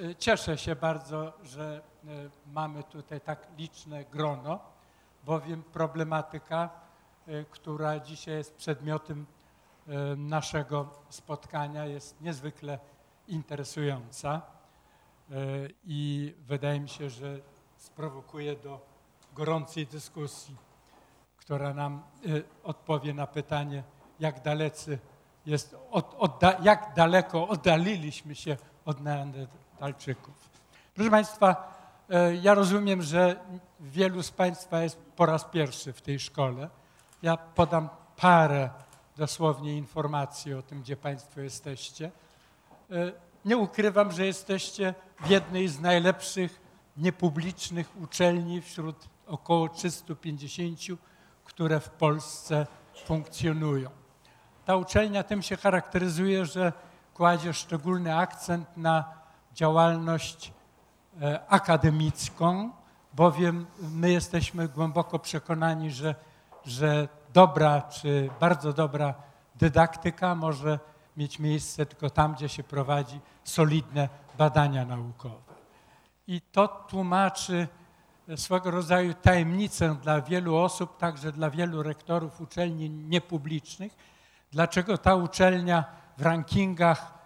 Y, Cieszę się bardzo, że y, mamy tutaj tak liczne grono, bowiem problematyka, y, która dzisiaj jest przedmiotem naszego spotkania, jest niezwykle interesująca i wydaje mi się, że sprowokuje do gorącej dyskusji, która nam odpowie na pytanie, jak dalecy jest, od, odda, jak daleko oddaliliśmy się od Neandertalczyków. Proszę Państwa, e, ja rozumiem, że wielu z Państwa jest po raz pierwszy w tej szkole. Ja podam parę dosłownie informacji o tym, gdzie Państwo jesteście. E, Nie ukrywam, że jesteście w jednej z najlepszych niepublicznych uczelni wśród około 350, które w Polsce funkcjonują. Ta uczelnia tym się charakteryzuje, że kładzie szczególny akcent na działalność e, akademicką, bowiem my jesteśmy głęboko przekonani, że, że dobra czy bardzo dobra dydaktyka może mieć miejsce tylko tam, gdzie się prowadzi solidne badania naukowe. I to tłumaczy swego rodzaju tajemnicę dla wielu osób, także dla wielu rektorów uczelni niepublicznych, dlaczego ta uczelnia w rankingach e,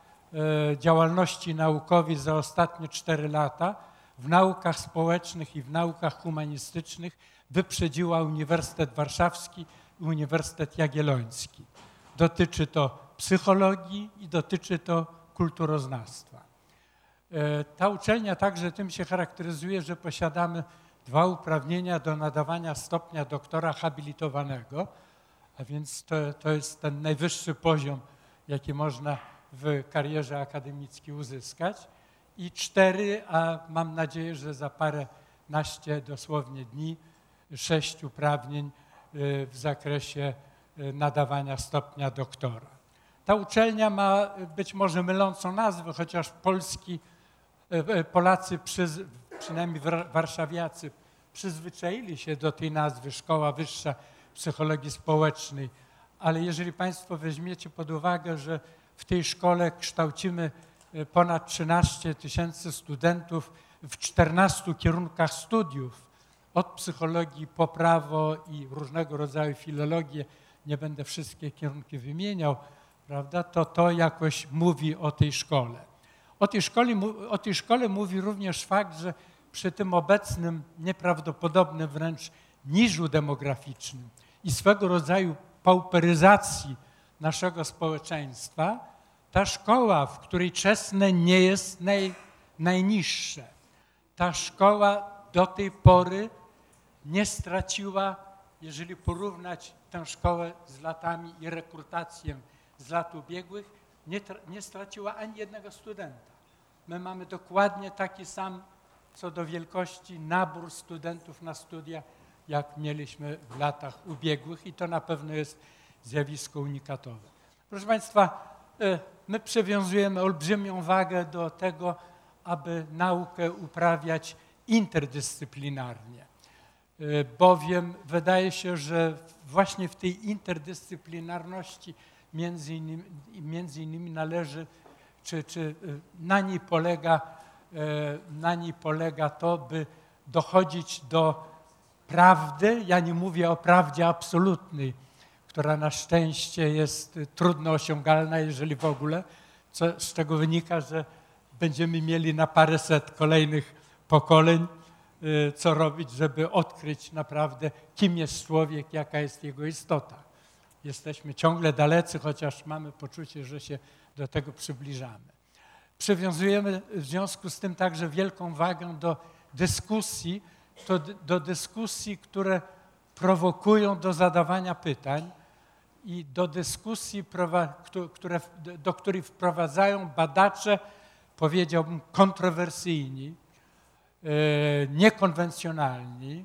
działalności naukowej za ostatnie cztery lata w naukach społecznych i w naukach humanistycznych wyprzedziła Uniwersytet Warszawski i Uniwersytet Jagielloński. Dotyczy to psychologii i dotyczy to kulturoznawstwa. E, Ta uczelnia także tym się charakteryzuje, że posiadamy dwa uprawnienia do nadawania stopnia doktora habilitowanego, a więc to, to jest ten najwyższy poziom, jaki można w karierze akademickiej uzyskać. I cztery, a mam nadzieję, że za parę naście dosłownie dni, sześć uprawnień y, w zakresie y, nadawania stopnia doktora. Ta uczelnia ma być może mylącą nazwę, chociaż polski, y, Polacy, przynajmniej warszawiacy, przyzwyczaili się do tej nazwy Szkoła Wyższa Psychologii Społecznej, ale jeżeli Państwo weźmiecie pod uwagę, że w tej szkole kształcimy e, ponad 13 tysięcy studentów w 14 kierunkach studiów, od psychologii po prawo i różnego rodzaju filologię, nie będę wszystkie kierunki wymieniał, prawda, to to jakoś mówi o tej szkole. O tej szkole, o tej szkole mówi również fakt, że przy tym obecnym, nieprawdopodobnym wręcz niżu demograficznym i swego rodzaju pauperyzacji naszego społeczeństwa, ta szkoła, w której czesne nie jest naj, najniższe, ta szkoła do tej pory nie straciła, jeżeli porównać tę szkołę z latami i rekrutację z lat ubiegłych, nie, nie straciła ani jednego studenta. My mamy dokładnie taki sam co do wielkości nabór studentów na studia, jak mieliśmy w latach ubiegłych i to na pewno jest zjawisko unikatowe. Proszę Państwa, e, my przywiązujemy olbrzymią wagę do tego, aby naukę uprawiać interdyscyplinarnie, e, bowiem wydaje się, że właśnie w tej interdyscyplinarności między innymi, między innymi należy, czy, czy e, na niej polega na niej polega to, by dochodzić do prawdy. Ja nie mówię o prawdzie absolutnej, która na szczęście jest trudno osiągalna, jeżeli w ogóle, co, z czego wynika, że będziemy mieli na paręset kolejnych pokoleń, y, co robić, żeby odkryć naprawdę, kim jest człowiek, jaka jest jego istota. Jesteśmy ciągle dalecy, chociaż mamy poczucie, że się do tego przybliżamy. Przywiązujemy w związku z tym także wielką wagę do dyskusji, do dyskusji, które prowokują do zadawania pytań i do dyskusji, które, do których wprowadzają badacze, powiedziałbym, kontrowersyjni, e, niekonwencjonalni,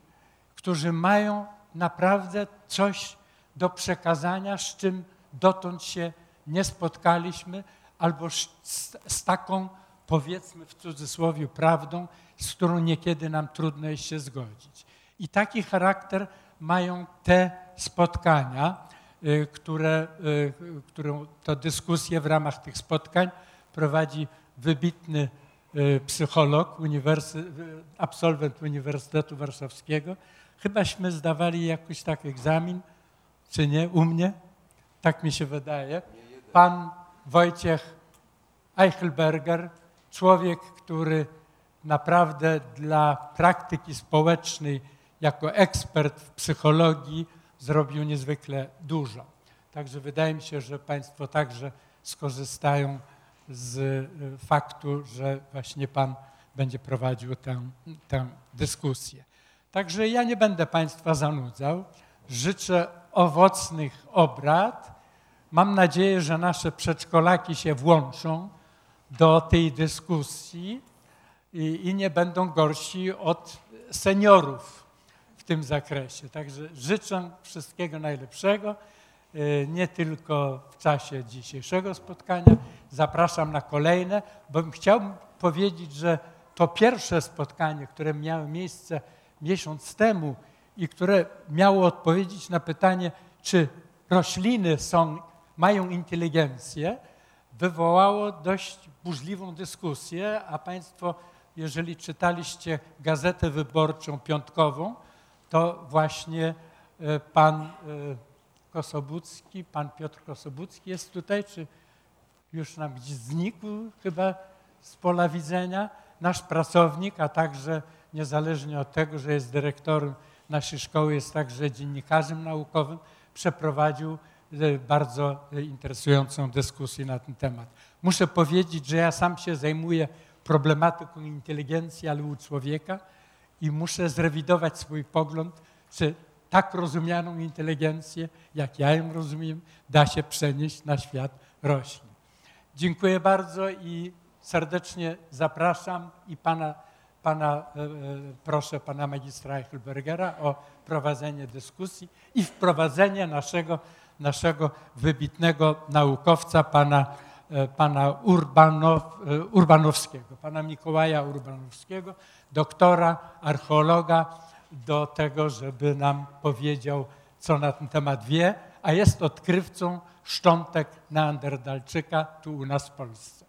którzy mają naprawdę coś do przekazania, z czym dotąd się nie spotkaliśmy, albo z, z taką, powiedzmy w cudzysłowie, prawdą, z którą niekiedy nam trudno jest się zgodzić. I taki charakter mają te spotkania, które, y, którą to dyskusję w ramach tych spotkań prowadzi wybitny y, psycholog, uniwersy, absolwent Uniwersytetu Warszawskiego. Chybaśmy zdawali jakoś tak egzamin, czy nie, u mnie? Tak mi się wydaje. Pan Wojciech Eichelberger, człowiek, który naprawdę dla praktyki społecznej jako ekspert w psychologii zrobił niezwykle dużo. Także wydaje mi się, że Państwo także skorzystają z y, faktu, że właśnie Pan będzie prowadził tę, tę dyskusję. Także ja nie będę Państwa zanudzał. Życzę owocnych obrad. Mam nadzieję, że nasze przedszkolaki się włączą do tej dyskusji i, i nie będą gorsi od seniorów tym zakresie. Także życzę wszystkiego najlepszego, y, nie tylko w czasie dzisiejszego spotkania. Zapraszam na kolejne, bo chciałbym powiedzieć, że to pierwsze spotkanie, które miało miejsce miesiąc temu i które miało odpowiedzieć na pytanie, czy rośliny są, mają inteligencję, wywołało dość burzliwą dyskusję, a Państwo, jeżeli czytaliście gazetę wyborczą piątkową, to właśnie e, pan e, Kosobucki, pan Piotr Kosobucki jest tutaj, czy już nam gdzieś znikł chyba z pola widzenia, nasz pracownik, a także niezależnie od tego, że jest dyrektorem naszej szkoły, jest także dziennikarzem naukowym, przeprowadził e, bardzo interesującą dyskusję na ten temat. Muszę powiedzieć, że ja sam się zajmuję problematyką inteligencji, ale u człowieka i muszę zrewidować swój pogląd, czy tak rozumianą inteligencję, jak ja ją rozumiem, da się przenieść na świat roślin. Dziękuję bardzo i serdecznie zapraszam i pana, pana e, e, proszę pana magistra Eichelbergera o prowadzenie dyskusji i wprowadzenie naszego, naszego wybitnego naukowca, pana pana Urbanow, e, Urbanowskiego, pana Mikołaja Urbanowskiego, doktora, archeologa, do tego, żeby nam powiedział, co na ten temat wie, a jest odkrywcą szczątek Neandertalczyka tu u nas w Polsce.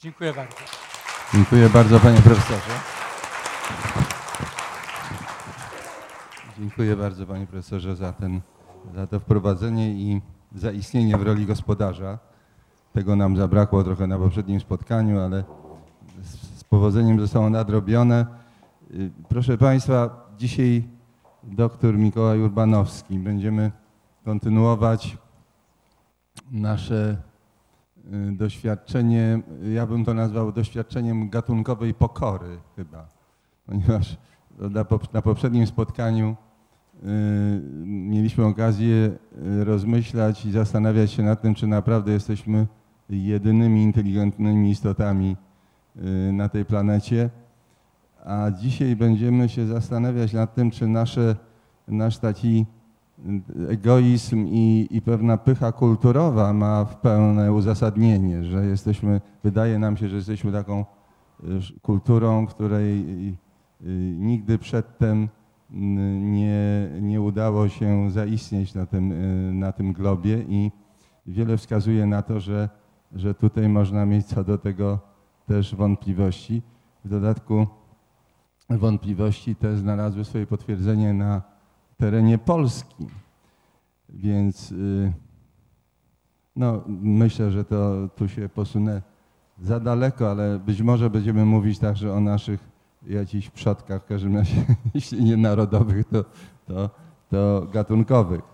Dziękuję bardzo. Dziękuję bardzo panie profesorze. Dziękuję bardzo panie profesorze za, ten, za to wprowadzenie i zaistnienie w roli gospodarza. Tego nam zabrakło trochę na poprzednim spotkaniu, ale z powodzeniem zostało nadrobione. Y, proszę Państwa, dzisiaj doktor Mikołaj Urbanowski. Będziemy kontynuować nasze y, doświadczenie, ja bym to nazwał doświadczeniem gatunkowej pokory chyba, ponieważ na poprzednim spotkaniu y, mieliśmy okazję rozmyślać i zastanawiać się nad tym, czy naprawdę jesteśmy jedynymi inteligentnymi istotami y, na tej planecie. A dzisiaj będziemy się zastanawiać nad tym, czy nasze, nasz taki egoizm i, i pewna pycha kulturowa ma w pełne uzasadnienie, że jesteśmy, wydaje nam się, że jesteśmy taką y, kulturą, której y, nigdy przedtem nie, nie udało się zaistnieć na tym, na tym globie i wiele wskazuje na to, że że tutaj można mieć co do tego też wątpliwości. W dodatku wątpliwości te znalazły swoje potwierdzenie na terenie Polski. Więc y, no, myślę, że to tu się posunę za daleko, ale być może będziemy mówić także o naszych jakichś przodkach, w każdym razie, jeśli nie narodowych, to, to, to gatunkowych.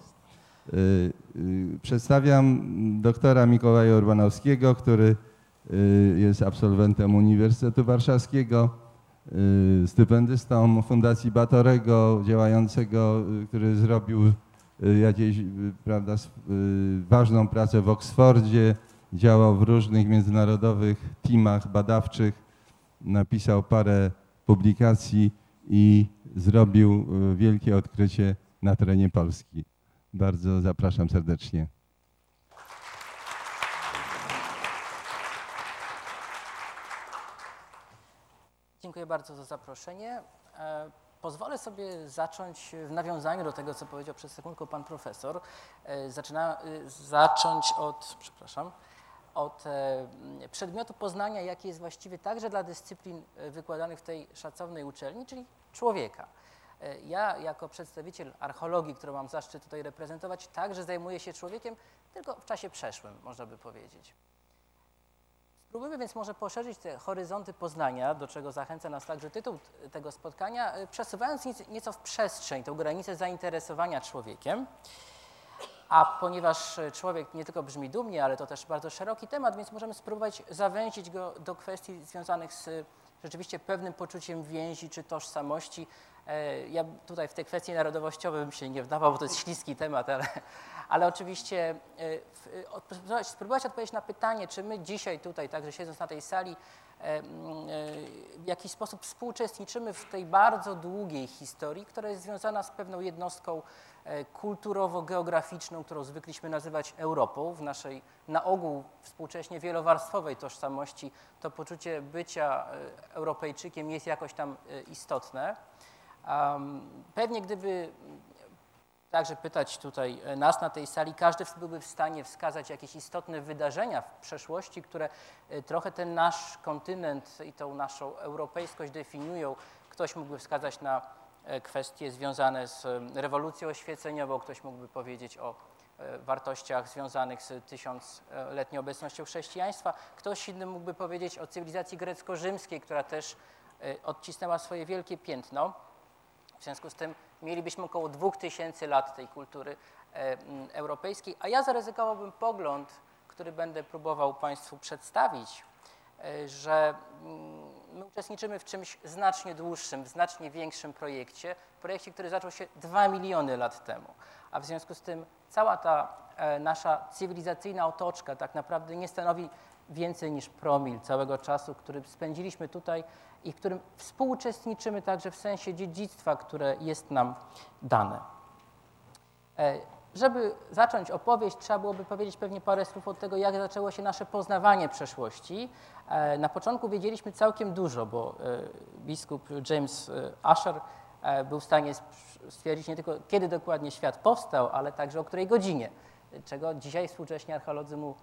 Y, y, przedstawiam doktora Mikołaja Urbanowskiego, który y, jest absolwentem Uniwersytetu Warszawskiego, stypendystą Fundacji Batorego, działającego, który zrobił jakieś prawda, ważną pracę w Oksfordzie, działał w różnych międzynarodowych teamach badawczych, napisał parę publikacji i zrobił wielkie odkrycie na terenie Polski. Bardzo zapraszam serdecznie. Dziękuję bardzo za zaproszenie. E, pozwolę sobie zacząć w nawiązaniu do tego, co powiedział przed sekundką pan profesor. E, zaczyna, e, zacząć od, przepraszam, od e, przedmiotu poznania, jaki jest właściwy także dla dyscyplin wykładanych w tej szacownej uczelni, czyli człowieka. E, ja jako przedstawiciel archeologii, którą mam zaszczyt tutaj reprezentować, także zajmuję się człowiekiem, tylko w czasie przeszłym, można by powiedzieć. Spróbujmy więc może poszerzyć te horyzonty poznania, do czego zachęca nas także tytuł tego spotkania, przesuwając nieco w przestrzeń tę granicę zainteresowania człowiekiem. A ponieważ człowiek nie tylko brzmi dumnie, ale to też bardzo szeroki temat, więc możemy spróbować zawęzić go do kwestii związanych z rzeczywiście pewnym poczuciem więzi czy tożsamości. E, ja tutaj w te kwestie narodowościowe bym się nie wdawał, bo to jest śliski temat, ale, ale oczywiście e, spróbować odpowiedzieć na pytanie, czy my dzisiaj tutaj, także siedząc na tej sali, e, w jakiś sposób współuczestniczymy w tej bardzo długiej historii, która jest związana z pewną jednostką kulturowo-geograficzną, którą zwykliśmy nazywać Europą, w naszej na ogół współcześnie wielowarstwowej tożsamości, to poczucie bycia Europejczykiem jest jakoś tam istotne. Pewnie gdyby także pytać tutaj nas na tej sali, każdy byłby w stanie wskazać jakieś istotne wydarzenia w przeszłości, które trochę ten nasz kontynent i tą naszą europejskość definiują. Ktoś mógłby wskazać na E, kwestie związane z rewolucją oświeceniową, ktoś mógłby powiedzieć o e, wartościach związanych z tysiącletnią obecnością chrześcijaństwa. Ktoś inny mógłby powiedzieć o cywilizacji grecko-rzymskiej, która też e, odcisnęła swoje wielkie piętno. W związku z tym mielibyśmy około 2000 lat tej kultury europejskiej, a ja zaryzykowałbym pogląd, który będę próbował Państwu przedstawić, że mm, my uczestniczymy w czymś znacznie dłuższym, znacznie większym projekcie, projekcie, który zaczął się dwa miliony lat temu. A w związku z tym cała ta e, nasza cywilizacyjna otoczka tak naprawdę nie stanowi więcej niż promil całego czasu, który spędziliśmy tutaj i którym współuczestniczymy także w sensie dziedzictwa, które jest nam dane. E, żeby zacząć opowieść, trzeba byłoby powiedzieć pewnie parę słów od tego, jak zaczęło się nasze poznawanie przeszłości. E, na początku wiedzieliśmy całkiem dużo, bo e, biskup James Usher był w stanie stwierdzić nie tylko, kiedy dokładnie świat powstał, ale także o której godzinie, czego dzisiaj współcześni archeolodzy mu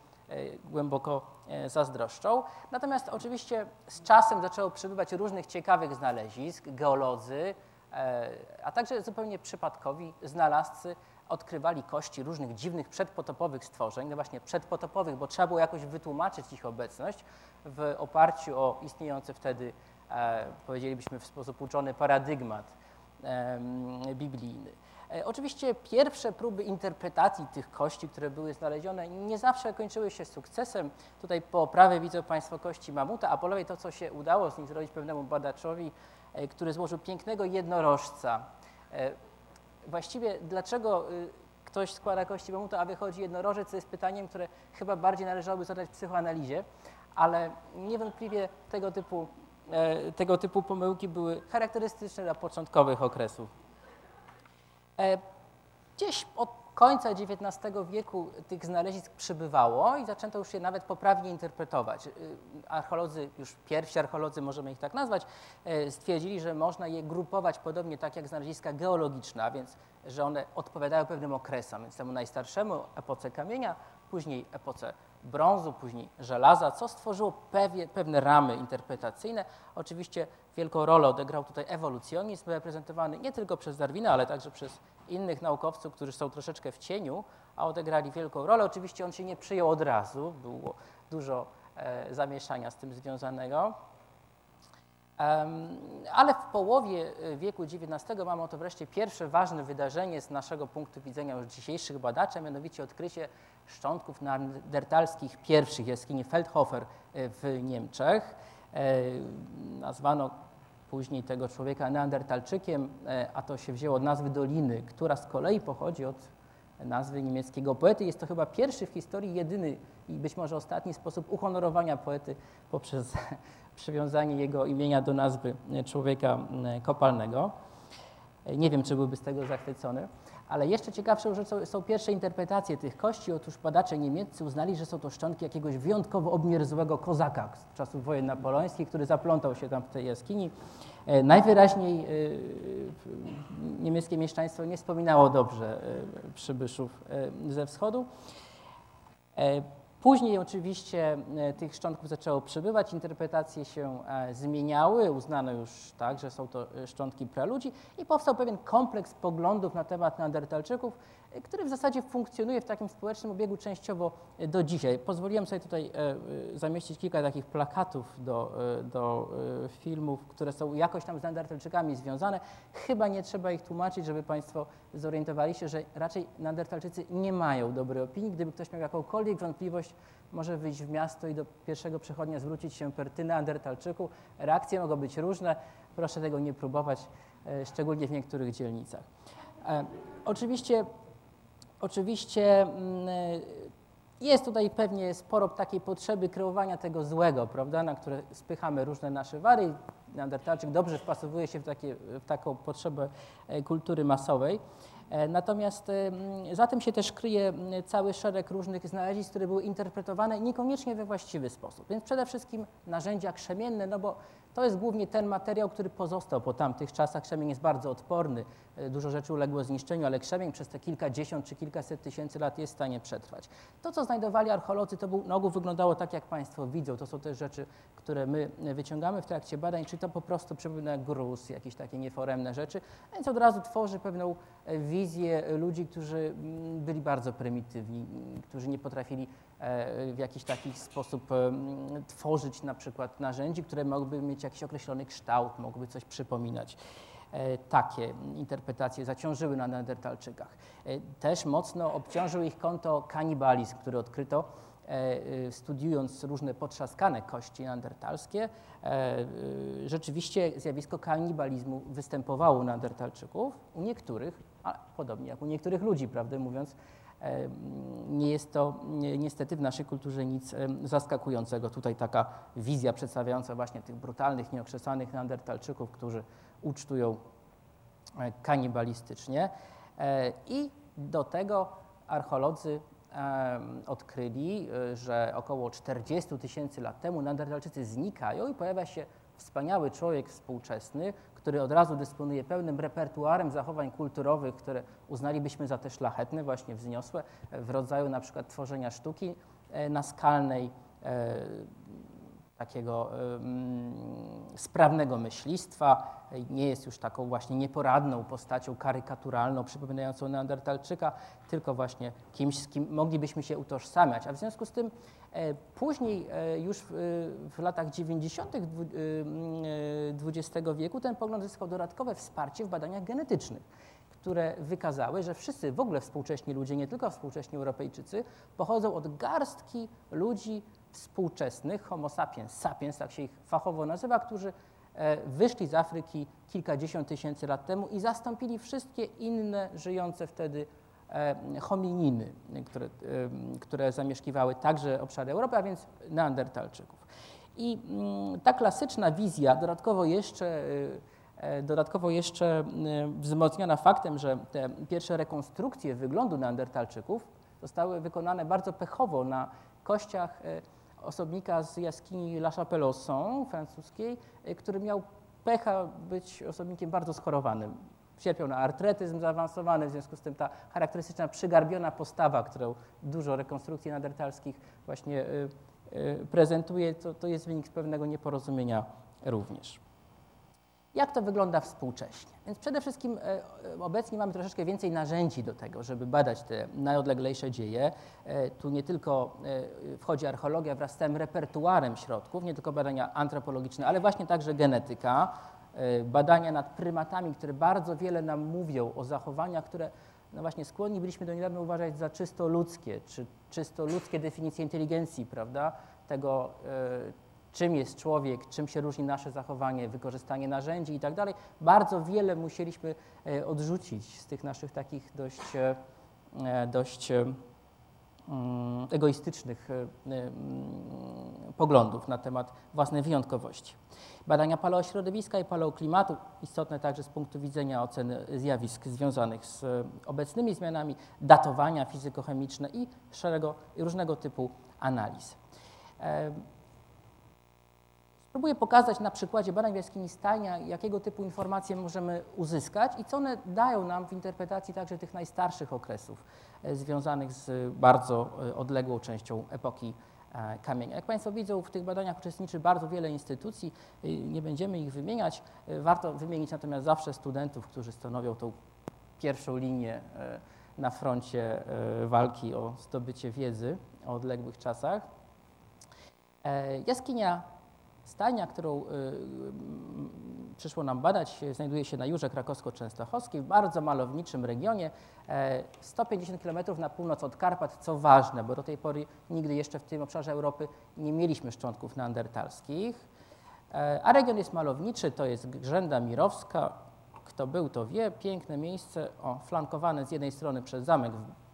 głęboko zazdroszczą. Natomiast oczywiście z czasem zaczęło przybywać różnych ciekawych znalezisk, geolodzy, a także zupełnie przypadkowi znalazcy odkrywali kości różnych dziwnych przedpotopowych stworzeń, no właśnie przedpotopowych, bo trzeba było jakoś wytłumaczyć ich obecność w oparciu o istniejący wtedy, e, powiedzielibyśmy w sposób uczony, paradygmat e, biblijny. E, oczywiście pierwsze próby interpretacji tych kości, które były znalezione, nie zawsze kończyły się sukcesem. Tutaj po prawej widzą Państwo kości mamuta, a po lewej to, co się udało z nich zrobić pewnemu badaczowi, e, który złożył pięknego jednorożca. E, właściwie dlaczego ktoś składa kości mamuta, a wychodzi jednorożec, to jest pytaniem, które chyba bardziej należałoby zadać psychoanalizie, ale niewątpliwie tego typu, tego typu pomyłki były charakterystyczne dla początkowych okresów. E, gdzieś od końca XIX wieku tych znalezisk przybywało i zaczęto już je nawet poprawnie interpretować. Y, archeolodzy, już pierwsi archeolodzy, możemy ich tak nazwać, y, stwierdzili, że można je grupować podobnie tak jak znaleziska geologiczne, a więc że one odpowiadają pewnym okresom, więc temu najstarszemu epoce kamienia, później epoce brązu, później żelaza, co stworzyło pewie, pewne ramy interpretacyjne. Oczywiście wielką rolę odegrał tutaj ewolucjonizm reprezentowany nie tylko przez Darwina, ale także przez innych naukowców, którzy są troszeczkę w cieniu, a odegrali wielką rolę. Oczywiście on się nie przyjął od razu, było dużo e, zamieszania z tym związanego. Ale w połowie e, wieku XIX mamy oto wreszcie pierwsze ważne wydarzenie z naszego punktu widzenia już dzisiejszych badaczy, mianowicie odkrycie szczątków neandertalskich pierwszych jaskini Feldhofer e, w Niemczech. Nazwano później tego człowieka neandertalczykiem, e, a to się wzięło od nazwy doliny, która z kolei pochodzi od nazwy niemieckiego poety. Jest to chyba pierwszy w historii, jedyny i być może ostatni sposób uhonorowania poety poprzez przywiązanie jego imienia do nazwy człowieka kopalnego. E, nie wiem, czy byłby z tego zachwycony. Ale jeszcze ciekawszą rzeczą są pierwsze interpretacje tych kości. Otóż badacze niemieccy uznali, że są to szczątki jakiegoś wyjątkowo obmierzłego kozaka z czasów wojen napoleońskich, który zaplątał się tam w tej jaskini. E, najwyraźniej e, niemieckie mieszczaństwo nie wspominało dobrze e, przybyszów ze wschodu. Później oczywiście e, tych szczątków zaczęło przybywać, interpretacje się e, zmieniały, uznano już tak, że są to e, szczątki praludzi i powstał pewien kompleks poglądów na temat neandertalczyków, który w zasadzie funkcjonuje w takim społecznym obiegu częściowo do dzisiaj. Pozwoliłem sobie tutaj zamieścić kilka takich plakatów do, do filmów, które są jakoś tam z neandertalczykami związane. Chyba nie trzeba ich tłumaczyć, żeby Państwo zorientowali się, że raczej neandertalczycy nie mają dobrej opinii. Gdyby ktoś miał jakąkolwiek wątpliwość, może wyjść w miasto i do pierwszego przechodnia zwrócić się per ty neandertalczyku. Reakcje mogą być różne. Proszę tego nie próbować, e, szczególnie w niektórych dzielnicach. E, oczywiście, oczywiście mm, e, jest tutaj pewnie sporo takiej potrzeby kreowania tego złego, prawda, na które spychamy różne nasze wary. Neandertalczyk dobrze wpasowuje się w, takie, w taką potrzebę kultury masowej. E, natomiast za tym się też kryje cały szereg różnych znalezisk, które były interpretowane niekoniecznie we właściwy sposób. Więc przede wszystkim narzędzia krzemienne, no bo to jest głównie ten materiał, który pozostał po tamtych czasach. Krzemień jest bardzo odporny, e, dużo rzeczy uległo zniszczeniu, ale krzemień przez te kilkadziesiąt czy kilkaset tysięcy lat jest w stanie przetrwać. To, co znajdowali archeolodzy, to był, na ogół wyglądało tak, jak Państwo widzą. To są też rzeczy, które my wyciągamy w trakcie badań, czy to po prostu przypomina gruz, jakieś takie nieforemne rzeczy, więc od razu tworzy pewną e, wizję ludzi, którzy mm, byli bardzo prymitywni, którzy nie potrafili e, w jakiś taki sposób tworzyć na przykład narzędzi, które mogłyby mieć jakiś określony kształt, mogłyby coś przypominać. E, takie interpretacje zaciążyły na neandertalczykach. E, też mocno obciążył ich konto kanibalizm, który odkryto e, studiując różne potrzaskane kości neandertalskie, rzeczywiście zjawisko kanibalizmu występowało u neandertalczyków, u niektórych, a podobnie jak u niektórych ludzi, prawdę mówiąc, nie jest to niestety w naszej kulturze nic zaskakującego. Tutaj taka wizja przedstawiająca właśnie tych brutalnych, nieokrzesanych neandertalczyków, którzy ucztują e, kanibalistycznie. E, I do tego archeolodzy odkryli, e, że około 40 tysięcy lat temu neandertalczycy znikają i pojawia się wspaniały człowiek współczesny, który od razu dysponuje pełnym repertuarem zachowań kulturowych, które uznalibyśmy za te szlachetne, właśnie wzniosłe, w rodzaju na przykład tworzenia sztuki e, naskalnej, e, takiego sprawnego myślistwa, nie jest już taką właśnie nieporadną postacią karykaturalną, przypominającą Neandertalczyka, tylko właśnie kimś, z kim moglibyśmy się utożsamiać. A w związku z tym później, e, już w, w latach 90. XX e, wieku, ten pogląd zyskał dodatkowe wsparcie w badaniach genetycznych które wykazały, że wszyscy w ogóle współcześni ludzie, nie tylko współcześni Europejczycy, pochodzą od garstki ludzi współczesnych, homo sapiens sapiens, tak się ich fachowo nazywa, którzy e, wyszli z Afryki kilkadziesiąt tysięcy lat temu i zastąpili wszystkie inne żyjące wtedy e, homininy, które, e, które zamieszkiwały także obszary Europy, a więc neandertalczyków. I mm, ta klasyczna wizja, dodatkowo jeszcze, dodatkowo jeszcze wzmocniona faktem, że te pierwsze rekonstrukcje wyglądu neandertalczyków zostały wykonane bardzo pechowo na kościach osobnika z jaskini La chapelle francuskiej, który miał pecha być osobnikiem bardzo schorowanym. Cierpiał na artretyzm zaawansowany, w związku z tym ta charakterystyczna przygarbiona postawa, którą dużo rekonstrukcji nadertalskich właśnie y, y, prezentuje, to, to jest wynik pewnego nieporozumienia również. Jak to wygląda współcześnie? Więc przede wszystkim e, obecnie mamy troszeczkę więcej narzędzi do tego, żeby badać te najodleglejsze dzieje. E, tu nie tylko e, wchodzi archeologia wraz z tym repertuarem środków, nie tylko badania antropologiczne, ale właśnie także genetyka, badania nad prymatami, które bardzo wiele nam mówią o zachowaniach, które no właśnie skłonni byliśmy do niedawna uważać za czysto ludzkie, czy czysto ludzkie definicje inteligencji, prawda? Tego, czym jest człowiek, czym się różni nasze zachowanie, wykorzystanie narzędzi i tak dalej. Bardzo wiele musieliśmy e, odrzucić z tych naszych takich dość, e, e, dość egoistycznych mm, poglądów na temat własnej wyjątkowości. Badania paleośrodowiska i paleoklimatu, istotne także z punktu widzenia oceny zjawisk związanych z obecnymi zmianami, datowania fizykochemiczne i szeregu różnego typu analiz Próbuję pokazać na przykładzie badań w jaskini stajnia, jakiego typu informacje możemy uzyskać i co one dają nam w interpretacji także tych najstarszych okresów e, związanych z bardzo e, odległą częścią epoki e, kamienia. Jak Państwo widzą, w tych badaniach uczestniczy bardzo wiele instytucji, nie będziemy ich wymieniać. Warto wymienić natomiast zawsze studentów, którzy stanowią tą pierwszą linię na froncie walki o zdobycie wiedzy o odległych czasach. Jaskinia Stajnia, którą y, y, przyszło nam badać, znajduje się na Jurze Krakowsko-Częstochowskiej, w bardzo malowniczym regionie, 150 e, km na północ od Karpat, co ważne, bo do tej pory nigdy jeszcze w tym obszarze Europy nie mieliśmy szczątków neandertalskich. E, a region jest malowniczy, to jest Grzęda Mirowska, kto był, to wie, piękne miejsce, o, flankowane z jednej strony przez zamek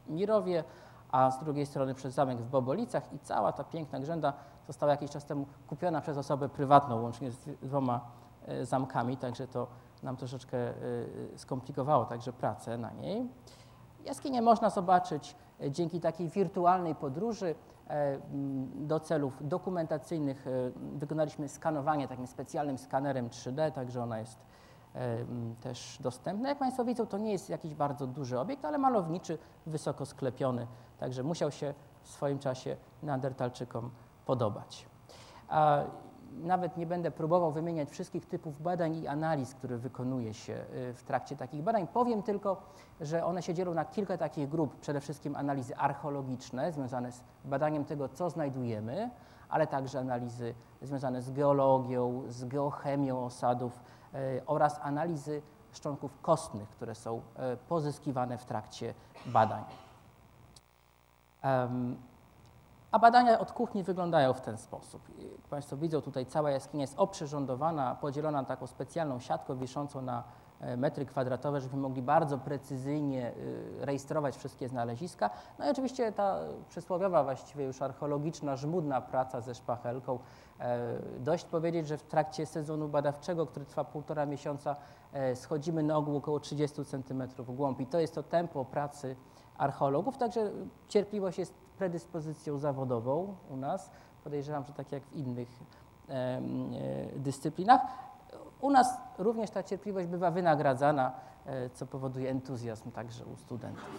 w Mirowie, a z drugiej strony przez zamek w Bobolicach i cała ta piękna grzęda została jakiś czas temu kupiona przez osobę prywatną, łącznie z dwoma e, zamkami, także to nam troszeczkę e, skomplikowało także pracę na niej. Jaskinię można zobaczyć e, dzięki takiej wirtualnej podróży do celów dokumentacyjnych. Wykonaliśmy skanowanie takim specjalnym skanerem 3D, także ona jest też dostępna. Jak Państwo widzą, to nie jest jakiś bardzo duży obiekt, ale malowniczy, wysoko sklepiony, także musiał się w swoim czasie neandertalczykom podobać. A nawet nie będę próbował wymieniać wszystkich typów badań i analiz, które wykonuje się y, w trakcie takich badań. Powiem tylko, że one się dzielą na kilka takich grup. Przede wszystkim analizy archeologiczne związane z badaniem tego, co znajdujemy, ale także analizy związane z geologią, z geochemią osadów y, oraz analizy szczątków kostnych, które są y, pozyskiwane w trakcie badań. A badania od kuchni wyglądają w ten sposób. Państwo widzą, tutaj cała jaskinia jest oprzyrządowana, podzielona na taką specjalną siatką wiszącą na e, metry kwadratowe, żebyśmy mogli bardzo precyzyjnie e, rejestrować wszystkie znaleziska. No i oczywiście ta przysłowiowa, właściwie już archeologiczna, żmudna praca ze szpachelką. E, dość powiedzieć, że w trakcie sezonu badawczego, który trwa półtora miesiąca, schodzimy na ogół około 30 cm głąb i to jest to tempo pracy archeologów, także cierpliwość jest predyspozycją zawodową u nas. Podejrzewam, że tak jak w innych e, dyscyplinach. U nas również ta cierpliwość bywa wynagradzana, e, co powoduje entuzjazm także u studentów.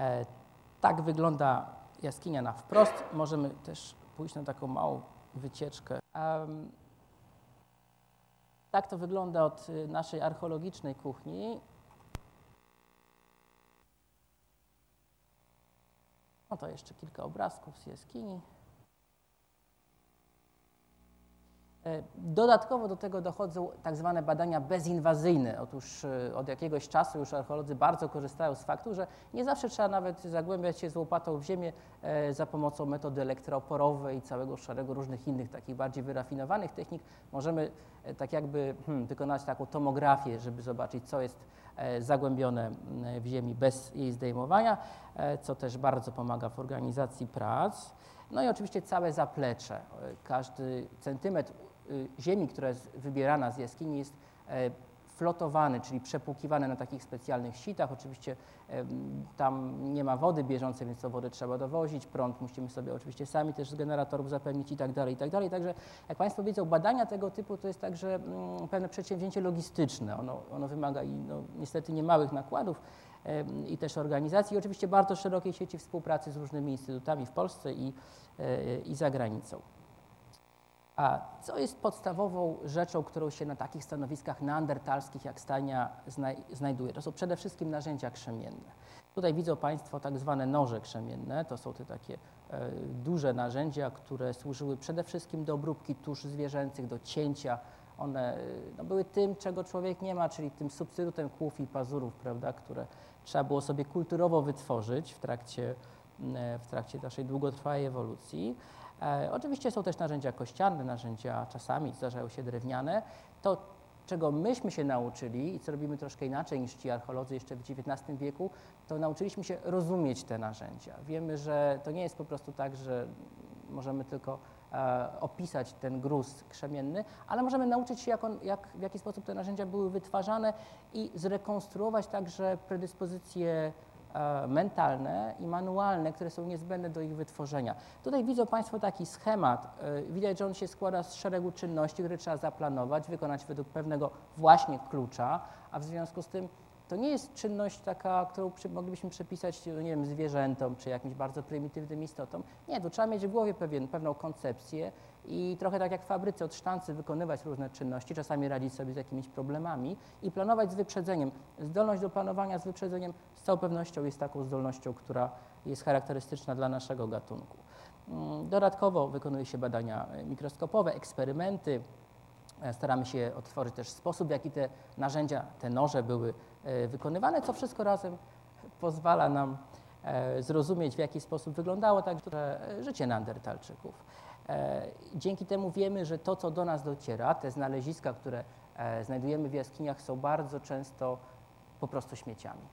E, tak wygląda jaskinia na wprost. Możemy też pójść na taką małą wycieczkę. Tak to wygląda od naszej archeologicznej kuchni. No to jeszcze kilka obrazków z jaskini. E, dodatkowo do tego dochodzą tak zwane badania bezinwazyjne. Otóż e, od jakiegoś czasu już archeolodzy bardzo korzystają z faktu, że nie zawsze trzeba nawet zagłębiać się z łopatą w ziemię e, za pomocą metody elektrooporowej i całego szeregu różnych innych takich bardziej wyrafinowanych technik. Możemy tak jakby hmm, wykonać taką tomografię, żeby zobaczyć, co jest zagłębione w ziemi bez jej zdejmowania, e, co też bardzo pomaga w organizacji prac. No i oczywiście całe zaplecze. E, każdy centymetr ziemi, która jest wybierana z jaskini jest flotowany, czyli przepłukiwany na takich specjalnych sitach. Oczywiście tam nie ma wody bieżącej, więc to wodę trzeba dowozić, prąd musimy sobie oczywiście sami też z generatorów zapewnić i tak dalej, i tak dalej. Także jak Państwo widzą, badania tego typu to jest także mm, pewne przedsięwzięcie logistyczne. Ono, ono wymaga i no, niestety niemałych nakładów i też organizacji i oczywiście bardzo szerokiej sieci współpracy z różnymi instytutami w Polsce i, e, i za granicą. A co jest podstawową rzeczą, którą się na takich stanowiskach neandertalskich jak stajnia znajduje? To są przede wszystkim narzędzia krzemienne. Tutaj widzą Państwo tak zwane noże krzemienne. To są te takie e, duże narzędzia, które służyły przede wszystkim do obróbki tusz zwierzęcych, do cięcia. One no, były tym, czego człowiek nie ma, czyli tym substytutem kłów i pazurów, prawda, które trzeba było sobie kulturowo wytworzyć w trakcie, w trakcie naszej długotrwałej ewolucji. E, oczywiście są też narzędzia kościane, narzędzia czasami zdarzają się drewniane. To, czego myśmy się nauczyli i co robimy troszkę inaczej niż ci archeolodzy jeszcze w XIX wieku, to nauczyliśmy się rozumieć te narzędzia. Wiemy, że to nie jest po prostu tak, że możemy tylko e, opisać ten gruz krzemienny, ale możemy nauczyć się, jak on, jak, w jaki sposób te narzędzia były wytwarzane i zrekonstruować także predyspozycje mentalne i manualne, które są niezbędne do ich wytworzenia. Tutaj widzą Państwo taki schemat. E, widać, że on się składa z szeregu czynności, które trzeba zaplanować, wykonać według pewnego właśnie klucza, a w związku z tym to nie jest czynność taka, którą moglibyśmy przypisać no nie wiem, zwierzętom czy jakimś bardzo prymitywnym istotom. Nie, tu trzeba mieć w głowie pewien, pewną koncepcję i trochę tak jak w fabryce od sztancy wykonywać różne czynności, czasami radzić sobie z jakimiś problemami i planować z wyprzedzeniem. Zdolność do planowania z wyprzedzeniem z całą pewnością jest taką zdolnością, która jest charakterystyczna dla naszego gatunku. Mm, dodatkowo wykonuje się badania mikroskopowe, eksperymenty. E, staramy się odtworzyć też sposób, w jaki te narzędzia, te noże były e, wykonywane, co wszystko razem pozwala nam e, zrozumieć, w jaki sposób wyglądało także życie neandertalczyków. E, dzięki temu wiemy, że to, co do nas dociera, te znaleziska, które e, znajdujemy w jaskiniach, są bardzo często po prostu śmieciami.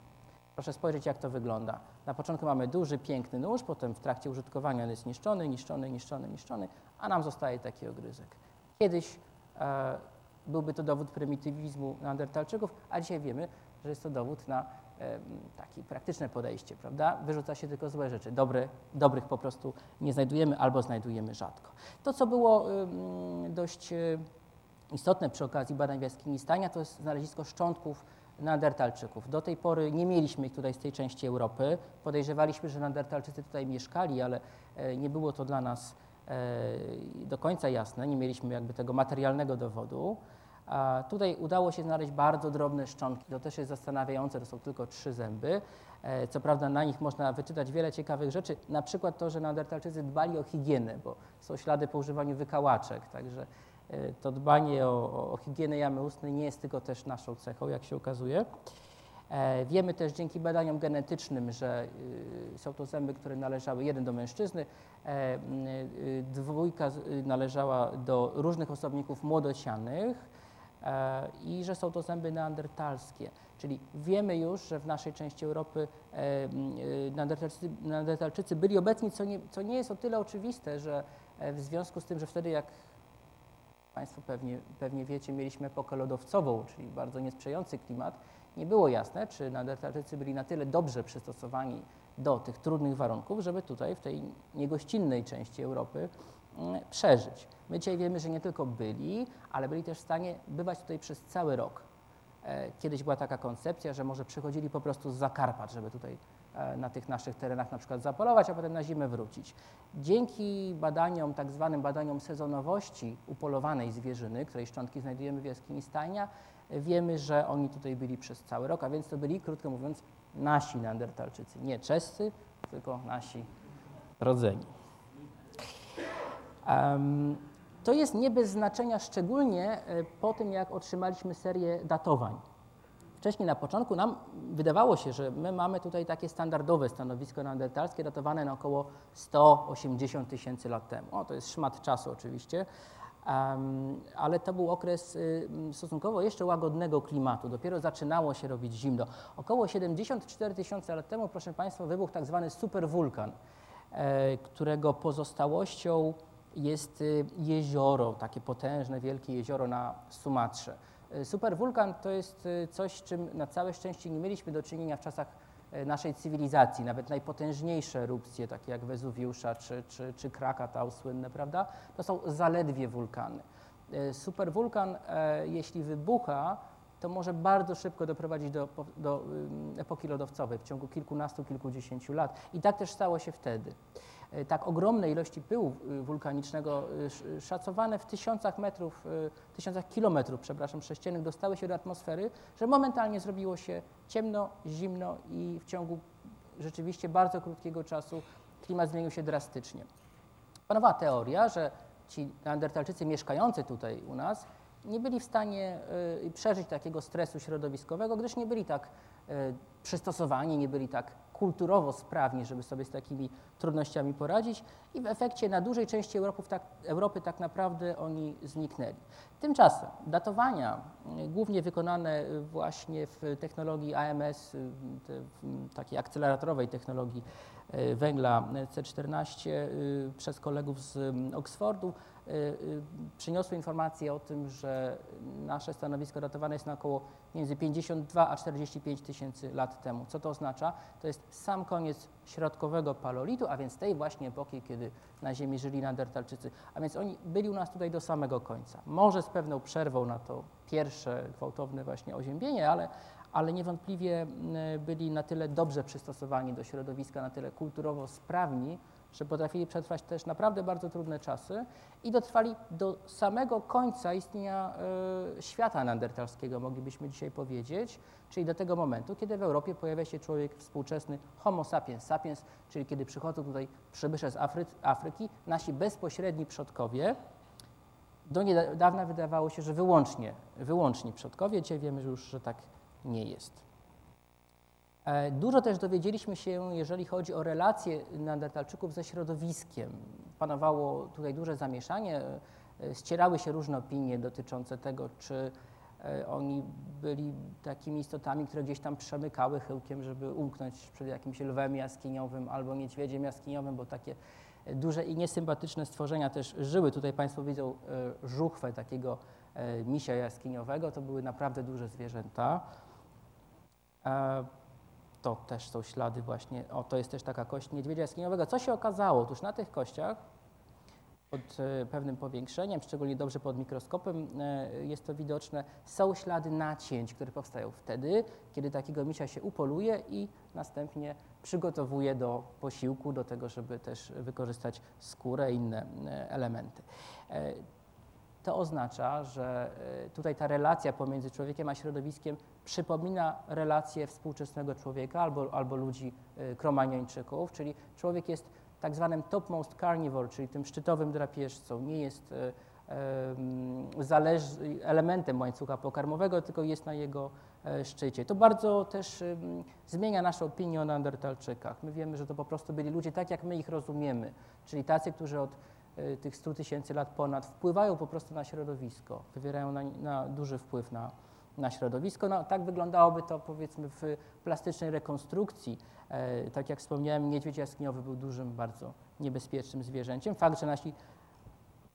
Proszę spojrzeć, jak to wygląda. Na początku mamy duży, piękny nóż, potem w trakcie użytkowania on jest niszczony, niszczony, niszczony, niszczony, a nam zostaje taki ogryzek. Kiedyś e, byłby to dowód prymitywizmu neandertalczyków, a dzisiaj wiemy, że jest to dowód na takie praktyczne podejście, prawda? Wyrzuca się tylko złe rzeczy. Dobrych po prostu nie znajdujemy albo znajdujemy rzadko. To, co było dość e, istotne przy okazji badań w jaskini Stania, to jest znalezisko szczątków neandertalczyków. Do tej pory nie mieliśmy ich tutaj z tej części Europy. Podejrzewaliśmy, że neandertalczycy tutaj mieszkali, ale e, nie było to dla nas e, do końca jasne. Nie mieliśmy jakby tego materialnego dowodu. Tutaj udało się znaleźć bardzo drobne szczątki. To też jest zastanawiające, to są tylko trzy zęby. E, co prawda na nich można wyczytać wiele ciekawych rzeczy, na przykład to, że neandertalczycy dbali o higienę, bo są ślady po używaniu wykałaczek, także e, to dbanie o, o higienę jamy ustnej nie jest tylko też naszą cechą, jak się okazuje. E, wiemy też dzięki badaniom genetycznym, że są to zęby, które należały jeden do mężczyzny, dwójka należała do różnych osobników młodocianych, i że są to zęby neandertalskie. Czyli wiemy już, że w naszej części Europy e, e, neandertalczycy, byli obecni, co nie, co nie jest o tyle oczywiste, że w związku z tym, że wtedy jak Państwo pewnie, pewnie wiecie, mieliśmy epokę lodowcową, czyli bardzo niesprzyjający klimat, nie było jasne, czy neandertalczycy byli na tyle dobrze przystosowani do tych trudnych warunków, żeby tutaj w tej niegościnnej części Europy przeżyć. My dzisiaj wiemy, że nie tylko byli, ale byli też w stanie bywać tutaj przez cały rok. E, kiedyś była taka koncepcja, że może przychodzili po prostu z Zakarpat, żeby tutaj e, na tych naszych terenach na przykład zapolować, a potem na zimę wrócić. Dzięki badaniom, tak zwanym badaniom sezonowości upolowanej zwierzyny, której szczątki znajdujemy w jaskini stajnia, wiemy, że oni tutaj byli przez cały rok, a więc to byli, krótko mówiąc, nasi neandertalczycy. Nie czescy, tylko nasi rodzeni. To jest nie bez znaczenia, szczególnie e, po tym, jak otrzymaliśmy serię datowań. Wcześniej na początku nam wydawało się, że my mamy tutaj takie standardowe stanowisko neandertalskie datowane na około 180 tysięcy lat temu. O, to jest szmat czasu oczywiście, um, ale to był okres y, stosunkowo jeszcze łagodnego klimatu. Dopiero zaczynało się robić zimno. Około 74 tysiące lat temu, proszę Państwa, wybuchł tak zwany superwulkan, e, którego pozostałością jest y, jezioro, takie potężne, wielkie jezioro na Sumatrze. Y, superwulkan to jest y, coś, czym na całe szczęście nie mieliśmy do czynienia w czasach naszej cywilizacji. Nawet najpotężniejsze erupcje, takie jak Wezuwiusza czy, czy, czy Krakatał słynne, prawda, to są zaledwie wulkany. Superwulkan, e, jeśli wybucha, to może bardzo szybko doprowadzić do, do epoki lodowcowej w ciągu kilkunastu, kilkudziesięciu lat. I tak też stało się wtedy. E, tak ogromne ilości pyłu y, wulkanicznego, y, szacowane w tysiącach metrów, y, tysiącach kilometrów, przepraszam, sześciennych, dostały się do atmosfery, że momentalnie zrobiło się ciemno, zimno i w ciągu rzeczywiście bardzo krótkiego czasu klimat zmienił się drastycznie. Panowała teoria, że ci neandertalczycy mieszkający tutaj u nas nie byli w stanie przeżyć takiego stresu środowiskowego, gdyż nie byli tak przystosowani, nie byli tak kulturowo sprawni, żeby sobie z takimi trudnościami poradzić i w efekcie na dużej części Europy tak, Europy tak naprawdę oni zniknęli. Tymczasem datowania, y, głównie wykonane właśnie w technologii AMS, y, takiej akceleratorowej technologii y, węgla C14 przez kolegów z Oxfordu, przyniosły informacje o tym, że nasze stanowisko datowane jest na około między 52 a 45 tysięcy lat temu. Co to oznacza? To jest sam koniec środkowego palolitu, a więc tej właśnie epoki, kiedy na Ziemi żyli Neandertalczycy. A więc oni byli u nas tutaj do samego końca. Może z pewną przerwą na to pierwsze gwałtowne właśnie oziębienie, ale, ale niewątpliwie byli na tyle dobrze przystosowani do środowiska, na tyle kulturowo sprawni, że potrafili przetrwać też naprawdę bardzo trudne czasy i dotrwali do samego końca istnienia y, świata neandertalskiego, moglibyśmy dzisiaj powiedzieć, czyli do tego momentu, kiedy w Europie pojawia się człowiek współczesny Homo sapiens sapiens, czyli kiedy przychodzą tutaj przybysze z Afry Afryki, nasi bezpośredni przodkowie, do niedawna wydawało się, że wyłącznie, wyłącznie przodkowie, dzisiaj wiemy że już, że tak nie jest. E, dużo też dowiedzieliśmy się, jeżeli chodzi o relacje Neandertalczyków ze środowiskiem. Panowało tutaj duże zamieszanie, e, ścierały się różne opinie dotyczące tego, czy e, oni byli takimi istotami, które gdzieś tam przemykały chyłkiem, żeby umknąć przed jakimś lwem jaskiniowym albo niedźwiedziem jaskiniowym, bo takie duże i niesympatyczne stworzenia też żyły. Tutaj Państwo widzą żuchwę takiego misia jaskiniowego. To były naprawdę duże zwierzęta to też są ślady właśnie, o to jest też taka kość niedźwiedzia jaskiniowego. Co się okazało? Otóż na tych kościach pod e, pewnym powiększeniem, szczególnie dobrze pod mikroskopem e, jest to widoczne, są ślady nacięć, które powstają wtedy, kiedy takiego misia się upoluje i następnie przygotowuje do posiłku, do tego, żeby też wykorzystać skórę i inne e, elementy. To oznacza, że tutaj ta relacja pomiędzy człowiekiem a środowiskiem przypomina relację współczesnego człowieka albo, albo ludzi y, kromaniończyków, czyli człowiek jest tak zwanym topmost carnivore, czyli tym szczytowym drapieżcą, nie jest y, zależ, elementem łańcucha pokarmowego, tylko jest na jego e, szczycie. To bardzo też zmienia naszą opinię o Neandertalczykach. My wiemy, że to po prostu byli ludzie tak, jak my ich rozumiemy, czyli tacy, którzy od e, tych 100 tysięcy lat ponad wpływają po prostu na środowisko, wywierają na, na duży wpływ na, na środowisko. No, tak wyglądałoby to powiedzmy w plastycznej rekonstrukcji. E, tak jak wspomniałem, niedźwiedź jaskiniowy był dużym, bardzo niebezpiecznym zwierzęciem. Fakt, że nasi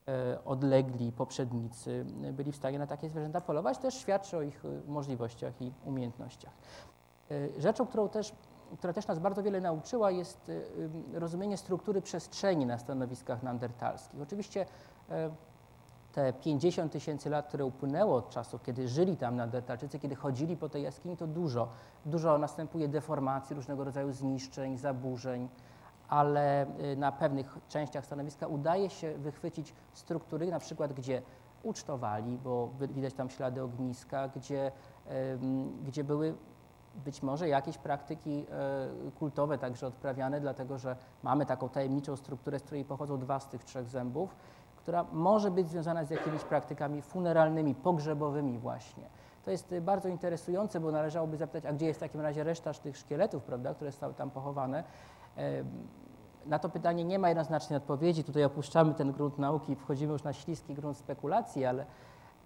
e, odlegli poprzednicy byli w stanie na takie zwierzęta polować, też świadczy o ich e, możliwościach i umiejętnościach. E, rzeczą, którą też, która też nas bardzo wiele nauczyła, jest e, rozumienie struktury przestrzeni na stanowiskach neandertalskich. Oczywiście e, te 50 tysięcy lat, które upłynęło od czasu, kiedy żyli tam Neandertalczycy, kiedy chodzili po tej jaskini, to dużo. Dużo następuje deformacji, różnego rodzaju zniszczeń, zaburzeń, ale y, na pewnych częściach stanowiska udaje się wychwycić struktury, na przykład gdzie ucztowali, bo widać tam ślady ogniska, gdzie, gdzie były być może jakieś praktyki e, kultowe także odprawiane, dlatego że mamy taką tajemniczą strukturę, z której pochodzą dwa z tych trzech zębów która może być związana z jakimiś praktykami funeralnymi, pogrzebowymi właśnie. To jest y, bardzo interesujące, bo należałoby zapytać, a gdzie jest w takim razie reszta tych szkieletów, prawda, które zostały tam pochowane. Na to pytanie nie ma jednoznacznej odpowiedzi. Tutaj opuszczamy ten grunt nauki i wchodzimy już na śliski grunt spekulacji, ale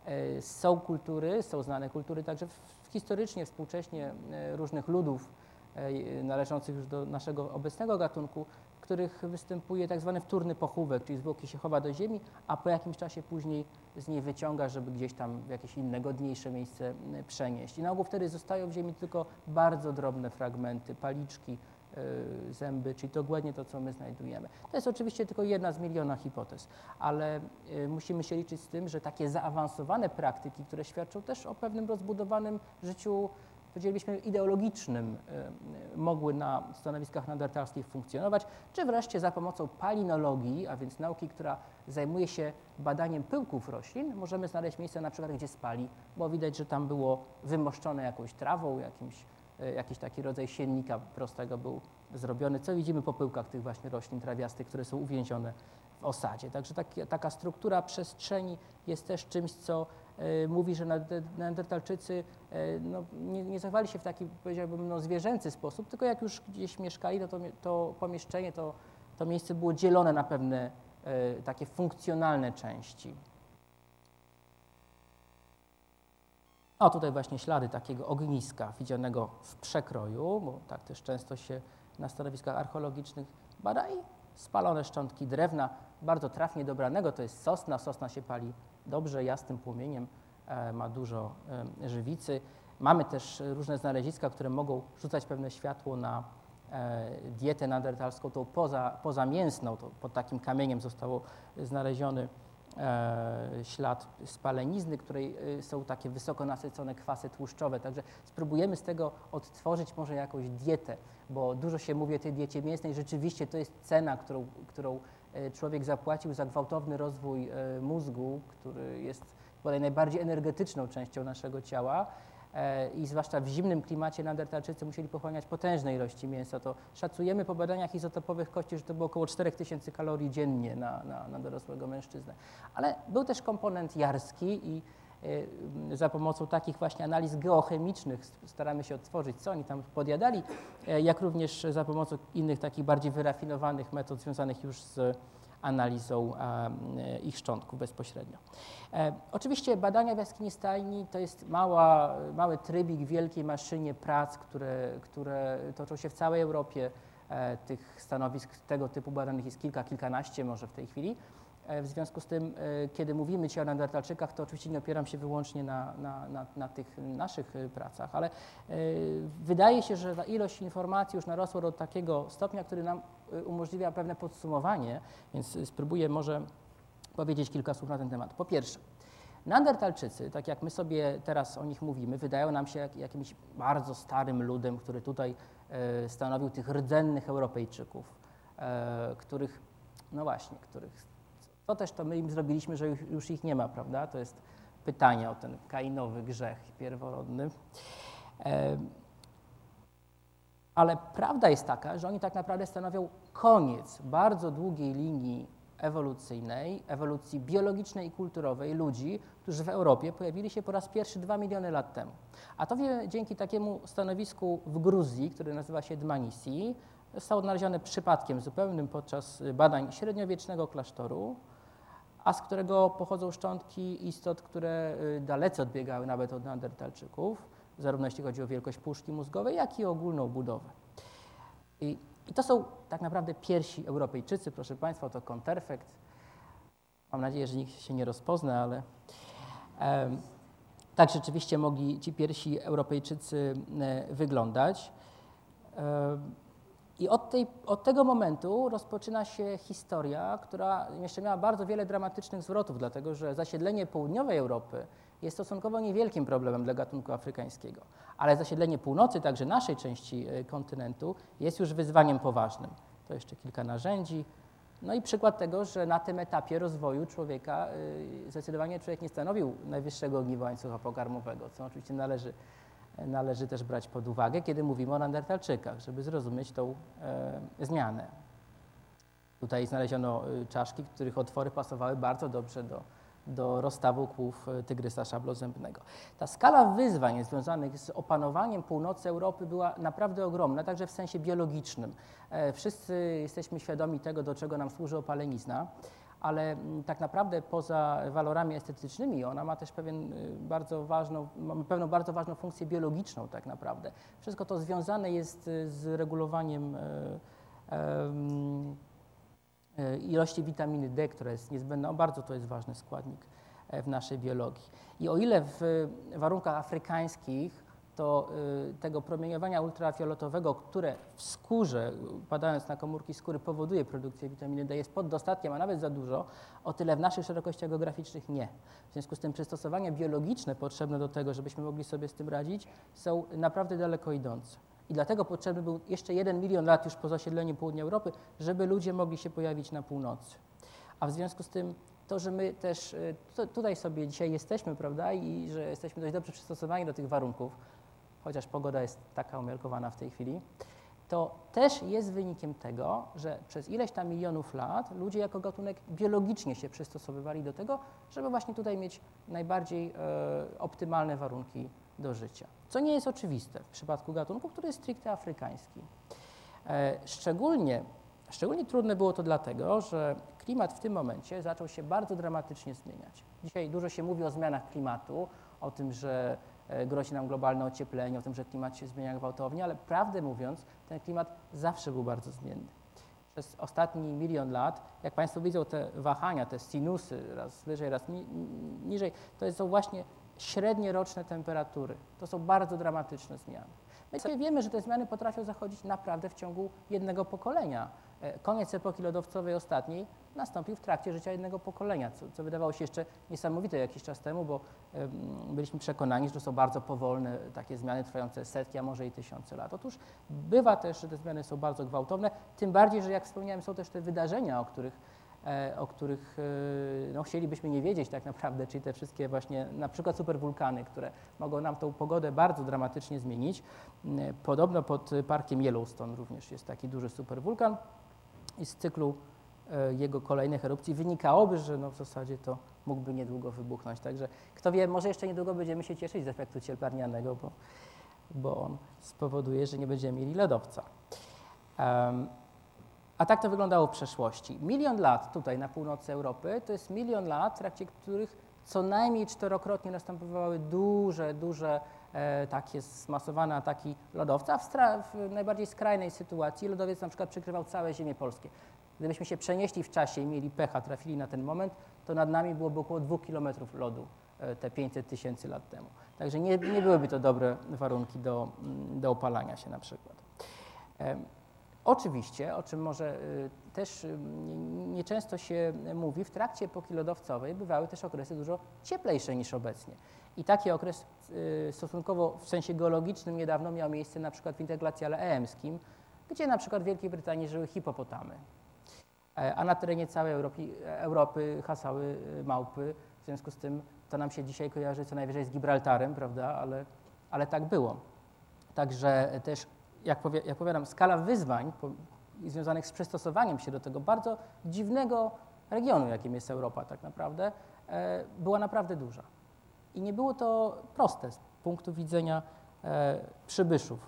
e, są kultury, są znane kultury także historycznie, współcześnie e, różnych ludów e, należących już do naszego obecnego gatunku, których występuje tak zwany wtórny pochówek, czyli zwłoki się chowa do ziemi, a po jakimś czasie później z niej wyciąga, żeby gdzieś tam w jakieś inne, godniejsze miejsce przenieść. I na ogół wtedy zostają w ziemi tylko bardzo drobne fragmenty, paliczki, yy, zęby, czyli dokładnie to, co my znajdujemy. To jest oczywiście tylko jedna z miliona hipotez, ale yy, musimy się liczyć z tym, że takie zaawansowane praktyki, które świadczą też o pewnym rozbudowanym życiu powiedzielibyśmy, ideologicznym y, mogły na stanowiskach neandertalskich funkcjonować, czy wreszcie za pomocą palinologii, a więc nauki, która zajmuje się badaniem pyłków roślin, możemy znaleźć miejsce na przykład, gdzie spali, bo widać, że tam było wymoszczone jakąś trawą, jakimś, y, jakiś taki rodzaj siennika prostego był zrobiony, co widzimy po pyłkach tych właśnie roślin trawiastych, które są uwięzione w osadzie. Także taki, taka struktura przestrzeni jest też czymś, co E, mówi, że neandertalczycy e, no, nie, nie zachowali się w taki, powiedziałbym, no, zwierzęcy sposób, tylko jak już gdzieś mieszkali, to, to, to pomieszczenie, to, to miejsce było dzielone na pewne e, takie funkcjonalne części. O, tutaj właśnie ślady takiego ogniska widzianego w przekroju, bo tak też często się na stanowiskach archeologicznych bada i spalone szczątki drewna, bardzo trafnie dobranego, to jest sosna. Sosna się pali dobrze, jasnym płomieniem, e, ma dużo e, żywicy. Mamy też różne znaleziska, które mogą rzucać pewne światło na e, dietę nadertalską, tą poza, pozamięsną, to pod takim kamieniem zostało znaleziony ślad spalenizny, której są takie wysoko nasycone kwasy tłuszczowe. Także spróbujemy z tego odtworzyć może jakąś dietę, bo dużo się mówi o tej diecie mięsnej. Rzeczywiście to jest cena, którą, którą człowiek zapłacił za gwałtowny rozwój mózgu, który jest bodaj najbardziej energetyczną częścią naszego ciała. E, i zwłaszcza w zimnym klimacie Neandertalczycy musieli pochłaniać potężne ilości mięsa, to szacujemy po badaniach izotopowych kości, że to było około 4000 kalorii dziennie na, na, na dorosłego mężczyznę. Ale był też komponent jarski i e, za pomocą takich właśnie analiz geochemicznych staramy się odtworzyć, co oni tam podjadali, e, jak również za pomocą innych takich bardziej wyrafinowanych metod związanych już z analizą e, ich szczątków bezpośrednio. E, oczywiście badania w jaskini stajni to jest mała, mały trybik wielkiej maszynie prac, które, które toczą się w całej Europie. Tych stanowisk tego typu badanych jest kilka, kilkanaście może w tej chwili. W związku z tym, kiedy mówimy dzisiaj o Neandertalczykach, to oczywiście nie opieram się wyłącznie na, na, na, na, tych naszych pracach, ale wydaje się, że ta ilość informacji już narosła do takiego stopnia, który nam umożliwia pewne podsumowanie, więc spróbuję może powiedzieć kilka słów na ten temat. Po pierwsze, Neandertalczycy, tak jak my sobie teraz o nich mówimy, wydają nam się jak, jakimś bardzo starym ludem, który tutaj e, stanowił tych rdzennych Europejczyków, e, których, no właśnie, których, to też to my im zrobiliśmy, że już, ich nie ma, prawda? To jest pytanie o ten kainowy grzech pierworodny. Ale prawda jest taka, że oni tak naprawdę stanowią koniec bardzo długiej linii ewolucyjnej, ewolucji biologicznej i kulturowej ludzi, którzy w Europie pojawili się po raz pierwszy dwa miliony lat temu. A to wie, dzięki takiemu stanowisku w Gruzji, które nazywa się Dmanisi, zostało odnalezione przypadkiem zupełnym podczas badań średniowiecznego klasztoru, a z którego pochodzą szczątki istot, które y, dalece odbiegały nawet od neandertalczyków zarówno jeśli chodzi o wielkość puszki mózgowej, jak i ogólną budowę. I, I, to są tak naprawdę pierwsi Europejczycy, proszę Państwa, to konterfekt. Mam nadzieję, że nikt się nie rozpozna, ale tak rzeczywiście mogli ci pierwsi Europejczycy e, wyglądać. I od, tej, od, tego momentu rozpoczyna się historia, która jeszcze miała bardzo wiele dramatycznych zwrotów, dlatego że zasiedlenie południowej Europy jest stosunkowo niewielkim problemem dla gatunku afrykańskiego, ale zasiedlenie północy, także naszej części e, kontynentu, jest już wyzwaniem poważnym. To jeszcze kilka narzędzi. No i przykład tego, że na tym etapie rozwoju człowieka e, zdecydowanie człowiek nie stanowił najwyższego ogniwa łańcucha pokarmowego, co oczywiście należy, należy też brać pod uwagę, kiedy mówimy o Neandertalczykach, żeby zrozumieć tą e, zmianę. Tutaj znaleziono czaszki, których otwory pasowały bardzo dobrze do, do rozstawu kłów e, tygrysa szablozębnego. Ta skala wyzwań związanych z opanowaniem północy Europy była naprawdę ogromna, także w sensie biologicznym. E, wszyscy jesteśmy świadomi tego, do czego nam służy opalenizna, ale tak naprawdę poza walorami estetycznymi ona ma też pewien e, bardzo ważną, pewną bardzo ważną funkcję biologiczną tak naprawdę. Wszystko to związane jest z regulowaniem E, ilości witaminy D, która jest niezbędna, bardzo to jest ważny składnik e, w naszej biologii. I o ile w warunkach afrykańskich to e, tego promieniowania ultrafioletowego, które w skórze, padając na komórki skóry, powoduje produkcję witaminy D, jest pod dostatkiem, a nawet za dużo, o tyle w naszych szerokościach geograficznych nie. W związku z tym przystosowania biologiczne potrzebne do tego, żebyśmy mogli sobie z tym radzić, są naprawdę daleko idące. I dlatego potrzebny był jeszcze jeden milion lat już po zasiedleniu południa Europy, żeby ludzie mogli się pojawić na północy. A w związku z tym to, że my też y, tutaj sobie dzisiaj jesteśmy, prawda, i że jesteśmy dość dobrze przystosowani do tych warunków, chociaż pogoda jest taka umiarkowana w tej chwili, to też jest wynikiem tego, że przez ileś tam milionów lat ludzie jako gatunek biologicznie się przystosowywali do tego, żeby właśnie tutaj mieć najbardziej e, optymalne warunki do życia. Co nie jest oczywiste w przypadku gatunku, który jest stricte afrykański. E, szczególnie, szczególnie trudne było to dlatego, że klimat w tym momencie zaczął się bardzo dramatycznie zmieniać. Dzisiaj dużo się mówi o zmianach klimatu, o tym, że grozi nam globalne ocieplenie, o tym, że klimat się zmienia gwałtownie, ale prawdę mówiąc, ten klimat zawsze był bardzo zmienny. przez ostatni milion lat, jak Państwo widzą te wahania, te sinusy, raz wyżej, raz ni niżej, to są właśnie średnie roczne temperatury. To są bardzo dramatyczne zmiany. My sobie wiemy, że te zmiany potrafią zachodzić naprawdę w ciągu jednego pokolenia. E, koniec epoki lodowcowej ostatniej nastąpił w trakcie życia jednego pokolenia, co, co wydawało się jeszcze niesamowite jakiś czas temu, bo byliśmy przekonani, że to są bardzo powolne takie zmiany trwające setki, a może i tysiące lat. Otóż bywa też, że te zmiany są bardzo gwałtowne, tym bardziej, że jak wspomniałem, są też te wydarzenia, o których e, o których e, no, chcielibyśmy nie wiedzieć tak naprawdę, czyli te wszystkie właśnie na przykład superwulkany, które mogą nam tą pogodę bardzo dramatycznie zmienić. Podobno pod parkiem Yellowstone również jest taki duży superwulkan i z cyklu E, jego kolejnych erupcji wynikałoby, że no w zasadzie to mógłby niedługo wybuchnąć. Także kto wie, może jeszcze niedługo będziemy się cieszyć z efektu cieplarnianego, bo, bo on spowoduje, że nie będziemy mieli lodowca. Um, a tak to wyglądało w przeszłości. Milion lat tutaj na północy Europy to jest milion lat, w trakcie których co najmniej czterokrotnie następowały duże, duże takie zmasowane ataki lodowca. W, w, najbardziej skrajnej sytuacji lodowiec na przykład przykrywał całe ziemie polskie. Gdybyśmy się przenieśli w czasie i mieli pecha, trafili na ten moment, to nad nami byłoby około 2 km lodu e, te 500 tysięcy lat temu. Także nie, nie byłyby to dobre warunki do, mm, do opalania się na przykład. Oczywiście, o czym może też nieczęsto się mówi, w trakcie epoki lodowcowej bywały też okresy dużo cieplejsze niż obecnie. I taki okres y, stosunkowo w sensie geologicznym niedawno miał miejsce na przykład w interglacjale eemskim, gdzie na przykład w Wielkiej Brytanii żyły hipopotamy. E, a na terenie całej Europy, Europy hasały e, małpy. W związku z tym to nam się dzisiaj kojarzy co najwyżej z Gibraltarem, prawda, ale, ale tak było. Także też, jak, powie, jak powiadam, skala wyzwań po, związanych z przystosowaniem się do tego bardzo dziwnego regionu, jakim jest Europa tak naprawdę, e, była naprawdę duża. I nie było to proste z punktu widzenia e, przybyszów.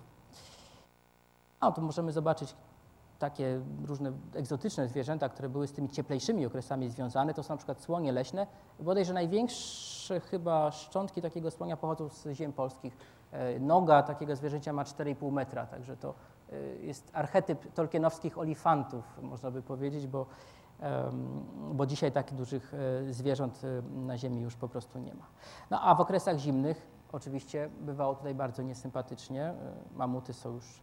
A tu możemy zobaczyć takie różne egzotyczne zwierzęta, które były z tymi cieplejszymi okresami związane, to są na przykład słonie leśne. Bodajże największe chyba szczątki takiego słonia pochodzą z ziem polskich. E, noga takiego zwierzęcia ma 4,5 metra, także to e, jest archetyp tolkienowskich olifantów, można by powiedzieć, bo, bo dzisiaj takich dużych e, zwierząt na Ziemi już po prostu nie ma. No a w okresach zimnych oczywiście bywało tutaj bardzo niesympatycznie. Mamuty są już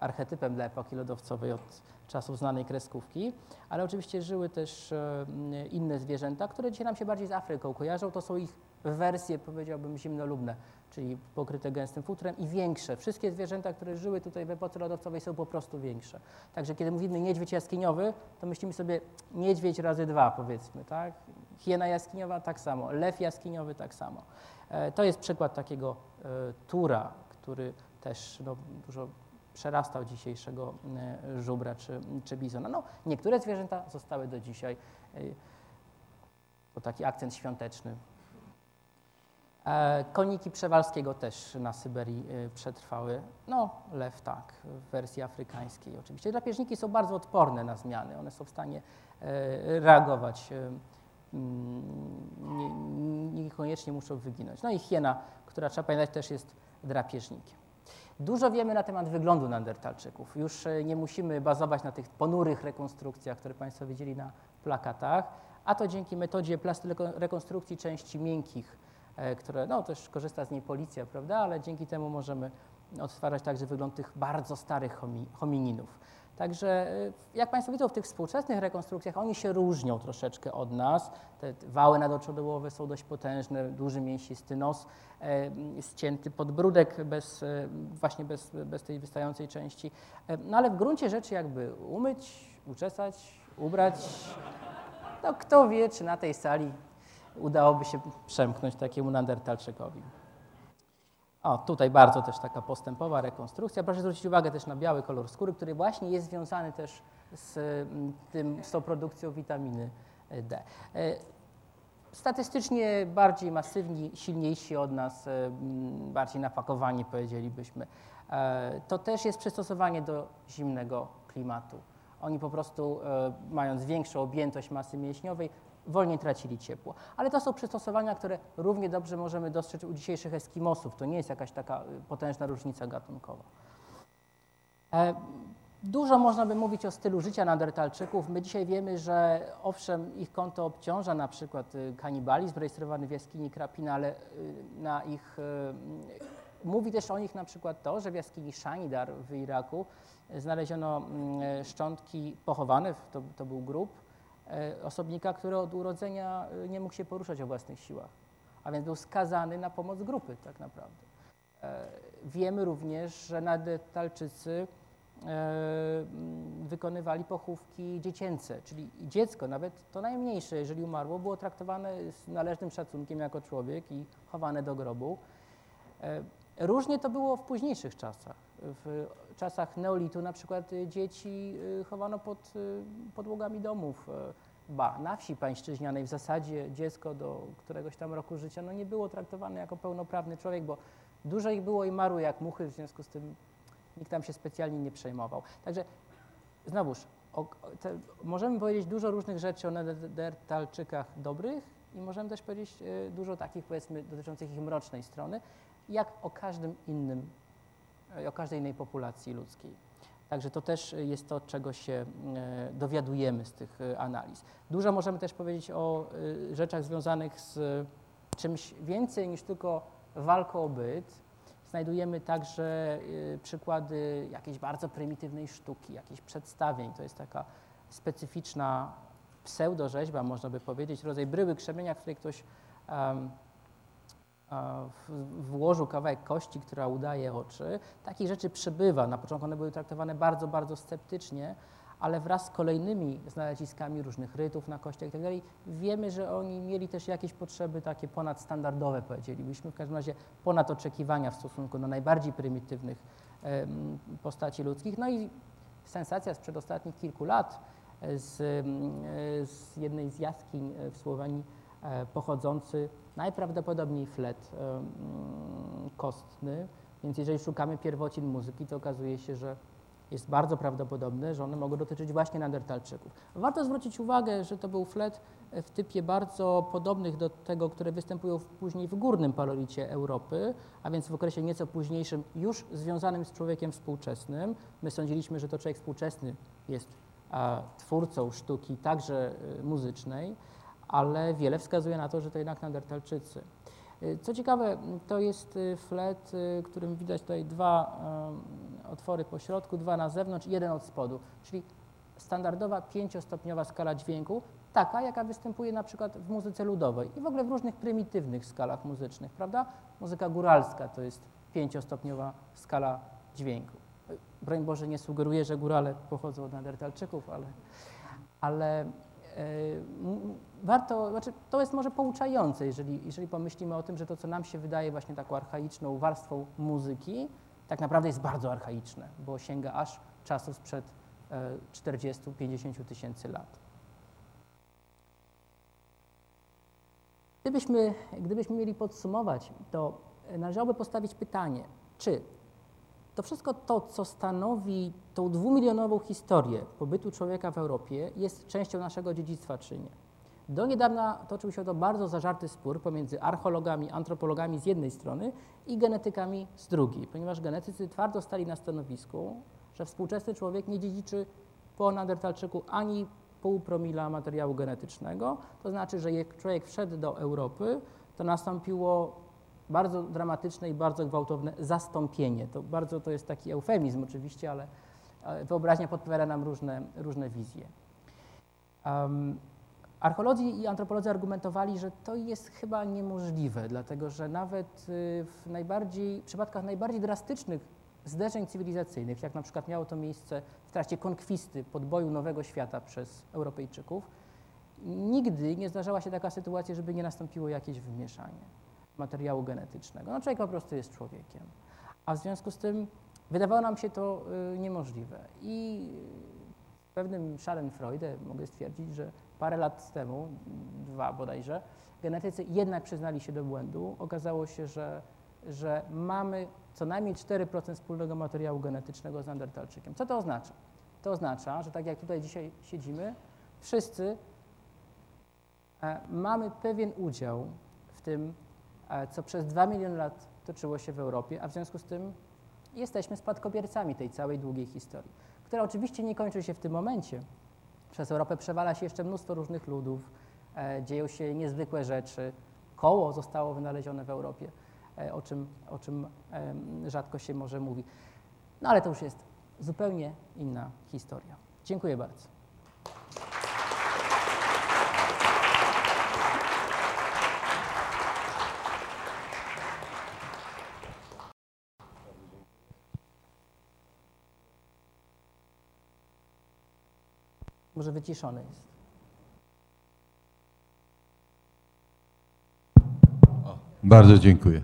archetypem dla epoki lodowcowej od czasów znanej kreskówki, ale oczywiście żyły też e, inne zwierzęta, które dzisiaj nam się bardziej z Afryką kojarzą. To są ich wersje, powiedziałbym, zimnolubne, czyli pokryte gęstym futrem i większe. Wszystkie zwierzęta, które żyły tutaj w epoce lodowcowej są po prostu większe. Także kiedy mówimy niedźwiedź jaskiniowy, to myślimy sobie niedźwiedź razy dwa, powiedzmy, tak? Hiena jaskiniowa tak samo, lew jaskiniowy tak samo. E, to jest przykład takiego e, tura, który też no, dużo przerastał dzisiejszego e, żubra czy, czy bizona. No, niektóre zwierzęta zostały do dzisiaj. E, to taki akcent świąteczny. E, koniki Przewalskiego też na Syberii przetrwały. No, lew tak, w wersji afrykańskiej oczywiście. Drapieżniki są bardzo odporne na zmiany. One są w stanie reagować. Niekoniecznie muszą wyginąć. No i hiena, która trzeba pamiętać też jest drapieżnikiem. Dużo wiemy na temat wyglądu neandertalczyków. Już e, nie musimy bazować na tych ponurych rekonstrukcjach, które Państwo widzieli na plakatach, a to dzięki metodzie rekonstrukcji części miękkich, e, które no, też korzysta z niej policja, prawda, ale dzięki temu możemy odtwarzać także wygląd tych bardzo starych homininów. Także e, jak Państwo widzą w tych współczesnych rekonstrukcjach, oni się różnią troszeczkę od nas. Te wały nadoczodołowe są dość potężne, duży mięsisty nos, e, ścięty podbródek bez, e, właśnie bez, bez tej wystającej części. No ale w gruncie rzeczy jakby umyć, uczesać, ubrać, no kto wie, czy na tej sali udałoby się przemknąć takiemu Neandertalczykowi. O, tutaj bardzo też taka postępowa rekonstrukcja. Proszę zwrócić uwagę też na biały kolor skóry, który właśnie jest związany też z, mm, tym, z tą produkcją witaminy D. E, statystycznie bardziej masywni, silniejsi od nas, e, mm, bardziej napakowani powiedzielibyśmy. E, to też jest przystosowanie do zimnego klimatu. Oni po prostu, mając większą objętość masy mięśniowej, wolniej tracili ciepło. Ale to są przystosowania, które równie dobrze możemy dostrzec u dzisiejszych Eskimosów. To nie jest jakaś taka y, potężna różnica gatunkowa. E, Dużo można by mówić o stylu życia Neandertalczyków. My dzisiaj wiemy, że owszem, ich konto obciąża na przykład y, kanibalizm rejestrowany w jaskini Krapina, ale y, na ich, mówi też o nich na przykład to, że w jaskini Shanidar w Iraku znaleziono mm, szczątki pochowane, to, to był grób, osobnika, który od urodzenia nie mógł się poruszać o własnych siłach, a więc był skazany na pomoc grupy tak naprawdę. E, wiemy również, że Neandertalczycy E, wykonywali pochówki dziecięce, czyli dziecko, nawet to najmniejsze, jeżeli umarło, było traktowane z należnym szacunkiem jako człowiek i chowane do grobu. E, różnie to było w późniejszych czasach. W czasach neolitu na przykład dzieci e, chowano pod podłogami domów. Ba, na wsi pańszczyźnianej w zasadzie dziecko do któregoś tam roku życia no nie było traktowane jako pełnoprawny człowiek, bo dużo ich było i marło jak muchy, w związku z tym Nikt tam się specjalnie nie przejmował. Także znowuż, o, te, możemy powiedzieć dużo różnych rzeczy o Neandertalczykach dobrych i możemy też powiedzieć y, dużo takich, powiedzmy, dotyczących ich mrocznej strony, jak o każdym innym, y, o każdej innej populacji ludzkiej. Także to też jest to, czego się y, dowiadujemy z tych analiz. Dużo możemy też powiedzieć o rzeczach związanych z czymś więcej niż tylko walką o byt, Znajdujemy także przykłady jakiejś bardzo prymitywnej sztuki, jakichś przedstawień. To jest taka specyficzna pseudorzeźba, można by powiedzieć, rodzaj bryły krzemienia, w której ktoś um, włożył kawałek kości, która udaje oczy. Takich rzeczy przybywa. Na początku one były traktowane bardzo, bardzo sceptycznie, ale wraz z kolejnymi znaleziskami różnych rytów na kościach itd. Tak wiemy, że oni mieli też jakieś potrzeby takie ponadstandardowe, powiedzielibyśmy, w każdym razie ponad oczekiwania w stosunku do najbardziej prymitywnych postaci ludzkich. No i sensacja sprzed ostatnich kilku lat e, z, e, z jednej z jaskiń e, w Słowenii pochodzący najprawdopodobniej flet kostny, więc jeżeli szukamy pierwocin muzyki, to okazuje się, że jest bardzo prawdopodobne, że one mogą dotyczyć właśnie Neandertalczyków. Warto zwrócić uwagę, że to był flet w typie bardzo podobnych do tego, które występują później w górnym palolicie Europy, a więc w okresie nieco późniejszym, już związanym z człowiekiem współczesnym. My sądziliśmy, że to człowiek współczesny jest twórcą sztuki, także y, muzycznej, ale wiele wskazuje na to, że to jednak Neandertalczycy. Y, co ciekawe, to jest y, flet, którym widać tutaj dwa otwory po środku, dwa na zewnątrz, jeden od spodu, czyli standardowa pięciostopniowa skala dźwięku, taka jaka występuje na przykład w muzyce ludowej i w ogóle w różnych prymitywnych skalach muzycznych, prawda? Muzyka góralska to jest pięciostopniowa skala dźwięku. Broń Boże nie sugeruję, że górale pochodzą od Neandertalczyków, ale, ale warto, znaczy to jest może pouczające, jeżeli, jeżeli pomyślimy o tym, że to, co nam się wydaje właśnie taką archaiczną warstwą muzyki, tak naprawdę jest bardzo archaiczne, bo sięga aż czasów sprzed 40-50 e, tysięcy lat. Gdybyśmy, gdybyśmy mieli podsumować, to należałoby postawić pytanie, czy to wszystko to, co stanowi tą dwumilionową historię pobytu człowieka w Europie, jest częścią naszego dziedzictwa, czy nie. Do niedawna toczył się to bardzo zażarty spór pomiędzy archeologami, antropologami z jednej strony i genetykami z drugiej, ponieważ genetycy twardo stali na stanowisku, że współczesny człowiek nie dziedziczy po Neandertalczyku ani pół promila materiału genetycznego. To znaczy, że jak człowiek wszedł do Europy, to nastąpiło bardzo dramatyczne i bardzo gwałtowne zastąpienie. To bardzo to jest taki eufemizm oczywiście, ale wyobraźnia podpowiada nam różne, różne wizje. Um, Archeolodzy i antropolodzy argumentowali, że to jest chyba niemożliwe, dlatego że nawet y, w najbardziej, w przypadkach najbardziej drastycznych zderzeń cywilizacyjnych, jak na przykład miało to miejsce w trakcie konkwisty, podboju Nowego Świata przez Europejczyków, nigdy nie zdarzała się taka sytuacja, żeby nie nastąpiło jakieś wymieszanie materiału genetycznego. No człowiek po prostu jest człowiekiem. A w związku z tym wydawało nam się to y, niemożliwe. I pewnym Schadenfreude mogę stwierdzić, że parę lat temu, dwa bodajże, genetycy jednak przyznali się do błędu. Okazało się, że, że mamy co najmniej 4% wspólnego materiału genetycznego z Neandertalczykiem. Co to oznacza? To oznacza, że tak jak tutaj dzisiaj siedzimy, wszyscy e, mamy pewien udział w tym, co przez 2 miliony lat toczyło się w Europie, a w związku z tym jesteśmy spadkobiercami tej całej długiej historii która oczywiście nie kończy się w tym momencie. Przez Europę przewala się jeszcze mnóstwo różnych ludów, e, dzieją się niezwykłe rzeczy. Koło zostało wynalezione w Europie, e, o czym, o czym e, rzadko się może mówi. No ale to już jest zupełnie inna historia. Dziękuję bardzo. Może wyciszony jest. Bardzo dziękuję.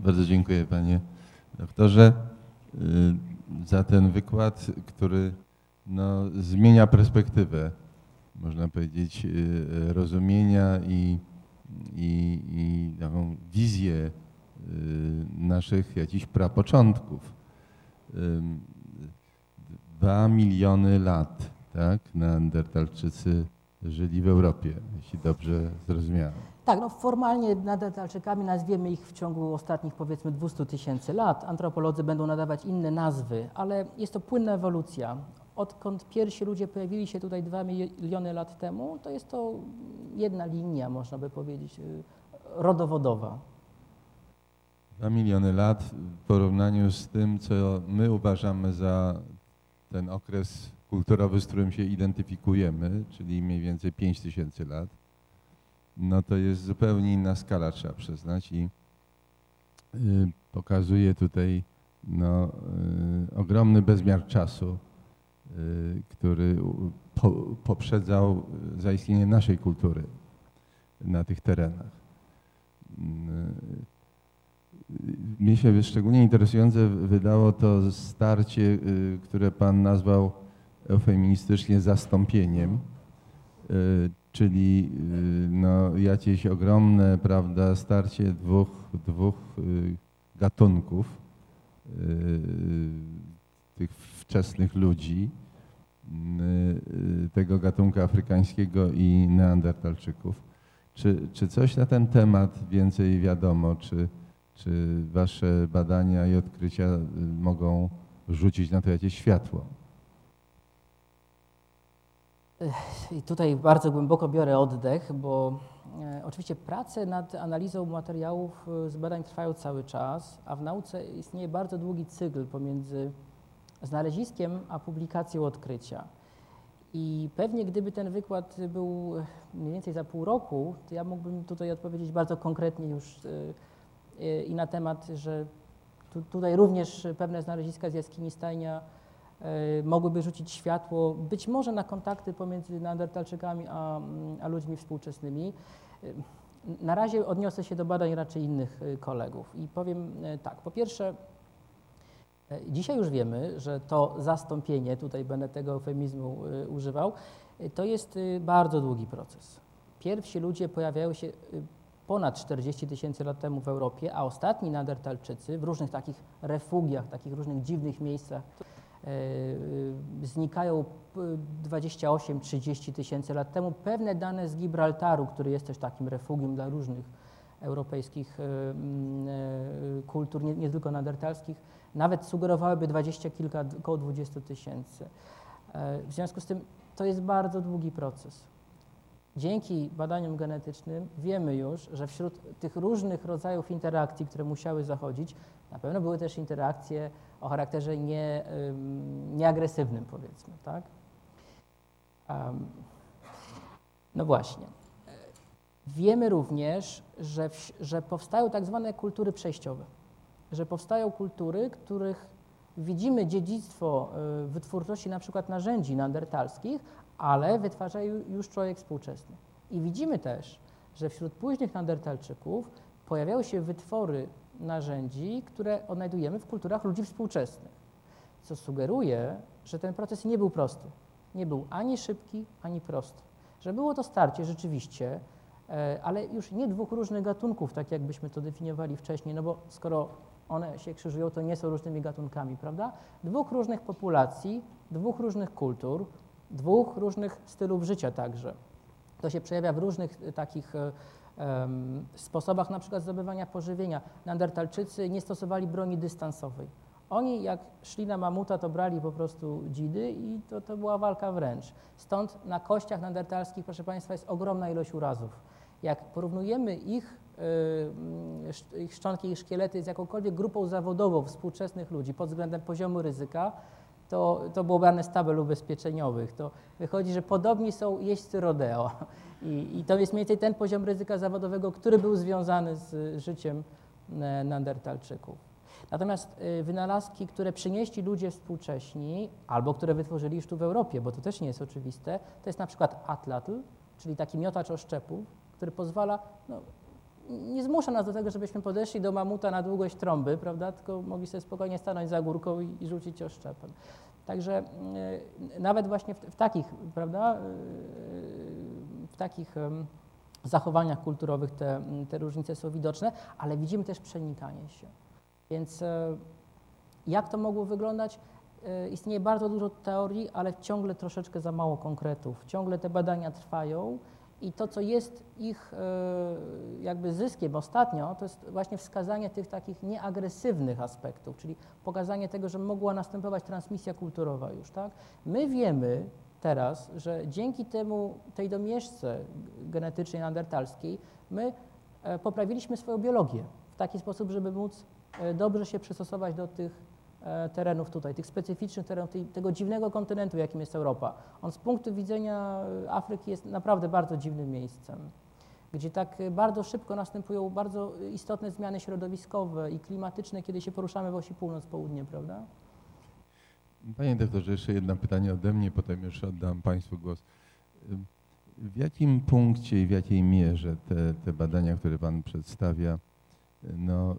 Bardzo dziękuję panie doktorze y, za ten wykład, który no, zmienia perspektywę, można powiedzieć, y, rozumienia i, i, i taką wizję y, naszych jakichś prapoczątków. Ym, Dwa miliony lat, tak, Neandertalczycy żyli w Europie, jeśli dobrze zrozumiałem. Tak, no formalnie Neandertalczykami nazwiemy ich w ciągu ostatnich powiedzmy 200 tysięcy lat. Antropolodzy będą nadawać inne nazwy, ale jest to płynna ewolucja. Odkąd pierwsi ludzie pojawili się tutaj 2 miliony lat temu, to jest to jedna linia, można by powiedzieć, y, rodowodowa. Dwa miliony lat w porównaniu z tym, co my uważamy za ten okres kulturowy, z którym się identyfikujemy, czyli mniej więcej 5 tysięcy lat, no to jest zupełnie inna skala, trzeba przyznać i y, pokazuje tutaj no, y, ogromny bezmiar czasu, y, który poprzedzał zaistnienie naszej kultury na tych terenach. Mnie się szczególnie interesujące wydało to starcie, y, które Pan nazwał eufemistycznie zastąpieniem, y, czyli y, no, jakieś ogromne prawda, starcie dwóch, dwóch gatunków tych wczesnych ludzi, tego gatunku afrykańskiego i neandertalczyków. Czy, czy coś na ten temat więcej wiadomo? Czy, czy Wasze badania i odkrycia y, mogą rzucić na to jakieś światło? I tutaj bardzo głęboko biorę oddech, bo e, oczywiście prace nad analizą materiałów e, z badań trwają cały czas, a w nauce istnieje bardzo długi cykl pomiędzy znaleziskiem a publikacją odkrycia. I pewnie gdyby ten wykład był e, mniej więcej za pół roku, to ja mógłbym tutaj odpowiedzieć bardzo konkretnie już e, i na temat, że tu, tutaj również pewne znaleziska z jaskini stajnia e, mogłyby rzucić światło być może na kontakty pomiędzy Neandertalczykami a, a ludźmi współczesnymi. E, Na razie odniosę się do badań raczej innych kolegów i powiem tak. Po pierwsze, dzisiaj już wiemy, że to zastąpienie, tutaj będę tego eufemizmu używał, to jest bardzo długi proces. Pierwsi ludzie pojawiają się ponad 40 tysięcy lat temu w Europie, a ostatni Neandertalczycy w różnych takich refugiach, takich różnych dziwnych miejscach e, e, znikają p- 28-30 tysięcy lat temu. Pewne dane z Gibraltaru, który jest też takim refugium dla różnych europejskich e, e, kultur, nie, nie tylko neandertalskich, nawet sugerowałyby 20 kilka, około 20 tysięcy. E, W związku z tym to jest bardzo długi proces. Dzięki badaniom genetycznym wiemy już, że wśród tych różnych rodzajów interakcji, które musiały zachodzić, na pewno były też interakcje o charakterze nie, ym, nieagresywnym, powiedzmy, tak? Em, no właśnie. Wiemy również, że, wś- że powstają tak zwane kultury przejściowe, że powstają kultury, których widzimy dziedzictwo y, wytwórczości na przykład narzędzi neandertalskich, ale wytwarzają już człowiek współczesny. I widzimy też, że wśród późnych neandertalczyków pojawiały się wytwory narzędzi, które odnajdujemy w kulturach ludzi współczesnych, co sugeruje, że ten proces nie był prosty. Nie był ani szybki, ani prosty. Że było to starcie rzeczywiście, e, ale już nie dwóch różnych gatunków, tak jakbyśmy to definiowali wcześniej, no bo skoro one się krzyżują, to nie są różnymi gatunkami, prawda? Dwóch różnych populacji, dwóch różnych kultur, dwóch różnych stylów życia także. To się przejawia w różnych e, takich e, em, sposobach, na przykład zdobywania pożywienia. Neandertalczycy nie stosowali broni dystansowej. oni jak szli na mamuta, to brali po prostu dzidy i to, to była walka wręcz. Stąd na kościach neandertalskich, proszę Państwa, jest ogromna ilość urazów. Jak porównujemy ich, yy, ich szczątki, ich szkielety z jakąkolwiek grupą zawodową współczesnych ludzi pod względem poziomu ryzyka, to, to było brane z tabel ubezpieczeniowych. To wychodzi, że podobni są jeźdźcy rodeo. I, I, to jest mniej więcej ten poziom ryzyka zawodowego, który był związany z życiem e, neandertalczyków. Natomiast e, wynalazki, które przynieśli ludzie współcześni, albo które wytworzyli już tu w Europie, bo to też nie jest oczywiste, to jest na przykład atlatl, czyli taki miotacz oszczepów, który pozwala, no, nie zmusza nas do tego, żebyśmy podeszli do mamuta na długość trąby, prawda, tylko mogli sobie spokojnie stanąć za górką i, i rzucić oszczepem. Także y, nawet właśnie w, w takich, prawda, y, w takich y, zachowaniach kulturowych te, te różnice są widoczne, ale widzimy też przenikanie się. Więc e, jak to mogło wyglądać? Istnieje bardzo dużo teorii, ale ciągle troszeczkę za mało konkretów. Ciągle te badania trwają i to, co jest ich e, jakby zyskiem ostatnio, to jest właśnie wskazanie tych takich nieagresywnych aspektów, czyli pokazanie tego, że mogła następować transmisja kulturowa już. Tak? My wiemy teraz, że dzięki temu, tej domieszce genetycznej neandertalskiej, my poprawiliśmy swoją biologię w taki sposób, żeby móc E, dobrze się przystosować do tych e, terenów tutaj, tych specyficznych terenów, tego dziwnego kontynentu, jakim jest Europa. On z punktu widzenia e, Afryki jest naprawdę bardzo dziwnym miejscem, gdzie tak bardzo szybko następują bardzo istotne zmiany środowiskowe i klimatyczne, kiedy się poruszamy w osi północ-południe, prawda? Panie doktorze, jeszcze jedno pytanie ode mnie, potem już oddam Państwu głos. W jakim punkcie i w jakiej mierze te, te badania, które Pan przedstawia, no,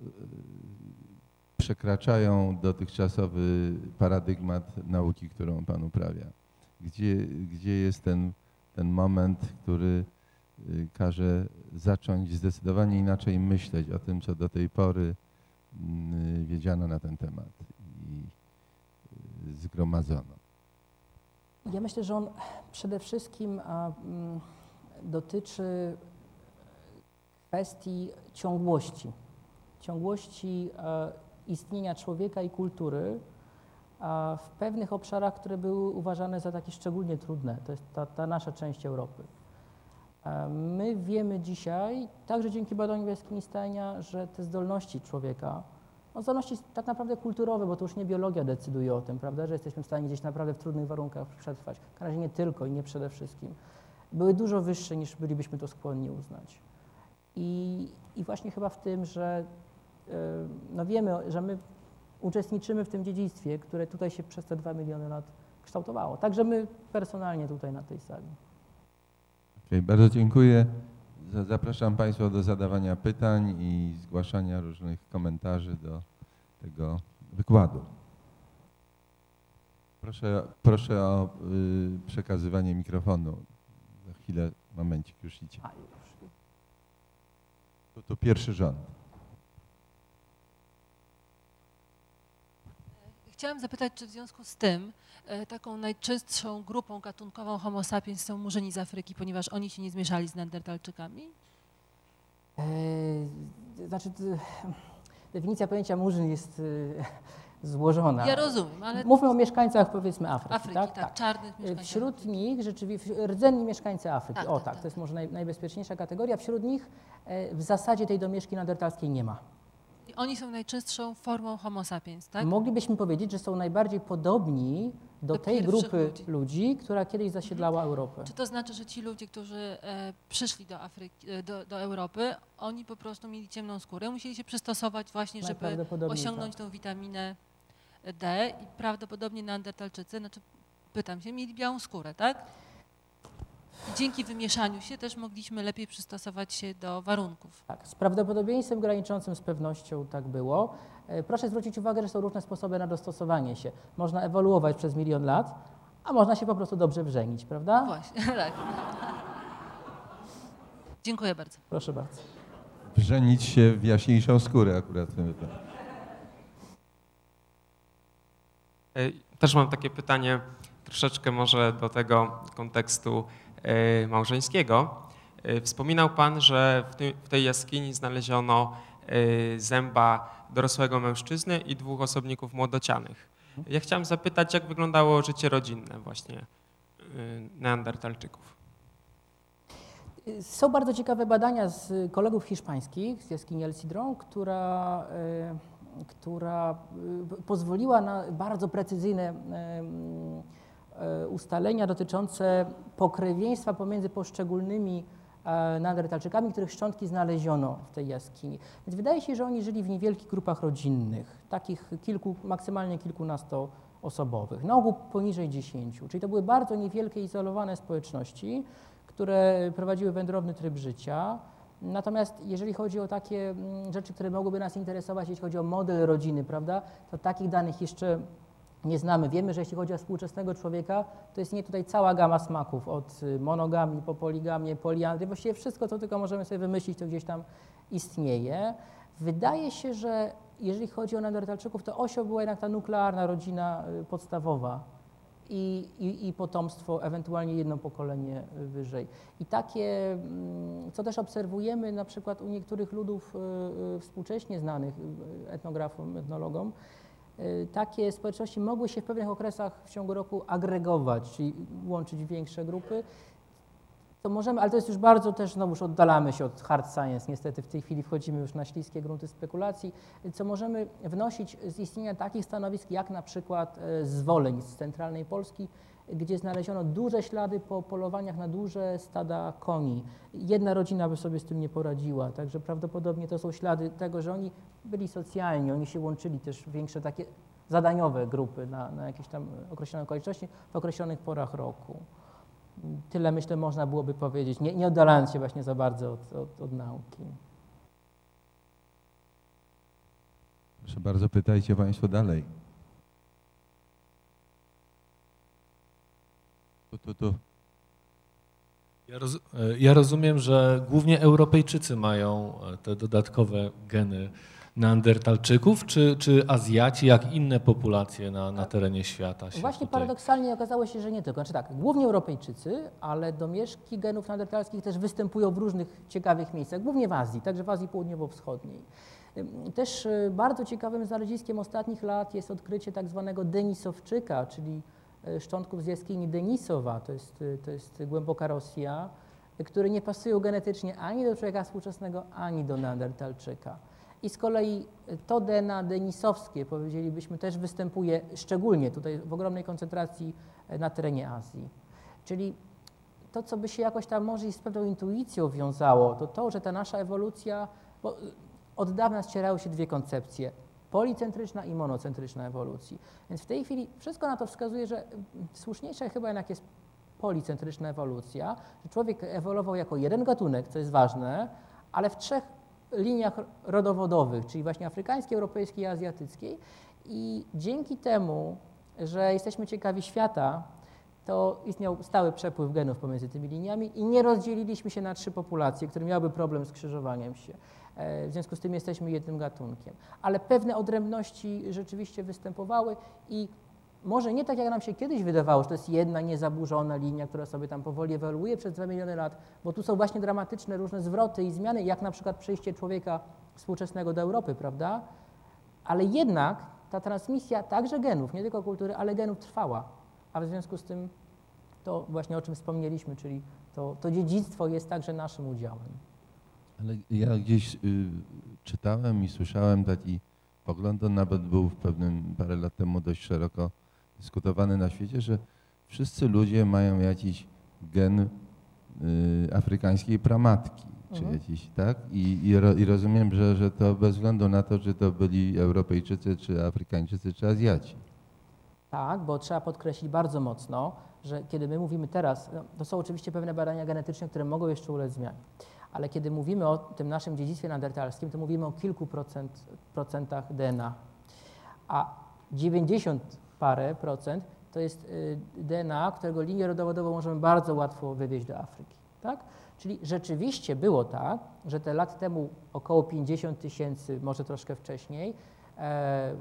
przekraczają dotychczasowy paradygmat nauki, którą Pan uprawia. Gdzie, gdzie jest ten, ten moment, który y, każe zacząć zdecydowanie inaczej myśleć o tym, co do tej pory mm, wiedziano na ten temat i y, zgromadzono? Ja myślę, że on przede wszystkim mm, dotyczy kwestii ciągłości ciągłości e, istnienia człowieka i kultury w pewnych obszarach, które były uważane za takie szczególnie trudne. To jest ta, ta nasza część Europy. My wiemy dzisiaj, także dzięki badaniu Jaskini-Steina, że te zdolności człowieka, no zdolności tak naprawdę kulturowe, bo to już nie biologia decyduje o tym, prawda, że jesteśmy w stanie gdzieś naprawdę w trudnych warunkach przetrwać. W razie nie tylko i nie przede wszystkim. Były dużo wyższe niż bylibyśmy to skłonni uznać. I, i właśnie chyba w tym, że no wiemy, że my uczestniczymy w tym dziedzictwie, które tutaj się przez te dwa miliony lat kształtowało. Także my personalnie tutaj na tej sali. Okay, bardzo dziękuję. Zapraszam Państwa do zadawania pytań i zgłaszania różnych komentarzy do tego wykładu. Proszę, proszę o y, przekazywanie mikrofonu. Za chwilę, momencik, już idzie. To, to pierwszy rząd. Chciałam zapytać, czy w związku z tym e, taką najczęstszą grupą gatunkową homo sapiens są murzyni z Afryki, ponieważ oni się nie zmieszali z neandertalczykami? E, znaczy, definicja pojęcia murzyn jest e, złożona. Ja rozumiem, ale... Mówmy o mieszkańcach, powiedzmy, Afryki. Afryki, tak, tak, tak. czarnych mieszkańców Wśród Afryki. nich rzeczywiście, rdzenni mieszkańcy Afryki, tak, o tak, tak, to jest może naj, najbezpieczniejsza kategoria. Wśród nich w zasadzie tej domieszki neandertalskiej nie ma. Oni są najczęstszą formą homo sapiens, tak? Moglibyśmy powiedzieć, że są najbardziej podobni do, do tej grupy ludzi. ludzi. która kiedyś zasiedlała mhm. Europę. Czy to znaczy, że ci ludzie, którzy e, przyszli do, Afryki, e, do, do, Europy, oni po prostu mieli ciemną skórę, musieli się przystosować właśnie, żeby osiągnąć tak. tą witaminę D i prawdopodobnie neandertalczycy, znaczy pytam się, mieli białą skórę, tak? I dzięki wymieszaniu się też mogliśmy lepiej przystosować się do warunków. Tak, z prawdopodobieństwem graniczącym z pewnością tak było. E, proszę zwrócić uwagę, że są różne sposoby na dostosowanie się. Można ewoluować przez milion lat, a można się po prostu dobrze wrzenić, prawda? No właśnie, tak. Dziękuję bardzo. Proszę bardzo. Wrzenić się w jaśniejszą skórę akurat w tym wypadku. E, też mam takie pytanie, troszeczkę może do tego kontekstu małżeńskiego. E, wspominał Pan, że w, tej jaskini znaleziono zęba dorosłego mężczyzny i dwóch osobników młodocianych. Ja chciałem zapytać, jak wyglądało życie rodzinne właśnie neandertalczyków. Są bardzo ciekawe badania z kolegów hiszpańskich z jaskini El Cidron, która, e, która e, pozwoliła na bardzo precyzyjne e, ustalenia dotyczące pokrewieństwa pomiędzy poszczególnymi neandertalczykami, których szczątki znaleziono w tej jaskini. Więc wydaje się, że oni żyli w niewielkich grupach rodzinnych, takich kilku, maksymalnie kilkunastoosobowych, na ogół poniżej dziesięciu. Czyli to były bardzo niewielkie, izolowane społeczności, które prowadziły wędrowny tryb życia. Natomiast jeżeli chodzi o takie mm, rzeczy, które mogłyby nas interesować, jeśli chodzi o model rodziny, prawda, to takich danych jeszcze nie znamy. Wiemy, że jeśli chodzi o współczesnego człowieka, to jest nie tutaj cała gama smaków, od y, monogami po poligamię, poliandry, właściwie wszystko, co tylko możemy sobie wymyślić, to gdzieś tam istnieje. Wydaje się, że jeżeli chodzi o Neandertalczyków, to osią była jednak ta nuklearna rodzina y, podstawowa, i, i, i, potomstwo, ewentualnie jedno pokolenie wyżej. I takie, mm, co też obserwujemy na przykład u niektórych ludów y, y, współcześnie znanych y, etnografom, etnologom, takie społeczności mogły się w pewnych okresach w ciągu roku agregować, czyli łączyć większe grupy to możemy, ale to jest już bardzo też, już oddalamy się od hard science, niestety w tej chwili wchodzimy już na śliskie grunty spekulacji, co możemy wnosić z istnienia takich stanowisk jak na przykład e, zwoleń z centralnej Polski, gdzie znaleziono duże ślady po polowaniach na duże stada koni. Jedna rodzina by sobie z tym nie poradziła, także prawdopodobnie to są ślady tego, że oni byli socjalni, oni się łączyli też w większe takie zadaniowe grupy na, na jakieś tam określone okoliczności w określonych porach roku. Tyle myślę można byłoby powiedzieć, nie, nie oddalając się właśnie za bardzo od, od, od nauki. Proszę bardzo, pytajcie Państwo dalej. Tu, tu, tu. Ja, roz, ja rozumiem, że głównie Europejczycy mają te dodatkowe geny Neandertalczyków, czy, czy Azjaci, jak inne populacje na, na terenie świata? Właśnie tutaj... paradoksalnie okazało się, że nie tylko. Znaczy tak, głównie Europejczycy, ale domieszki genów neandertalskich też występują w różnych ciekawych miejscach, głównie w Azji, także w Azji Południowo-Wschodniej. Też y, bardzo ciekawym znaleziskiem ostatnich lat jest odkrycie tak zwanego Denisowczyka, czyli szczątków z jaskini Denisowa, to jest, y, to jest głęboka Rosja, które nie pasują genetycznie ani do człowieka współczesnego, ani do neandertalczyka. I z kolei to DNA denisowskie, powiedzielibyśmy, też występuje szczególnie tutaj w ogromnej koncentracji e, na terenie Azji. Czyli to, co by się jakoś tam może i z pewną intuicją wiązało, to to, że ta nasza ewolucja, bo e, od dawna ścierały się dwie koncepcje, policentryczna i monocentryczna ewolucji. Więc w tej chwili wszystko na to wskazuje, że słuszniejsza chyba jednak jest policentryczna ewolucja, że człowiek ewoluował jako jeden gatunek, co jest ważne, ale w trzech liniach rodowodowych, czyli właśnie afrykańskiej, europejskiej i azjatyckiej. I dzięki temu, że jesteśmy ciekawi świata, to istniał stały przepływ genów pomiędzy tymi liniami i nie rozdzieliliśmy się na trzy populacje, które miałyby problem z krzyżowaniem się. E, w związku z tym jesteśmy jednym gatunkiem. Ale pewne odrębności rzeczywiście występowały i może nie tak, jak nam się kiedyś wydawało, że to jest jedna niezaburzona linia, która sobie tam powoli ewoluuje przez 2 miliony lat, bo tu są właśnie dramatyczne różne zwroty i zmiany, jak na przykład przejście człowieka współczesnego do Europy, prawda? Ale jednak ta transmisja także genów, nie tylko kultury, ale genów trwała. A w związku z tym to właśnie o czym wspomnieliśmy, czyli to, to dziedzictwo jest także naszym udziałem. Ale ja gdzieś y, czytałem i słyszałem taki pogląd, on nawet był w pewnym parę lat temu dość szeroko dyskutowany na świecie, że wszyscy ludzie mają jakiś gen y, afrykańskiej pramatki, czy mhm. jakiś, tak? I, i, ro, I, rozumiem, że, że to bez względu na to, czy to byli Europejczycy, czy Afrykańczycy, czy Azjaci. Tak, bo trzeba podkreślić bardzo mocno, że kiedy my mówimy teraz, no, to są oczywiście pewne badania genetyczne, które mogą jeszcze ulec zmianie, ale kiedy mówimy o tym naszym dziedzictwie neandertalskim, to mówimy o kilku procent, procentach DNA, a 90 parę procent, to jest y, DNA, którego linię rodowodową możemy bardzo łatwo wywieźć do Afryki. Tak? Czyli rzeczywiście było tak, że te lat temu około 50 tysięcy, może troszkę wcześniej, e,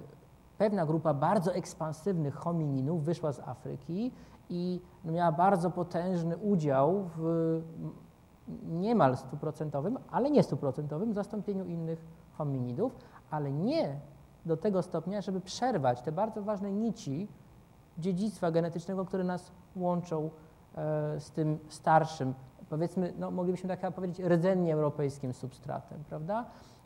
pewna grupa bardzo ekspansywnych homininów wyszła z Afryki i miała bardzo potężny udział w niemal stuprocentowym, ale nie stuprocentowym zastąpieniu innych hominidów, ale nie do tego stopnia, żeby przerwać te bardzo ważne nici dziedzictwa genetycznego, które nas łączą e, z tym starszym, powiedzmy, no, moglibyśmy tak powiedzieć, rdzennie europejskim substratem, prawda?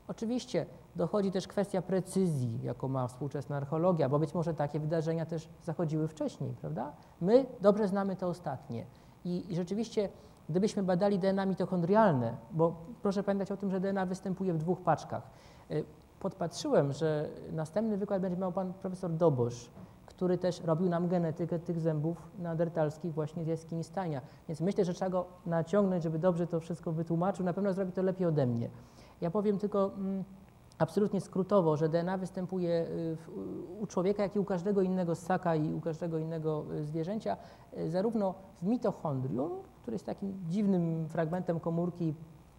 Oczywiście dochodzi też kwestia precyzji, jaką ma współczesna archeologia, bo być może takie wydarzenia też zachodziły wcześniej, prawda? My dobrze znamy te ostatnie i, i rzeczywiście, gdybyśmy badali DNA mitochondrialne, bo proszę pamiętać o tym, że DNA występuje w dwóch paczkach. Y, podpatrzyłem, że następny wykład będzie miał pan profesor Dobosz, który też robił nam genetykę tych zębów neandertalskich właśnie z jaskini Stania. Więc myślę, że trzeba go naciągnąć, żeby dobrze to wszystko wytłumaczył. Na pewno zrobi to lepiej ode mnie. Ja powiem tylko mm, absolutnie skrótowo, że DNA występuje y, u człowieka, jak i u każdego innego ssaka i u każdego innego y, zwierzęcia, y, zarówno w mitochondrium, który jest takim dziwnym fragmentem komórki,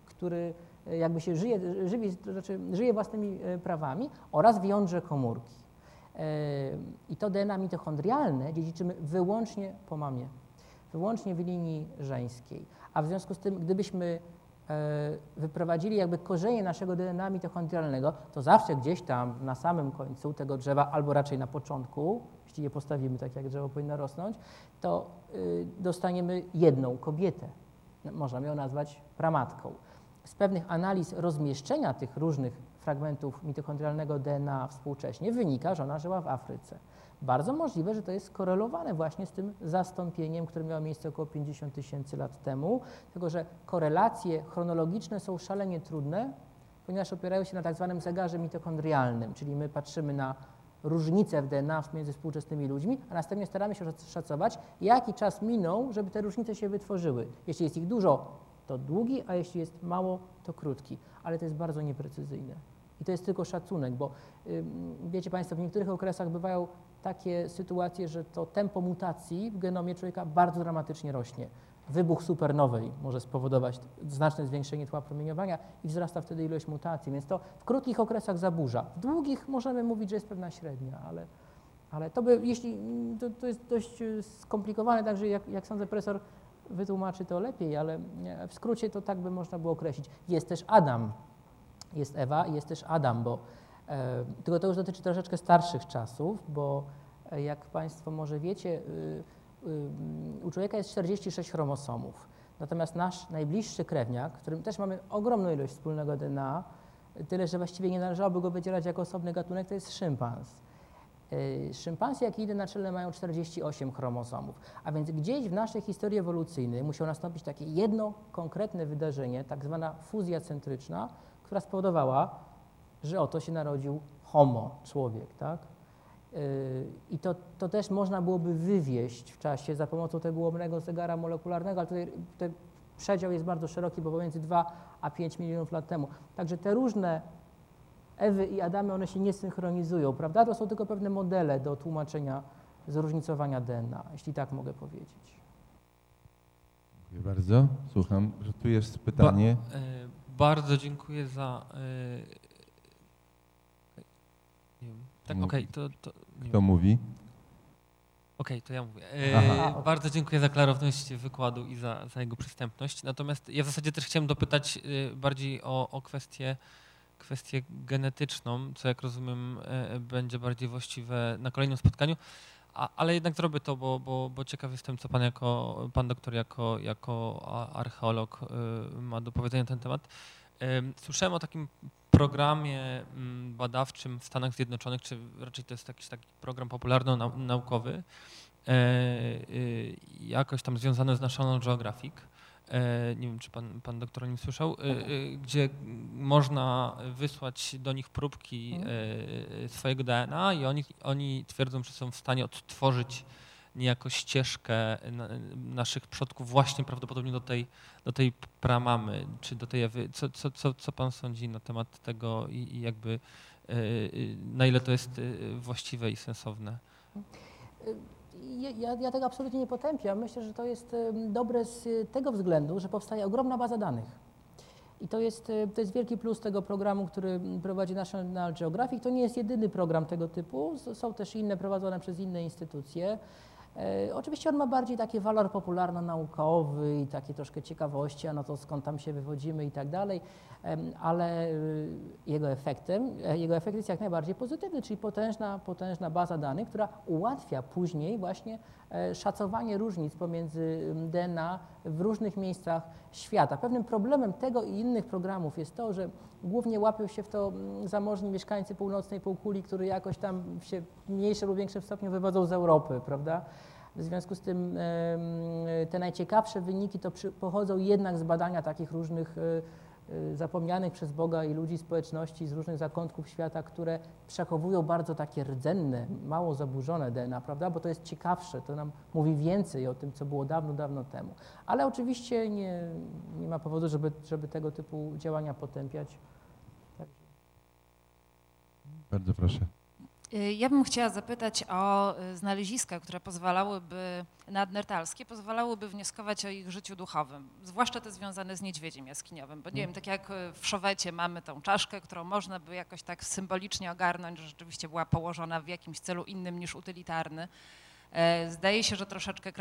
który jakby się żyje, żywi, to znaczy żyje własnymi prawami, oraz w jądrze komórki. I to DNA mitochondrialne dziedziczymy wyłącznie po mamie, wyłącznie w linii żeńskiej. A w związku z tym, gdybyśmy wyprowadzili jakby korzenie naszego DNA mitochondrialnego, to zawsze gdzieś tam na samym końcu tego drzewa, albo raczej na początku, jeśli je postawimy tak, jak drzewo powinno rosnąć, to y, dostaniemy jedną kobietę. Można ją nazwać pramatką. Z pewnych analiz rozmieszczenia tych różnych fragmentów mitochondrialnego DNA współcześnie wynika, że ona żyła w Afryce. Bardzo możliwe, że to jest skorelowane właśnie z tym zastąpieniem, które miało miejsce około 50 tysięcy lat temu, tylko że korelacje chronologiczne są szalenie trudne, ponieważ opierają się na tak zwanym zegarze mitochondrialnym, czyli my patrzymy na różnice w DNA między współczesnymi ludźmi, a następnie staramy się szacować, jaki czas minął, żeby te różnice się wytworzyły. Jeśli jest ich dużo, to długi, a jeśli jest mało, to krótki. Ale to jest bardzo nieprecyzyjne. I to jest tylko szacunek, bo wiecie Państwo, w niektórych okresach bywają takie sytuacje, że to tempo mutacji w genomie człowieka bardzo dramatycznie rośnie. Wybuch supernowej może spowodować znaczne zwiększenie tła promieniowania i wzrasta wtedy ilość mutacji, więc to w krótkich okresach zaburza. W długich możemy mówić, że jest pewna średnia, ale, ale to by, jeśli, to, to jest dość e, skomplikowane, także jak, jak sądzę profesor wytłumaczy to lepiej, ale w skrócie to tak by można było określić. Jest też Adam, jest Ewa i jest też Adam, bo E, tylko to już dotyczy troszeczkę starszych czasów, bo e, jak Państwo może wiecie, y, y, u człowieka jest 46 chromosomów. Natomiast nasz najbliższy krewniak, którym też mamy ogromną ilość wspólnego DNA, tyle, że właściwie nie należałoby go wydzielać jako osobny gatunek, to jest szympans. E, szympansy, jak idę na czele, mają 48 chromosomów. A więc gdzieś w naszej historii ewolucyjnej musiało nastąpić takie jedno konkretne wydarzenie, tak zwana fuzja centryczna, która spowodowała, że oto się narodził homo, człowiek, tak? Y, I to, to też można byłoby wywieść w czasie za pomocą tego łomnego zegara molekularnego, ale tutaj ten przedział jest bardzo szeroki, bo pomiędzy 2 a 5 milionów lat temu. Także te różne Ewy i Adamy, one się nie synchronizują, prawda? To są tylko pewne modele do tłumaczenia zróżnicowania DNA, jeśli tak mogę powiedzieć. Dziękuję bardzo. Słucham, że tu jest pytanie. Ba, y, bardzo dziękuję za y, tak, okej, okay, to, to... Kto mówi? Okej, okay, to ja mówię. E, bardzo dziękuję za klarowność wykładu i za, za jego przystępność. Natomiast ja w zasadzie też chciałem dopytać e, bardziej o, o kwestię, kwestię genetyczną, co jak rozumiem e, będzie bardziej właściwe na kolejnym spotkaniu. Ale jednak zrobię to, bo, bo, bo ciekaw jestem, co pan jako pan doktor, jako, jako archeolog e, ma do powiedzenia na ten temat. Słyszałem o takim programie mm, badawczym w Stanach Zjednoczonych, czy raczej to jest jakiś taki program popularno-naukowy, e, y, jakoś tam związany z National Geographic. E, nie wiem, czy pan, pan doktor o nim słyszał, e, gdzie można wysłać do nich próbki mhm. swojego DNA i oni, oni twierdzą, że są w stanie odtworzyć niejako ścieżkę naszych przodków właśnie prawdopodobnie do tej, do tej pramamy, czy do tej Ewy. Co, co, co, co pan sądzi na temat tego i, i jakby e, e, na ile to jest e, właściwe i sensowne? Ja, ja tego absolutnie nie potępiam. Myślę, że to jest dobre z tego względu, że powstaje ogromna baza danych. I to jest, to jest wielki plus tego programu, który prowadzi National Geographic. To nie jest jedyny program tego typu. Są też inne prowadzone przez inne instytucje. E, oczywiście on ma bardziej taki walor popularno-naukowy i takie troszkę ciekawości, a no to skąd tam się wywodzimy i tak dalej, ale y, jego efektem, e, jego efekt jest jak najbardziej pozytywny, czyli potężna, potężna baza danych, która ułatwia później właśnie e, szacowanie różnic pomiędzy DNA w różnych miejscach świata. Pewnym problemem tego i innych programów jest to, że głównie łapią się w to zamożni mieszkańcy północnej półkuli, którzy jakoś tam się w mniejszym lub większym stopniu wywodzą z Europy, prawda? W związku z tym te najciekawsze wyniki to pochodzą jednak z badania takich różnych e, e, zapomnianych przez Boga i ludzi społeczności z różnych zakątków świata, które przechowują bardzo takie rdzenne, mało zaburzone DNA, prawda? Bo to jest ciekawsze, to nam mówi więcej o tym, co było dawno, dawno temu. Ale oczywiście nie, nie ma powodu, żeby, żeby tego typu działania potępiać. Bardzo proszę. Y, ja bym chciała zapytać o y, znaleziska, które pozwalałyby, nadnertalskie, pozwalałyby wnioskować o ich życiu duchowym, zwłaszcza te związane z niedźwiedziem jaskiniowym, bo nie wiem, tak jak y, w Szowecie mamy tą czaszkę, którą można by jakoś tak symbolicznie ogarnąć, że rzeczywiście była położona w jakimś celu innym niż utylitarny, zdaje się, że troszeczkę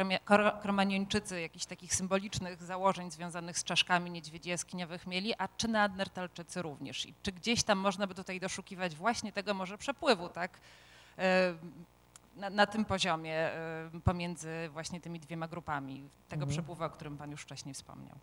kromaniończycy jakichś takich symbolicznych założeń związanych z czaszkami niedźwiedzi jaskiniowych mieli, a czy neandertalczycy również? I czy gdzieś tam można by tutaj doszukiwać właśnie tego może przepływu, tak? E, na, na tym poziomie e, pomiędzy właśnie tymi dwiema grupami, tego mhm. przepływu, o którym Pan już wcześniej wspomniał.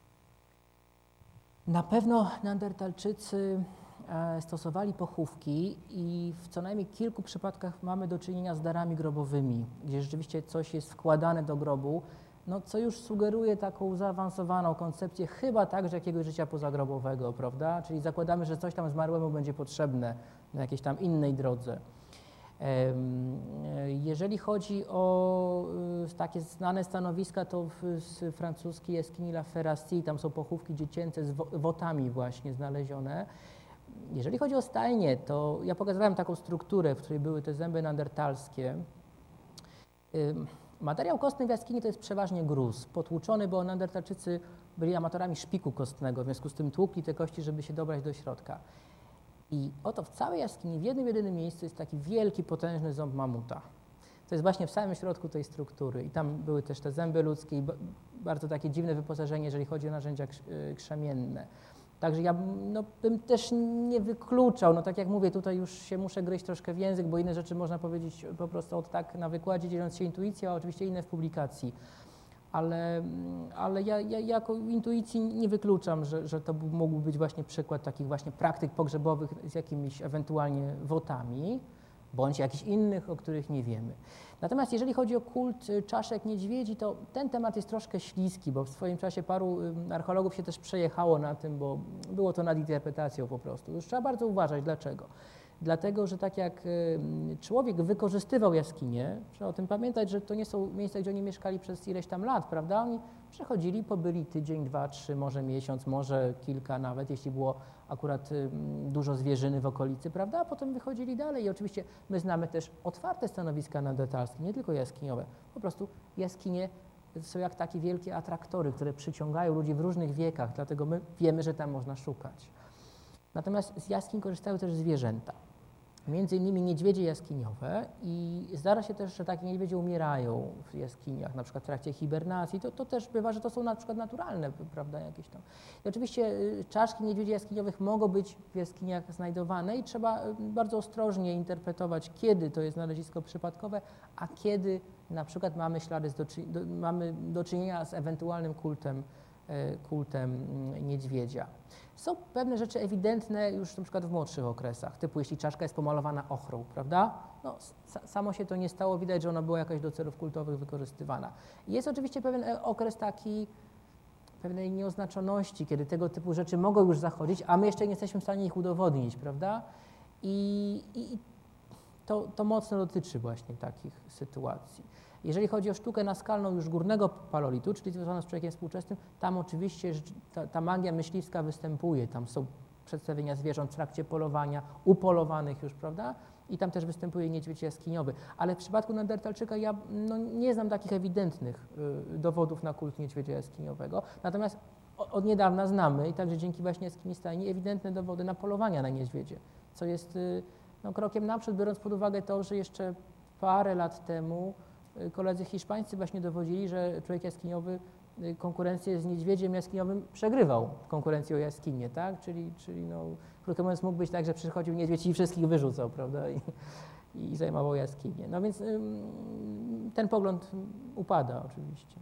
Na pewno neandertalczycy E, stosowali pochówki i w co najmniej kilku przypadkach mamy do czynienia z darami grobowymi, gdzie rzeczywiście coś jest wkładane do grobu, no, co już sugeruje taką zaawansowaną koncepcję chyba także jakiegoś życia pozagrobowego, prawda? Czyli zakładamy, że coś tam zmarłemu będzie potrzebne na jakiejś tam innej drodze. Jeżeli chodzi o y, takie znane stanowiska, to w francuskiej jaskini La Ferracie, tam są pochówki dziecięce z wotami właśnie znalezione. Jeżeli chodzi o stajnie, to ja pokazywałem taką strukturę, w której były te zęby neandertalskie. Materiał kostny w jaskini to jest przeważnie gruz, potłuczony, bo neandertalczycy byli amatorami szpiku kostnego, w związku z tym tłukli te kości, żeby się dobrać do środka. I oto w całej jaskini, w jednym jedynym miejscu jest taki wielki, potężny ząb mamuta. To jest właśnie w samym środku tej struktury. I tam były też te zęby ludzkie i bardzo takie dziwne wyposażenie, jeżeli chodzi o narzędzia y, krzemienne. Także ja no, bym też nie wykluczał, no tak jak mówię, tutaj już się muszę gryźć troszkę w język, bo inne rzeczy można powiedzieć po prostu od tak na wykładzie, dzieląc się intuicją, a oczywiście inne w publikacji. Ale, ale ja, ja jako intuicji nie wykluczam, że, że to mógł być właśnie przykład takich właśnie praktyk pogrzebowych z jakimiś ewentualnie wotami bądź jakichś innych, o których nie wiemy. Natomiast jeżeli chodzi o kult y, czaszek niedźwiedzi, to ten temat jest troszkę śliski, bo w swoim czasie paru archeologów się też przejechało na tym, bo było to nad interpretacją po prostu. Już trzeba bardzo uważać, dlaczego. Dlatego, że tak jak człowiek wykorzystywał jaskinie, trzeba o tym pamiętać, że to nie są miejsca, gdzie oni mieszkali przez ileś tam lat, prawda? Oni przechodzili, pobyli tydzień, dwa, trzy, może miesiąc, może kilka nawet, jeśli było akurat dużo zwierzyny w okolicy, prawda? A potem wychodzili dalej i oczywiście my znamy też otwarte stanowiska neandertalskie, nie tylko jaskiniowe. Po prostu jaskinie są jak takie wielkie atraktory, które przyciągają ludzi w różnych wiekach, dlatego my wiemy, że tam można szukać. Natomiast z jaskiń korzystają też zwierzęta między innymi niedźwiedzie jaskiniowe i zdarza się też, że takie niedźwiedzie umierają w jaskiniach, na przykład w trakcie hibernacji. To, to też bywa, że to są na przykład naturalne, prawda, jakieś tam. I oczywiście y, czaszki niedźwiedzi jaskiniowych mogą być w jaskiniach znajdowane i trzeba y, bardzo ostrożnie interpretować, kiedy to jest znalezisko przypadkowe, a kiedy na przykład mamy ślady, do, mamy do czynienia z ewentualnym kultem kultem mm, niedźwiedzia. Są pewne rzeczy ewidentne już na przykład w młodszych okresach, typu jeśli czaszka jest pomalowana ochrą, prawda? No, samo się to nie stało, widać, że ona była jakaś do celów kultowych wykorzystywana. Jest oczywiście pewien e, okres taki pewnej nieoznaczoności, kiedy tego typu rzeczy mogą już zachodzić, a my jeszcze nie jesteśmy w stanie ich udowodnić, prawda? I, i to, to mocno dotyczy właśnie takich sytuacji. Jeżeli chodzi o sztukę naskalną już górnego palolitu, czyli związaną z człowiekiem współczesnym, tam oczywiście ta, ta magia myśliwska występuje. Tam są przedstawienia zwierząt w trakcie polowania, upolowanych już, prawda? I tam też występuje niedźwiedź jaskiniowy. Ale w przypadku Neandertalczyka ja no, nie znam takich ewidentnych y, dowodów na kult niedźwiedzia jaskiniowego. Natomiast od niedawna znamy i także dzięki właśnie jaskini stajni ewidentne dowody na polowania na niedźwiedzie, co jest y, no, krokiem naprzód, biorąc pod uwagę to, że jeszcze parę lat temu koledzy hiszpańscy właśnie dowodzili, że człowiek jaskiniowy konkurencję z niedźwiedziem jaskiniowym przegrywał konkurencję o jaskinie, tak? Czyli, czyli no, krótko mówiąc mógł być tak, że przychodził niedźwiedź i wszystkich wyrzucał, prawda? I, i zajmował jaskinię. No więc ten pogląd upada oczywiście.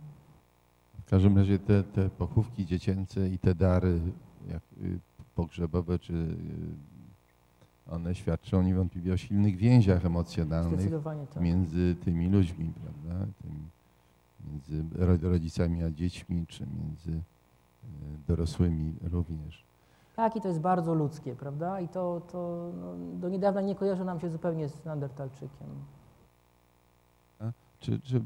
W każdym razie te, te pochówki dziecięce i te dary jak, y, pogrzebowe, czy y, one świadczą niewątpliwie o silnych więziach emocjonalnych tak. między tymi ludźmi, prawda? Między rodzicami a dziećmi, czy między y, dorosłymi również. Tak, i to jest bardzo ludzkie, prawda? I to, to no, do niedawna nie kojarzy nam się zupełnie z Neandertalczykiem. Czy, czy y,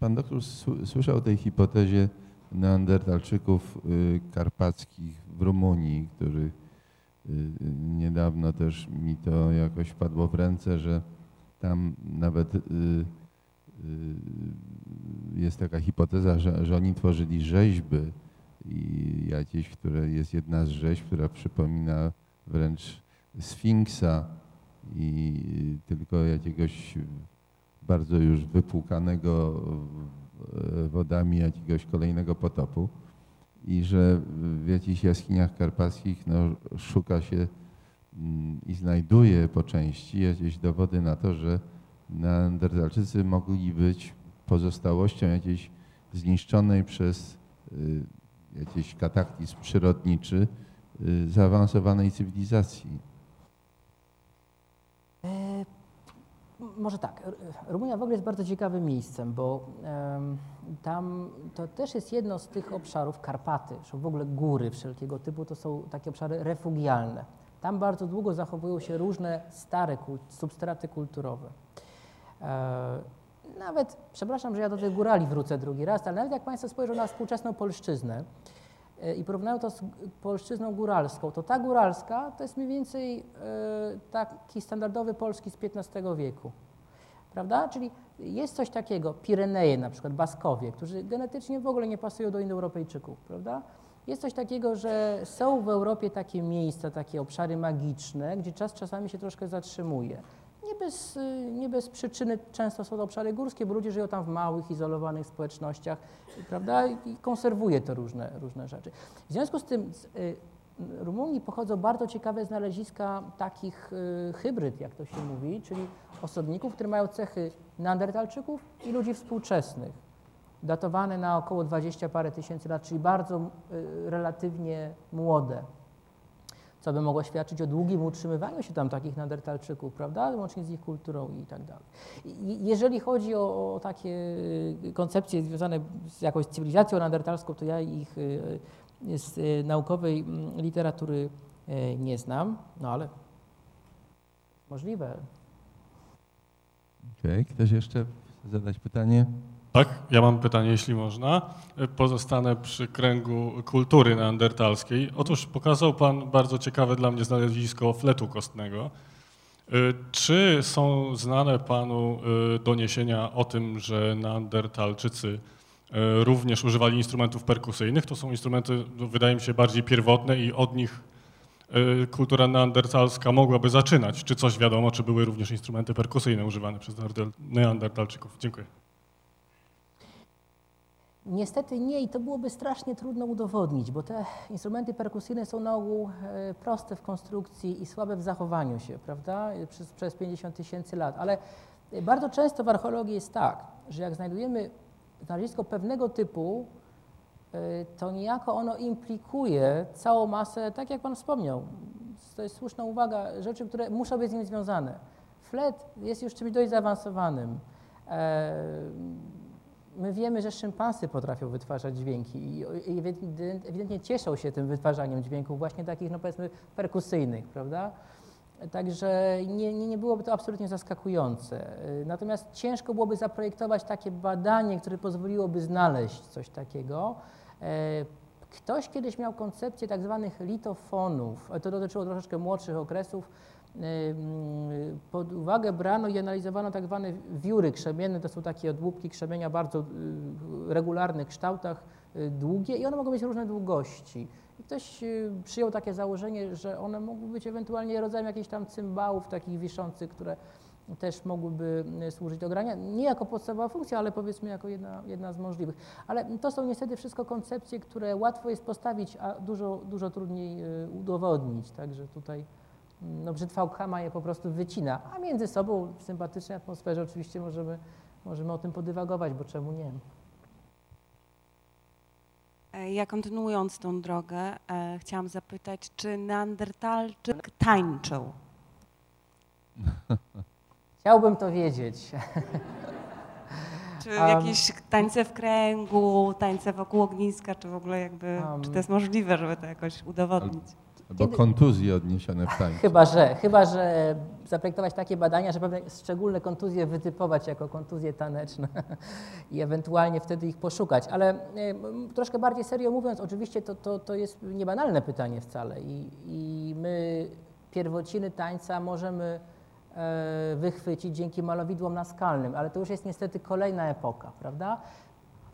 pan doktor słyszał o tej hipotezie Neandertalczyków y, karpackich w Rumunii, których niedawno też mi to jakoś padło w ręce, że tam nawet jest taka hipoteza, że, że oni tworzyli rzeźby i jakieś, które jest jedna z rzeźb, która przypomina wręcz Sfinksa i tylko jakiegoś bardzo już wypłukanego wodami jakiegoś kolejnego potopu i że w jakichś jaskiniach karpackich no, szuka się mm, i znajduje po części jakieś dowody na to, że Neandertalczycy mogli być pozostałością jakiejś zniszczonej przez y, jakiś kataklizm przyrodniczy y, zaawansowanej cywilizacji. E, może tak. Rumunia w ogóle jest bardzo ciekawym miejscem, bo tam to też jest jedno z tych obszarów, Karpaty, czy w ogóle góry wszelkiego typu, to są takie obszary refugialne. Tam bardzo długo zachowują się różne stare substraty kulturowe. E, nawet, przepraszam, że ja do tych górali wrócę drugi raz, ale nawet jak Państwo spojrzą na współczesną polszczyznę i porównają to z polszczyzną góralską, to ta góralska to jest mniej więcej e, taki standardowy polski z XV wieku. Prawda? Czyli jest coś takiego, Pireneje na przykład, Baskowie, którzy genetycznie w ogóle nie pasują do Indoeuropejczyków, prawda? Jest coś takiego, że są w Europie takie miejsca, takie obszary magiczne, gdzie czas czasami się troszkę zatrzymuje. Nie bez, y, nie bez przyczyny często są to obszary górskie, bo ludzie żyją tam w małych, izolowanych społecznościach, prawda, i konserwuje to różne, różne rzeczy. W związku z tym z y, Rumunii pochodzą bardzo ciekawe znaleziska takich y, hybryd, jak to się mówi, czyli osobników, które mają cechy neandertalczyków i ludzi współczesnych, datowane na około 20 parę tysięcy lat, czyli bardzo relatywnie młode co by mogło świadczyć o długim utrzymywaniu się tam takich nadertalczyków, prawda, łącznie z ich kulturą i tak dalej. Jeżeli chodzi o, o takie y, koncepcje związane z jakąś cywilizacją nadertalską, to ja ich y, z y, naukowej mm, literatury nie znam, no ale możliwe. Okej, okay. ktoś jeszcze zadać pytanie? Tak, ja mam pytanie, jeśli można. Pozostanę przy kręgu kultury neandertalskiej. Otóż pokazał Pan bardzo ciekawe dla mnie znalezisko fletu kostnego. Y, czy są znane Panu y, doniesienia o tym, że neandertalczycy y, również używali instrumentów perkusyjnych? To są instrumenty, no, wydaje mi się, bardziej pierwotne i od nich kultura neandertalska mogłaby zaczynać. Czy coś wiadomo, czy były również instrumenty perkusyjne używane przez neandertalczyków? Dziękuję. Niestety nie i to byłoby strasznie trudno udowodnić, bo te instrumenty perkusyjne są na ogół e, proste w konstrukcji i słabe w zachowaniu się, prawda, przez, przez 50 tysięcy lat. Ale bardzo często w archeologii jest tak, że jak znajdujemy znalezisko pewnego typu, e, to niejako ono implikuje całą masę, tak jak Pan wspomniał, to jest słuszna uwaga, rzeczy, które muszą być z nim związane. Flet jest już czymś dość zaawansowanym. E, my wiemy, że szympansy potrafią wytwarzać dźwięki i ewidentnie cieszą się tym wytwarzaniem dźwięków właśnie takich, no powiedzmy, perkusyjnych, prawda? Także nie, nie, nie byłoby to absolutnie zaskakujące. Natomiast ciężko byłoby zaprojektować takie badanie, które pozwoliłoby znaleźć coś takiego. E, ktoś kiedyś miał koncepcję tak zwanych litofonów, to dotyczyło troszeczkę młodszych okresów, pod uwagę brano i analizowano tak zwane wióry krzemienne, to są takie odłupki krzemienia bardzo y, regularnych kształtach, y, długie i one mogą mieć różne długości. I ktoś y, przyjął takie założenie, że one mogą być ewentualnie rodzajem jakichś tam cymbałów takich wiszących, które też mogłyby służyć do grania. Nie jako podstawowa funkcja, ale powiedzmy jako jedna, jedna z możliwych. Ale to są niestety wszystko koncepcje, które łatwo jest postawić, a dużo, dużo trudniej udowodnić. Także tutaj no, brzytwa ma je po prostu wycina, a między sobą w sympatycznej atmosferze oczywiście możemy, możemy o tym podywagować, bo czemu nie? E, ja kontynuując tą drogę, e, chciałam zapytać, czy Neandertalczyk tańczył? Chciałbym to wiedzieć. Czy um, jakieś tańce w kręgu, tańce wokół ogniska, czy w ogóle jakby, um, czy to jest możliwe, żeby to jakoś udowodnić? Albo Kiedy... kontuzje odniesione w tańcu. Chyba, że, chyba, że zaprojektować takie badania, że pewne szczególne kontuzje wytypować jako kontuzje taneczne i ewentualnie wtedy ich poszukać. Ale troszkę bardziej serio mówiąc, oczywiście to, to, to jest niebanalne pytanie wcale i, i my pierwociny tańca możemy e, wychwycić dzięki malowidłom naskalnym, ale to już jest niestety kolejna epoka, prawda?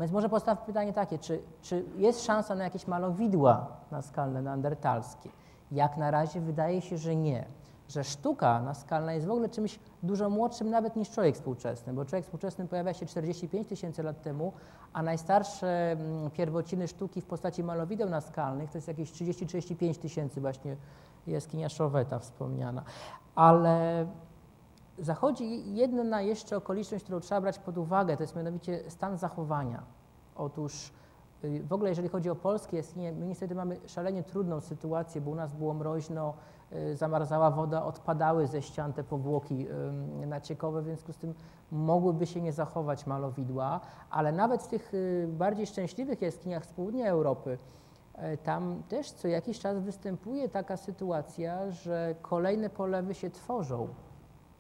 Więc może postaw pytanie takie, czy, czy jest szansa na jakieś malowidła naskalne neandertalskie? Jak na razie wydaje się, że nie. Że sztuka naskalna jest w ogóle czymś dużo młodszym nawet niż człowiek współczesny, bo człowiek współczesny pojawia się 45 tysięcy lat temu, a najstarsze mm, pierwociny sztuki w postaci malowideł naskalnych to jest jakieś 30-35 tysięcy właśnie jaskinia Szoweta wspomniana. Ale zachodzi jedna jeszcze okoliczność, którą trzeba brać pod uwagę, to jest mianowicie stan zachowania. Otóż w ogóle jeżeli chodzi o polskie jaskinie, my niestety mamy szalenie trudną sytuację, bo u nas było mroźno, y, zamarzała woda, odpadały ze ścian te powłoki naciekowe, w związku z tym mogłyby się nie zachować malowidła, ale nawet w tych y, bardziej szczęśliwych jaskiniach z południa Europy, tam też co jakiś czas występuje taka sytuacja, że kolejne polewy się tworzą,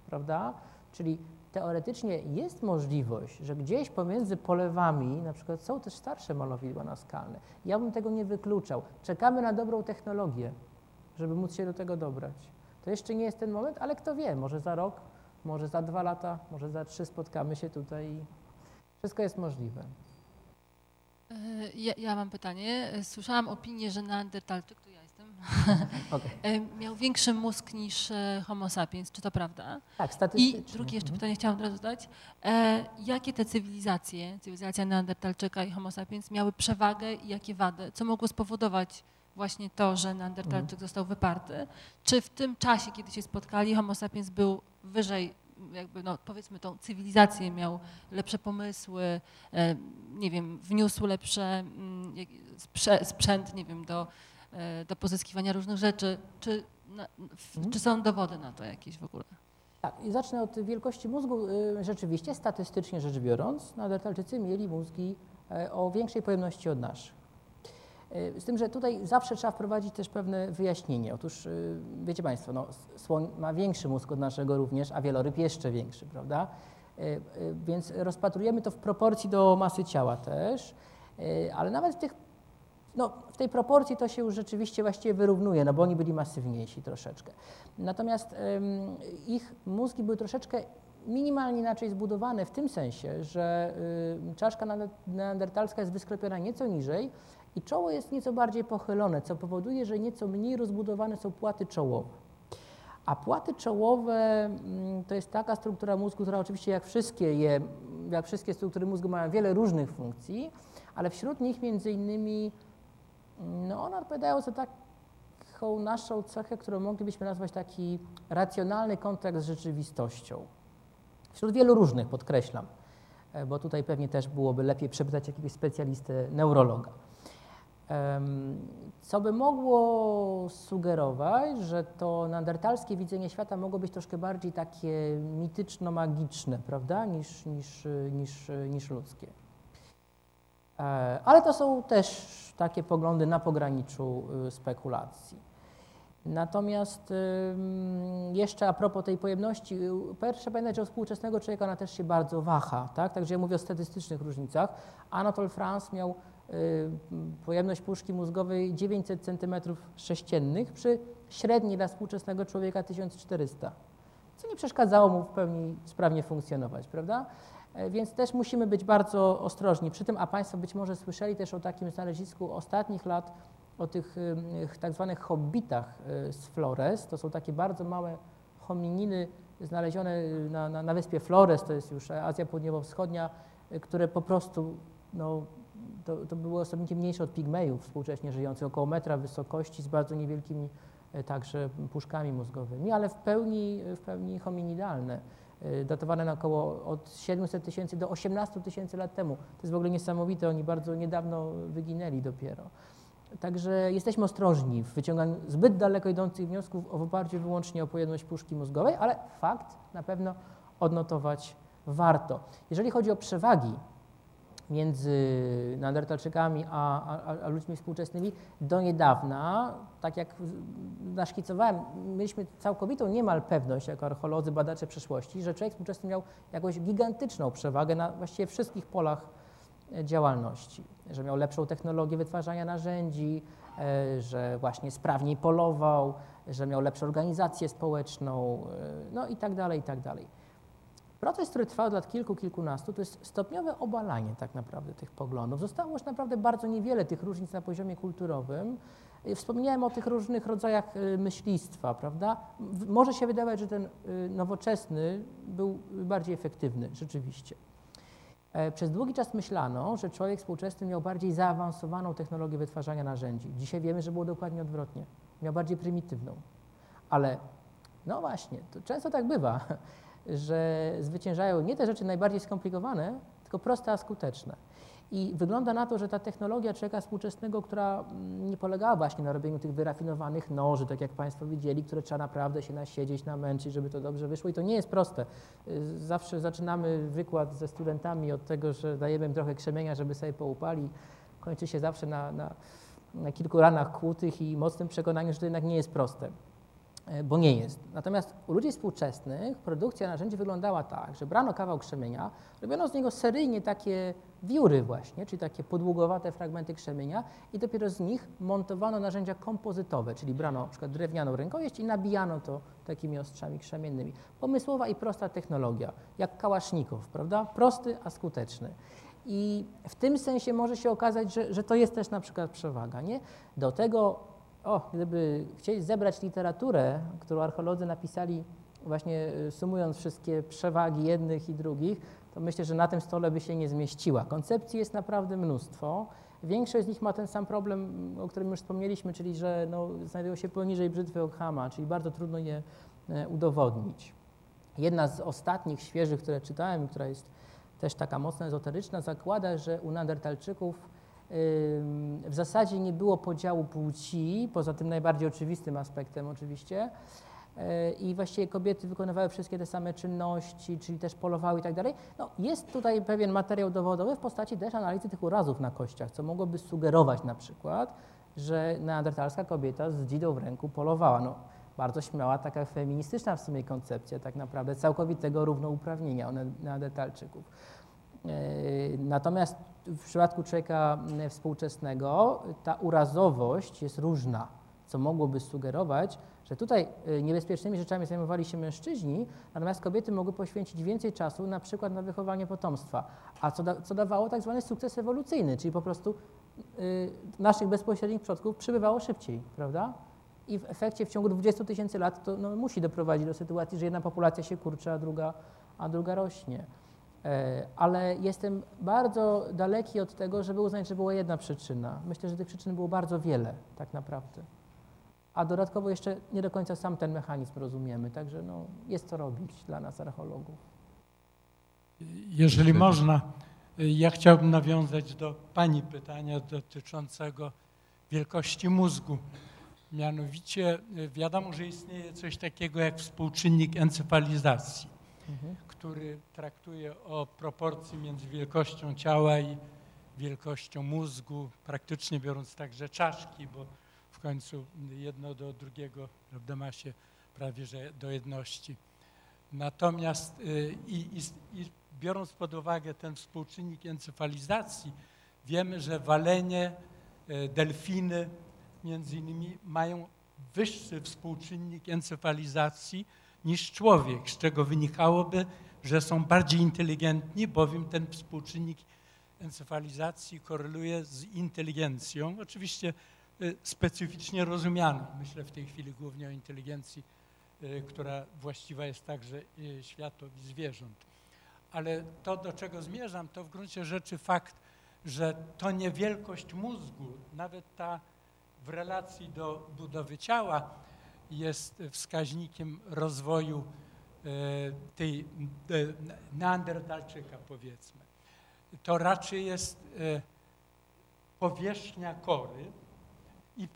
prawda? Czyli teoretycznie jest możliwość, że gdzieś pomiędzy polewami na przykład są też starsze malowidła naskalne. Ja bym tego nie wykluczał. Czekamy na dobrą technologię, żeby móc się do tego dobrać. To jeszcze nie jest ten moment, ale kto wie, może za rok, może za dwa lata, może za trzy spotkamy się tutaj i wszystko jest możliwe. E, ja, ja mam pytanie. Słyszałam opinię, że ja Okay. E, miał większy mózg niż e, Homo sapiens, czy to prawda? Tak, statystycznie. I drugie jeszcze mhm. pytanie chciałam teraz zadać. E, jakie te cywilizacje, cywilizacja Neandertalczyka i Homo sapiens miały przewagę i jakie wady? Co mogło spowodować właśnie to, że Neandertalczyk mhm. został wyparty? Czy w tym czasie, kiedy się spotkali, Homo sapiens był wyżej jakby, no, powiedzmy, tą cywilizację miał lepsze pomysły, nie wiem, wniósł lepsze mm, sprzęt, nie wiem, do do pozyskiwania różnych rzeczy. Czy, na, mhm. czy są dowody na to jakieś w ogóle? Tak, i zacznę od wielkości mózgu. Y, rzeczywiście, statystycznie rzecz biorąc, Neandertalczycy mieli mózgi e, o większej pojemności od naszych. E, z tym, że tutaj zawsze trzeba wprowadzić też pewne wyjaśnienie. Otóż, wiecie Państwo, no, słoń ma większy mózg od naszego również, a wieloryb jeszcze większy, prawda? Więc rozpatrujemy to w proporcji do masy ciała też, ale nawet w tych no, w tej proporcji to się już rzeczywiście właściwie wyrównuje, no bo oni byli masywniejsi troszeczkę. Natomiast ym, ich mózgi były troszeczkę minimalnie inaczej zbudowane w tym sensie, że y, czaszka neandertalska jest wysklepiona nieco niżej i czoło jest nieco bardziej pochylone, co powoduje, że nieco mniej rozbudowane są płaty czołowe. A płaty czołowe y, to jest taka struktura mózgu, która oczywiście jak wszystkie, je, jak wszystkie struktury mózgu mają wiele różnych funkcji, ale wśród nich między innymi no one odpowiadają za taką naszą cechę, którą moglibyśmy nazwać taki racjonalny kontakt z rzeczywistością. Wśród wielu różnych, podkreślam, e, bo tutaj pewnie też byłoby lepiej przepytać jakiegoś specjalistę, neurologa. Co by mogło sugerować, że to neandertalskie widzenie świata mogło być troszkę bardziej takie mityczno-magiczne, prawda, niż, niż, niż, niż ludzkie. E, ale to są też takie poglądy na pograniczu y, spekulacji. Natomiast jeszcze a propos tej pojemności, y, trzeba pamiętać, że współczesnego człowieka ona też się bardzo waha, tak? Także ja mówię o statystycznych różnicach. Anatole France miał y, pojemność puszki mózgowej 900 cm3 przy średniej dla współczesnego człowieka 1400, co nie przeszkadzało mu w pełni sprawnie funkcjonować, prawda? E, więc też musimy być bardzo ostrożni przy tym, a Państwo być może słyszeli też o takim znalezisku ostatnich lat, o tych tak zwanych hobbitach e, z Flores. To są takie bardzo małe homininy znalezione na, na, na wyspie Flores, to jest już Azja Południowo-Wschodnia, które po prostu no, to, to były osobniki mniejsze od pigmejów współcześnie żyjących, około metra wysokości z bardzo niewielkimi także puszkami mózgowymi, ale w pełni, w pełni hominidalne. Y, datowane na około od 700 tysięcy do 18 tysięcy lat temu. To jest w ogóle niesamowite, oni bardzo niedawno wyginęli dopiero. Także jesteśmy ostrożni w wyciąganiu zbyt daleko idących wniosków w oparciu wyłącznie o pojemność puszki mózgowej, ale fakt na pewno odnotować warto. Jeżeli chodzi o przewagi między Neandertalczykami a, a, a, ludźmi współczesnymi do niedawna, tak jak naszkicowałem, mieliśmy całkowitą niemal pewność jako archeolodzy, badacze przeszłości, że człowiek współczesny miał jakąś gigantyczną przewagę na właściwie wszystkich polach e, działalności, że miał lepszą technologię wytwarzania narzędzi, e, że właśnie sprawniej polował, że miał lepszą organizację społeczną, e, no i tak dalej, i tak dalej. Proces, który trwał od lat kilku, kilkunastu, to jest stopniowe obalanie tak naprawdę tych poglądów. Zostało już naprawdę bardzo niewiele tych różnic na poziomie kulturowym. Wspomniałem o tych różnych rodzajach y, myślistwa, prawda? Może się wydawać, że ten y, nowoczesny był bardziej efektywny, rzeczywiście. E, przez długi czas myślano, że człowiek współczesny miał bardziej zaawansowaną technologię wytwarzania narzędzi. Dzisiaj wiemy, że było dokładnie odwrotnie. Miał bardziej prymitywną. Ale no właśnie, to często tak bywa że zwyciężają nie te rzeczy najbardziej skomplikowane, tylko proste, a skuteczne. I wygląda na to, że ta technologia człowieka współczesnego, która mm, nie polegała właśnie na robieniu tych wyrafinowanych noży, tak jak Państwo widzieli, które trzeba naprawdę się nasiedzieć, namęczyć, żeby to dobrze wyszło. I to nie jest proste. Y, zawsze zaczynamy wykład ze studentami od tego, że dajemy im trochę krzemienia, żeby sobie poupali. Kończy się zawsze na, na, na kilku ranach kłutych i mocnym przekonaniu, że to jednak nie jest proste. E, bo nie jest. Natomiast u ludzi współczesnych produkcja narzędzi wyglądała tak, że brano kawał krzemienia, robiono z niego seryjnie takie wióry właśnie, czyli takie podługowate fragmenty krzemienia i dopiero z nich montowano narzędzia kompozytowe, czyli brano przykład drewnianą rękojeść i nabijano to takimi ostrzami krzemiennymi. Pomysłowa i prosta technologia, jak kałasznikow, prawda? Prosty, a skuteczny. I w tym sensie może się okazać, że, że to jest też na przykład przewaga. Nie? Do tego o, gdyby chcieli zebrać literaturę, którą archeolodzy napisali, właśnie y, sumując wszystkie przewagi jednych i drugich, to myślę, że na tym stole by się nie zmieściła. Koncepcji jest naprawdę mnóstwo. Większość z nich ma ten sam problem, o którym już wspomnieliśmy, czyli że no, znajdują się poniżej brzytwy Ockhama, czyli bardzo trudno je e, udowodnić. Jedna z ostatnich, świeżych, które czytałem, która jest też taka mocno ezoteryczna, zakłada, że u Neandertalczyków w zasadzie nie było podziału płci, poza tym najbardziej oczywistym aspektem oczywiście. E, I właściwie kobiety wykonywały wszystkie te same czynności, czyli też polowały i tak dalej. No, jest tutaj pewien materiał dowodowy w postaci też analizy tych urazów na kościach, co mogłoby sugerować na przykład, że neandertalska kobieta z dzidą w ręku polowała. No, bardzo śmiała, taka feministyczna w sumie koncepcja tak naprawdę całkowitego równouprawnienia neandertalczyków. E, natomiast w przypadku człowieka e, współczesnego ta urazowość jest różna, co mogłoby sugerować, że tutaj e, niebezpiecznymi rzeczami zajmowali się mężczyźni, natomiast kobiety mogły poświęcić więcej czasu na przykład na wychowanie potomstwa, a co, da, co dawało tak zwany sukces ewolucyjny, czyli po prostu y, naszych bezpośrednich przodków przybywało szybciej, prawda? I w efekcie w ciągu 20 tysięcy lat to no, musi doprowadzić do sytuacji, że jedna populacja się kurczy, a druga, a druga rośnie. E, ale jestem bardzo daleki od tego, żeby uznać, że była jedna przyczyna. Myślę, że tych przyczyn było bardzo wiele, tak naprawdę. A dodatkowo jeszcze nie do końca sam ten mechanizm rozumiemy, także no, jest co robić dla nas archeologów. Jeżeli można, ja chciałbym nawiązać do Pani pytania dotyczącego wielkości mózgu. Mianowicie wiadomo, że istnieje coś takiego jak współczynnik encefalizacji. Który traktuje o proporcji między wielkością ciała i wielkością mózgu, praktycznie biorąc także czaszki, bo w końcu jedno do drugiego prawda, ma się prawie że do jedności. Natomiast y, i, i, i biorąc pod uwagę ten współczynnik encefalizacji, wiemy, że walenie, y, delfiny między innymi mają wyższy współczynnik encefalizacji niż człowiek, z czego wynikałoby, że są bardziej inteligentni, bowiem ten współczynnik encefalizacji koreluje z inteligencją, oczywiście y, specyficznie rozumianą. Myślę w tej chwili głównie o inteligencji która właściwa jest także światowi zwierząt. Ale to, do czego zmierzam, to w gruncie rzeczy fakt, że to nie wielkość mózgu, nawet ta w relacji do budowy ciała jest wskaźnikiem rozwoju e, tej e, neandertalczyka powiedzmy. To raczej jest e, powierzchnia kory i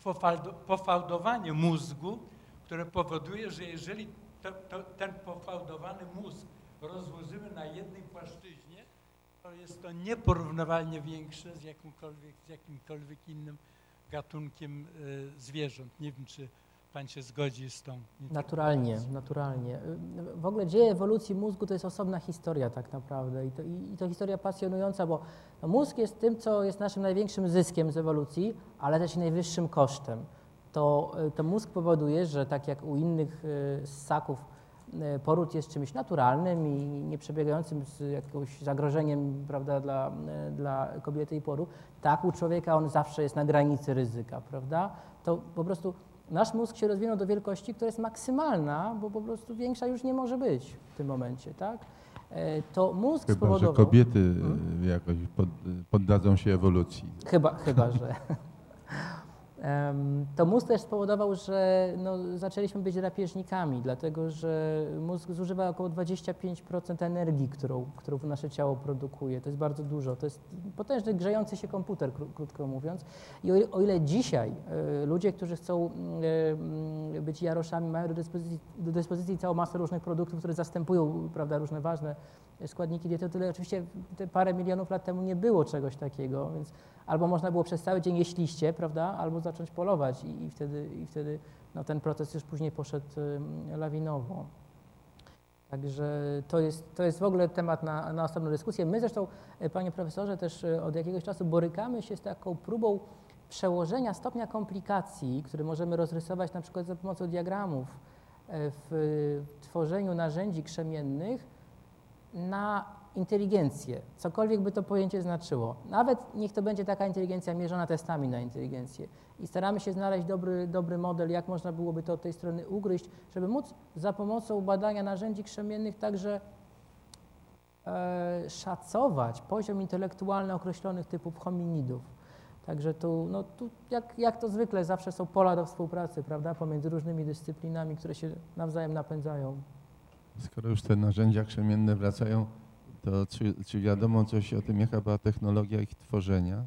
pofałdowanie mózgu, które powoduje, że jeżeli to, to, ten pofałdowany mózg rozłożymy na jednej płaszczyźnie, to jest to nieporównywalnie większe z, z jakimkolwiek innym gatunkiem zwierząt. Nie wiem, czy Pan się zgodzi z tą Naturalnie, naturalnie. W ogóle dzieje ewolucji mózgu to jest osobna historia tak naprawdę i to, i to historia pasjonująca, bo no, mózg jest tym, co jest naszym największym zyskiem z ewolucji, ale też i najwyższym kosztem. To, y, to mózg powoduje, że tak jak u innych y, ssaków E, poród jest czymś naturalnym i nie przebiegającym z jakimś zagrożeniem prawda, dla, e, dla kobiety i płodu, tak u człowieka on zawsze jest na granicy ryzyka, prawda? To po prostu nasz mózg się rozwinął do wielkości, która jest maksymalna, bo po prostu większa już nie może być w tym momencie, tak? E, to mózg chyba, spowodował... że kobiety hmm? jakoś pod, poddadzą się ewolucji. Chyba, chyba że... To mózg też spowodował, że no, zaczęliśmy być drapieżnikami, dlatego że mózg zużywa około 25% energii, którą, którą nasze ciało produkuje. To jest bardzo dużo. To jest potężny grzejący się komputer, krótko mówiąc. I o, o ile dzisiaj y, ludzie, którzy chcą y, być jaroszami, mają do dyspozycji, do dyspozycji całą masę różnych produktów, które zastępują prawda, różne ważne składniki diety, o tyle oczywiście te parę milionów lat temu nie było czegoś takiego, więc albo można było przez cały dzień jeść liście, prawda, albo zacząć polować i, i wtedy, i wtedy no, ten proces już później poszedł lawinowo. Także to jest, to jest w ogóle temat na, na osobną dyskusję. My zresztą, e, panie profesorze, też e, od jakiegoś czasu borykamy się z taką próbą przełożenia stopnia komplikacji, który możemy rozrysować na przykład za pomocą diagramów e, w tworzeniu narzędzi krzemiennych na inteligencję, cokolwiek by to pojęcie znaczyło. Nawet niech to będzie taka inteligencja mierzona testami na inteligencję. I staramy się znaleźć dobry, dobry model, jak można byłoby to od tej strony ugryźć, żeby móc za pomocą badania narzędzi krzemiennych także e, szacować poziom intelektualny określonych typów hominidów. Także tu, no, tu jak, jak to zwykle, zawsze są pola do współpracy, prawda, pomiędzy różnymi dyscyplinami, które się nawzajem napędzają. Skoro już te narzędzia krzemienne wracają to czy, czy wiadomo coś o tym, jaka była technologia ich tworzenia?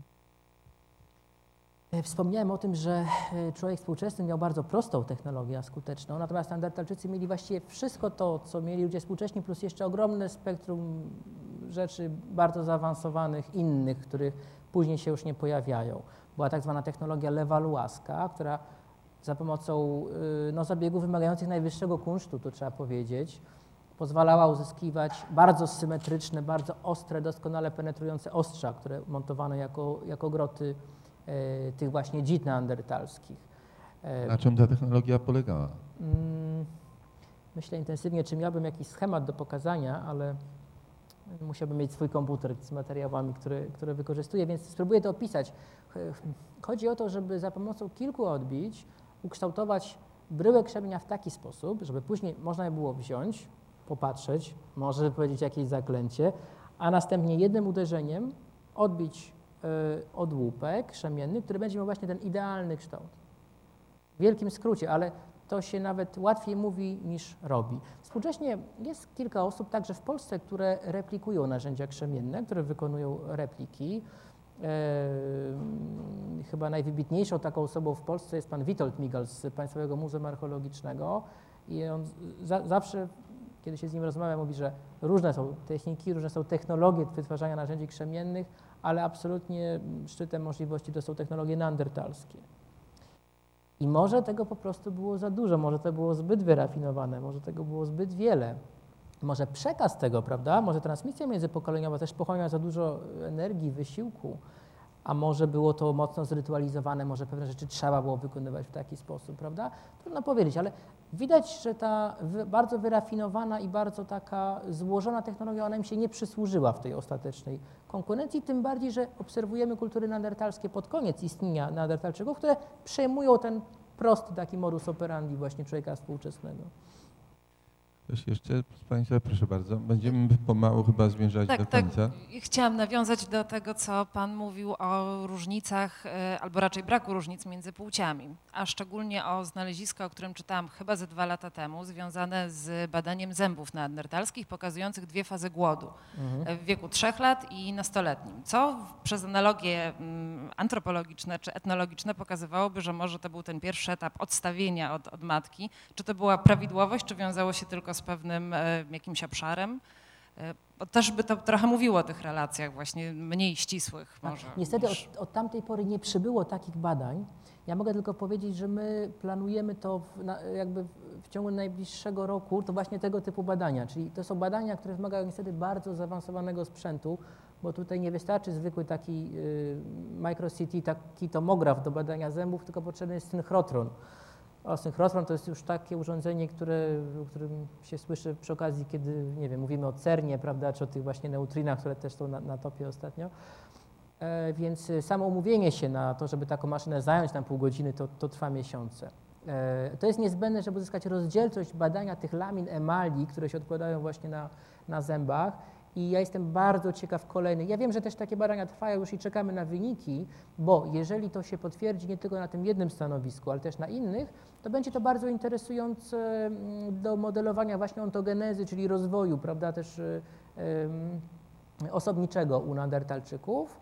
E, wspomniałem o tym, że e, człowiek współczesny miał bardzo prostą technologię, skuteczną, natomiast Neandertalczycy mieli właściwie wszystko to, co mieli ludzie współcześni, plus jeszcze ogromne spektrum rzeczy bardzo zaawansowanych, innych, których później się już nie pojawiają. Była tak zwana technologia lewaluaska, która za pomocą y, no, zabiegów wymagających najwyższego kunsztu, to trzeba powiedzieć, pozwalała uzyskiwać bardzo symetryczne, bardzo ostre, doskonale penetrujące ostrza, które montowano jako, jako groty e, tych właśnie dzit neandertalskich. E, Na czym ta technologia polegała? Mm, myślę intensywnie, czy miałbym jakiś schemat do pokazania, ale musiałbym mieć swój komputer z materiałami, które, które wykorzystuję, więc spróbuję to opisać. Chodzi o to, żeby za pomocą kilku odbić ukształtować bryłę krzemienia w taki sposób, żeby później można je było wziąć, popatrzeć, może wypowiedzieć jakieś zaklęcie, a następnie jednym uderzeniem odbić y, odłupek krzemienny, który będzie miał właśnie ten idealny kształt. W wielkim skrócie, ale to się nawet łatwiej mówi niż robi. Współcześnie jest kilka osób, także w Polsce, które replikują narzędzia krzemienne, które wykonują repliki. E, chyba najwybitniejszą taką osobą w Polsce jest pan Witold Migal z Państwowego Muzeum Archeologicznego i on za, zawsze kiedy się z nim rozmawia, mówi, że różne są techniki, różne są technologie wytwarzania narzędzi krzemiennych, ale absolutnie szczytem możliwości to są technologie neandertalskie. I może tego po prostu było za dużo, może to było zbyt wyrafinowane, może tego było zbyt wiele. Może przekaz tego, prawda? Może transmisja międzypokoleniowa też pochłania za dużo energii, wysiłku a może było to mocno zrytualizowane, może pewne rzeczy trzeba było wykonywać w taki sposób, prawda? Trudno powiedzieć, ale widać, że ta bardzo wyrafinowana i bardzo taka złożona technologia, ona im się nie przysłużyła w tej ostatecznej konkurencji, tym bardziej, że obserwujemy kultury neandertalskie pod koniec istnienia neandertalczyków, które przejmują ten prosty taki modus operandi właśnie człowieka współczesnego. Ktoś jeszcze z Państwa? Proszę bardzo. Będziemy pomału chyba zmierzać tak, do tak. końca. Tak, chciałam nawiązać do tego, co Pan mówił o różnicach, e, albo raczej braku różnic między płciami, a szczególnie o znalezisko, o którym czytałam chyba ze dwa lata temu, związane z badaniem zębów neandertalskich, pokazujących dwie fazy głodu mhm. w wieku trzech lat i nastoletnim, co przez analogie mm, antropologiczne czy etnologiczne pokazywałoby, że może to był ten pierwszy etap odstawienia od, od matki, czy to była prawidłowość, czy wiązało się tylko z pewnym e, jakimś obszarem. E, bo też by to trochę mówiło o tych relacjach właśnie mniej ścisłych tak, może. Niestety od, od, tamtej pory nie przybyło takich badań. Ja mogę tylko powiedzieć, że my planujemy to w, na, jakby w ciągu najbliższego roku, to właśnie tego typu badania, czyli to są badania, które wymagają niestety bardzo zaawansowanego sprzętu, bo tutaj nie wystarczy zwykły taki y, microCT, taki tomograf do badania zębów, tylko potrzebny jest synchrotron. O, synchrotron to jest już takie urządzenie, które, o którym się słyszy przy okazji, kiedy, nie wiem, mówimy o CERNie, prawda, czy o tych właśnie neutrinach, które też są na, na topie ostatnio. E, więc samo umówienie się na to, żeby taką maszynę zająć na pół godziny, to, to trwa miesiące. E, to jest niezbędne, żeby uzyskać rozdzielczość badania tych lamin emali, które się odkładają właśnie na, na zębach i ja jestem bardzo ciekaw kolejnych. Ja wiem, że też takie badania trwają już i czekamy na wyniki, bo jeżeli to się potwierdzi nie tylko na tym jednym stanowisku, ale też na innych, to będzie to bardzo interesujące mm, do modelowania właśnie ontogenezy, czyli rozwoju, prawda, też osobniczego u Neandertalczyków.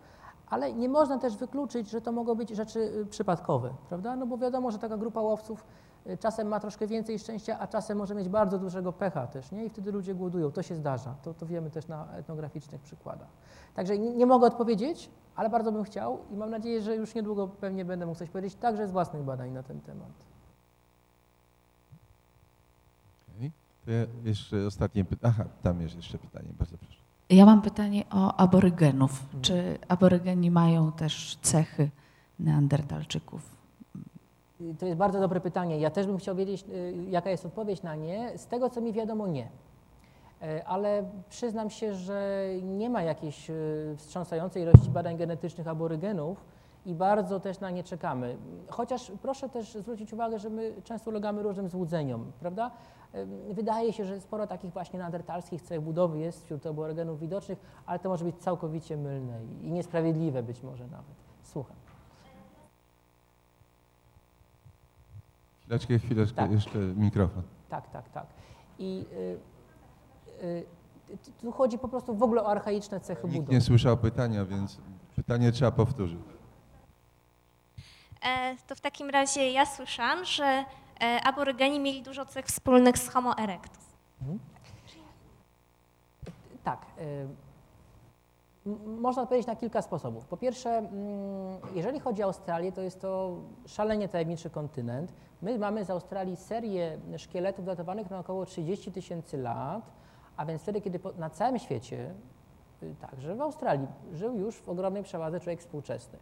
Ale nie można też wykluczyć, że to mogą być rzeczy y, przypadkowe, prawda? No bo wiadomo, że taka grupa łowców Y, czasem ma troszkę więcej szczęścia, a czasem może mieć bardzo dużego pecha też, nie? I wtedy ludzie głodują. To się zdarza. To, to wiemy też na etnograficznych przykładach. Także nie, nie mogę odpowiedzieć, ale bardzo bym chciał i mam nadzieję, że już niedługo pewnie będę mógł coś powiedzieć, także z własnych badań na ten temat. Okay. To ja jeszcze ostatnie pytanie. Aha, tam jest jeszcze pytanie, bardzo proszę. Ja mam pytanie o aborygenów. Hmm. Czy aborygeni mają też cechy neandertalczyków? To jest bardzo dobre pytanie. Ja też bym chciał wiedzieć, y, jaka jest odpowiedź na nie. Z tego, co mi wiadomo, nie. E, ale przyznam się, że nie ma jakiejś y, wstrząsającej ilości badań genetycznych aborygenów i bardzo też na nie czekamy. Chociaż proszę też zwrócić uwagę, że my często ulegamy różnym złudzeniom, prawda? E, wydaje się, że sporo takich właśnie nadertalskich cech budowy jest wśród aborygenów widocznych, ale to może być całkowicie mylne i niesprawiedliwe być może nawet. Słucham. Chwileczkę, chwileczkę, tak. jeszcze mikrofon. Tak, tak, tak. I y, y, tu chodzi po prostu w ogóle o archaiczne cechy Nikt budowy. nie słyszał pytania, więc pytanie trzeba powtórzyć. E, to w takim razie ja słyszałam, że e, aborygeni mieli dużo cech wspólnych z Homo erectus. Mhm. Tak. Y, można odpowiedzieć na kilka sposobów. Po pierwsze, jeżeli chodzi o Australię, to jest to szalenie tajemniczy kontynent. My mamy z Australii serię szkieletów datowanych na około 30 tysięcy lat, a więc wtedy, kiedy na całym świecie, y, także w Australii, żył już w ogromnej przewadze człowiek współczesny.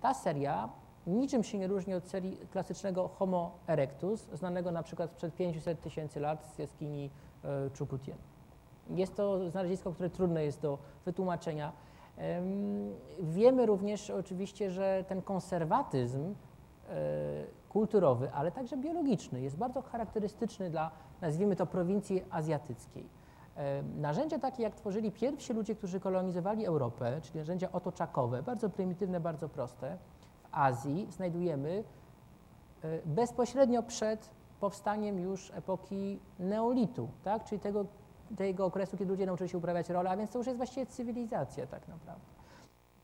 Ta seria niczym się nie różni od serii klasycznego Homo erectus, znanego na przykład sprzed 500 tysięcy lat z jaskini e, Chukutien. Jest to znalezisko, które trudne jest do wytłumaczenia. Wiemy również oczywiście, że ten konserwatyzm e, kulturowy, ale także biologiczny jest bardzo charakterystyczny dla, nazwijmy to, prowincji azjatyckiej. Narzędzia takie, jak tworzyli pierwsi ludzie, którzy kolonizowali Europę, czyli narzędzia otoczakowe, bardzo prymitywne, bardzo proste, w Azji znajdujemy e, bezpośrednio przed powstaniem już epoki neolitu, tak? czyli tego tego okresu, kiedy ludzie nauczyli się uprawiać rolę, a więc to już jest właściwie cywilizacja tak naprawdę.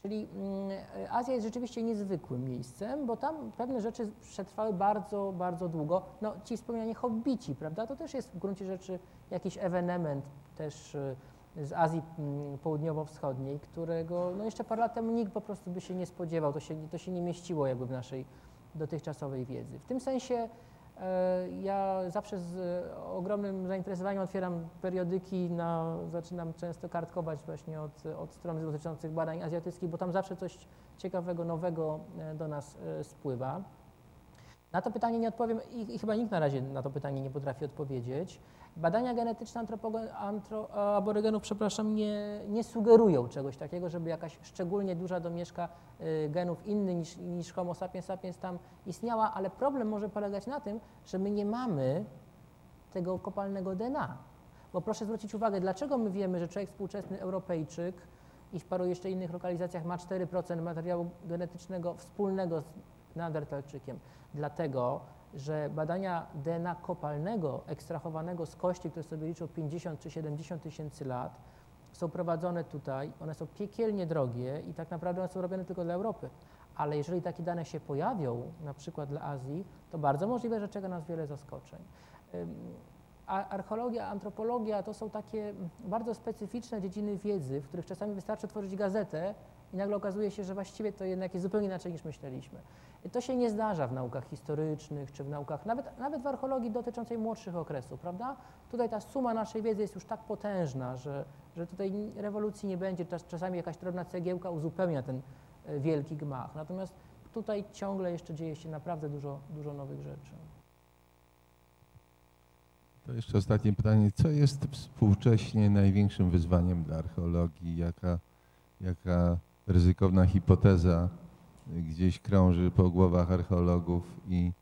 Czyli mm, Azja jest rzeczywiście niezwykłym miejscem, bo tam pewne rzeczy przetrwały bardzo, bardzo długo. No, ci wspomniani hobbici, prawda, to też jest w gruncie rzeczy jakiś ewenement też y, z Azji mm, Południowo-Wschodniej, którego no jeszcze parę lat temu nikt po prostu by się nie spodziewał, to się, to się nie mieściło jakby w naszej dotychczasowej wiedzy. W tym sensie ja zawsze z ogromnym zainteresowaniem otwieram periodyki, na, zaczynam często kartkować właśnie od, od stron dotyczących badań azjatyckich, bo tam zawsze coś ciekawego, nowego e, do nas e, spływa. Na to pytanie nie odpowiem i, i chyba nikt na razie na to pytanie nie potrafi odpowiedzieć. Badania genetyczne antro, aborygenów przepraszam, nie, nie sugerują czegoś takiego, żeby jakaś szczególnie duża domieszka y, genów inny niż, niż Homo sapiens sapiens tam istniała, ale problem może polegać na tym, że my nie mamy tego kopalnego DNA. Bo proszę zwrócić uwagę, dlaczego my wiemy, że człowiek współczesny Europejczyk i w paru jeszcze innych lokalizacjach ma 4% materiału genetycznego wspólnego z Neandertalczykiem? Dlatego, że badania DNA kopalnego ekstrahowanego z kości, które sobie liczą 50 czy 70 tysięcy lat, są prowadzone tutaj, one są piekielnie drogie i tak naprawdę one są robione tylko dla Europy. Ale jeżeli takie dane się pojawią, na przykład dla Azji, to bardzo możliwe, że czeka nas wiele zaskoczeń. A archeologia, antropologia to są takie bardzo specyficzne dziedziny wiedzy, w których czasami wystarczy tworzyć gazetę i nagle okazuje się, że właściwie to jednak jest zupełnie inaczej niż myśleliśmy. To się nie zdarza w naukach historycznych czy w naukach, nawet, nawet w archeologii dotyczącej młodszych okresów, prawda? Tutaj ta suma naszej wiedzy jest już tak potężna, że, że tutaj rewolucji nie będzie, czasami jakaś drobna cegiełka uzupełnia ten e, wielki gmach. Natomiast tutaj ciągle jeszcze dzieje się naprawdę dużo, dużo nowych rzeczy. To jeszcze ostatnie pytanie. Co jest współcześnie największym wyzwaniem dla archeologii? Jaka, jaka ryzykowna hipoteza gdzieś krąży po głowach archeologów i,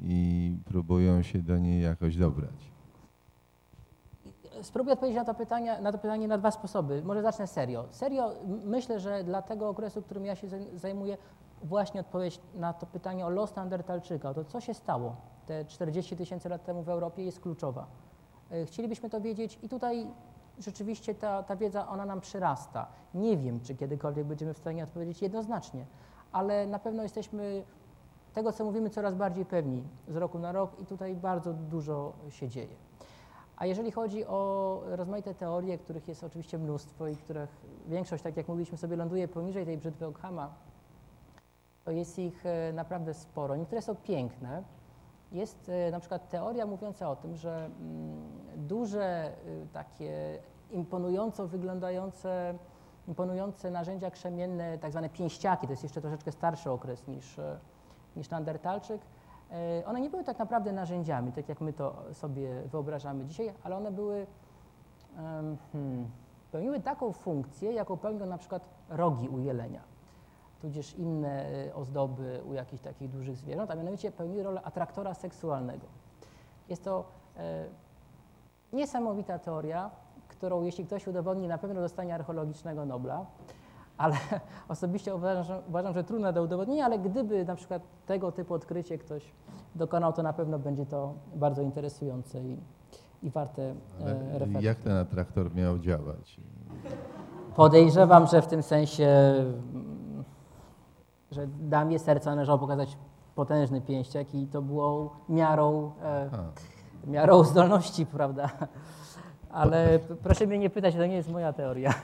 i próbują się do niej jakoś dobrać? Spróbuję odpowiedzieć na to, pytanie, na to pytanie na dwa sposoby. Może zacznę serio. Serio myślę, że dla tego okresu, którym ja się zajmuję, właśnie odpowiedź na to pytanie o los Neandertalczyka, to co się stało te 40 tysięcy lat temu w Europie jest kluczowa. E, chcielibyśmy to wiedzieć i tutaj rzeczywiście ta, ta wiedza, ona nam przyrasta. Nie wiem, czy kiedykolwiek będziemy w stanie odpowiedzieć jednoznacznie, ale na pewno jesteśmy tego, co mówimy, coraz bardziej pewni z roku na rok i tutaj bardzo dużo się dzieje. A jeżeli chodzi o rozmaite teorie, których jest oczywiście mnóstwo i których większość, tak jak mówiliśmy sobie, ląduje poniżej tej brzytwy Ockhama, to jest ich e, naprawdę sporo. Niektóre są piękne. Jest e, na przykład teoria mówiąca o tym, że mm, duże, e, takie imponująco wyglądające, imponujące narzędzia krzemienne, tak zwane pięściaki, to jest jeszcze troszeczkę starszy okres niż, niż Neandertalczyk, one nie były tak naprawdę narzędziami, tak jak my to sobie wyobrażamy dzisiaj, ale one były, hmm, pełniły taką funkcję, jaką pełnią na przykład rogi u jelenia tudzież inne e, ozdoby u jakichś takich dużych zwierząt, a mianowicie pełni rolę atraktora seksualnego. Jest to e, niesamowita teoria, którą jeśli ktoś udowodni, na pewno dostanie archeologicznego Nobla, ale osobiście uważam że, uważam, że trudne do udowodnienia, ale gdyby na przykład tego typu odkrycie ktoś dokonał, to na pewno będzie to bardzo interesujące i, i warte e, refleksji. Jak ten atraktor miał działać? Podejrzewam, że w tym sensie że damie serca należało pokazać potężny pięściak i to było miarą, e, miarą zdolności, prawda? Ale proszę mnie nie pytać, to nie jest moja teoria.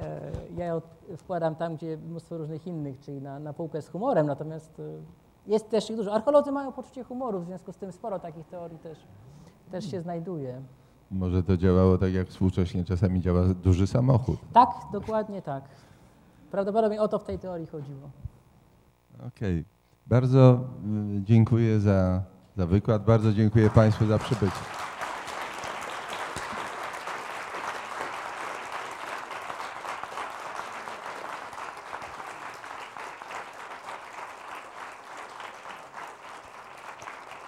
E, ja ją wkładam tam, gdzie mnóstwo różnych innych, czyli na, na półkę z humorem, natomiast e, jest też ich dużo. Archeolodzy mają poczucie humoru, w związku z tym sporo takich teorii też, też się znajduje. Może to działało tak, jak współcześnie czasami działa duży samochód. Tak, dokładnie tak. Prawdopodobnie o to w tej teorii chodziło. Okej. Okay. Bardzo y, dziękuję za, za wykład. Bardzo dziękuję Państwu za przybycie.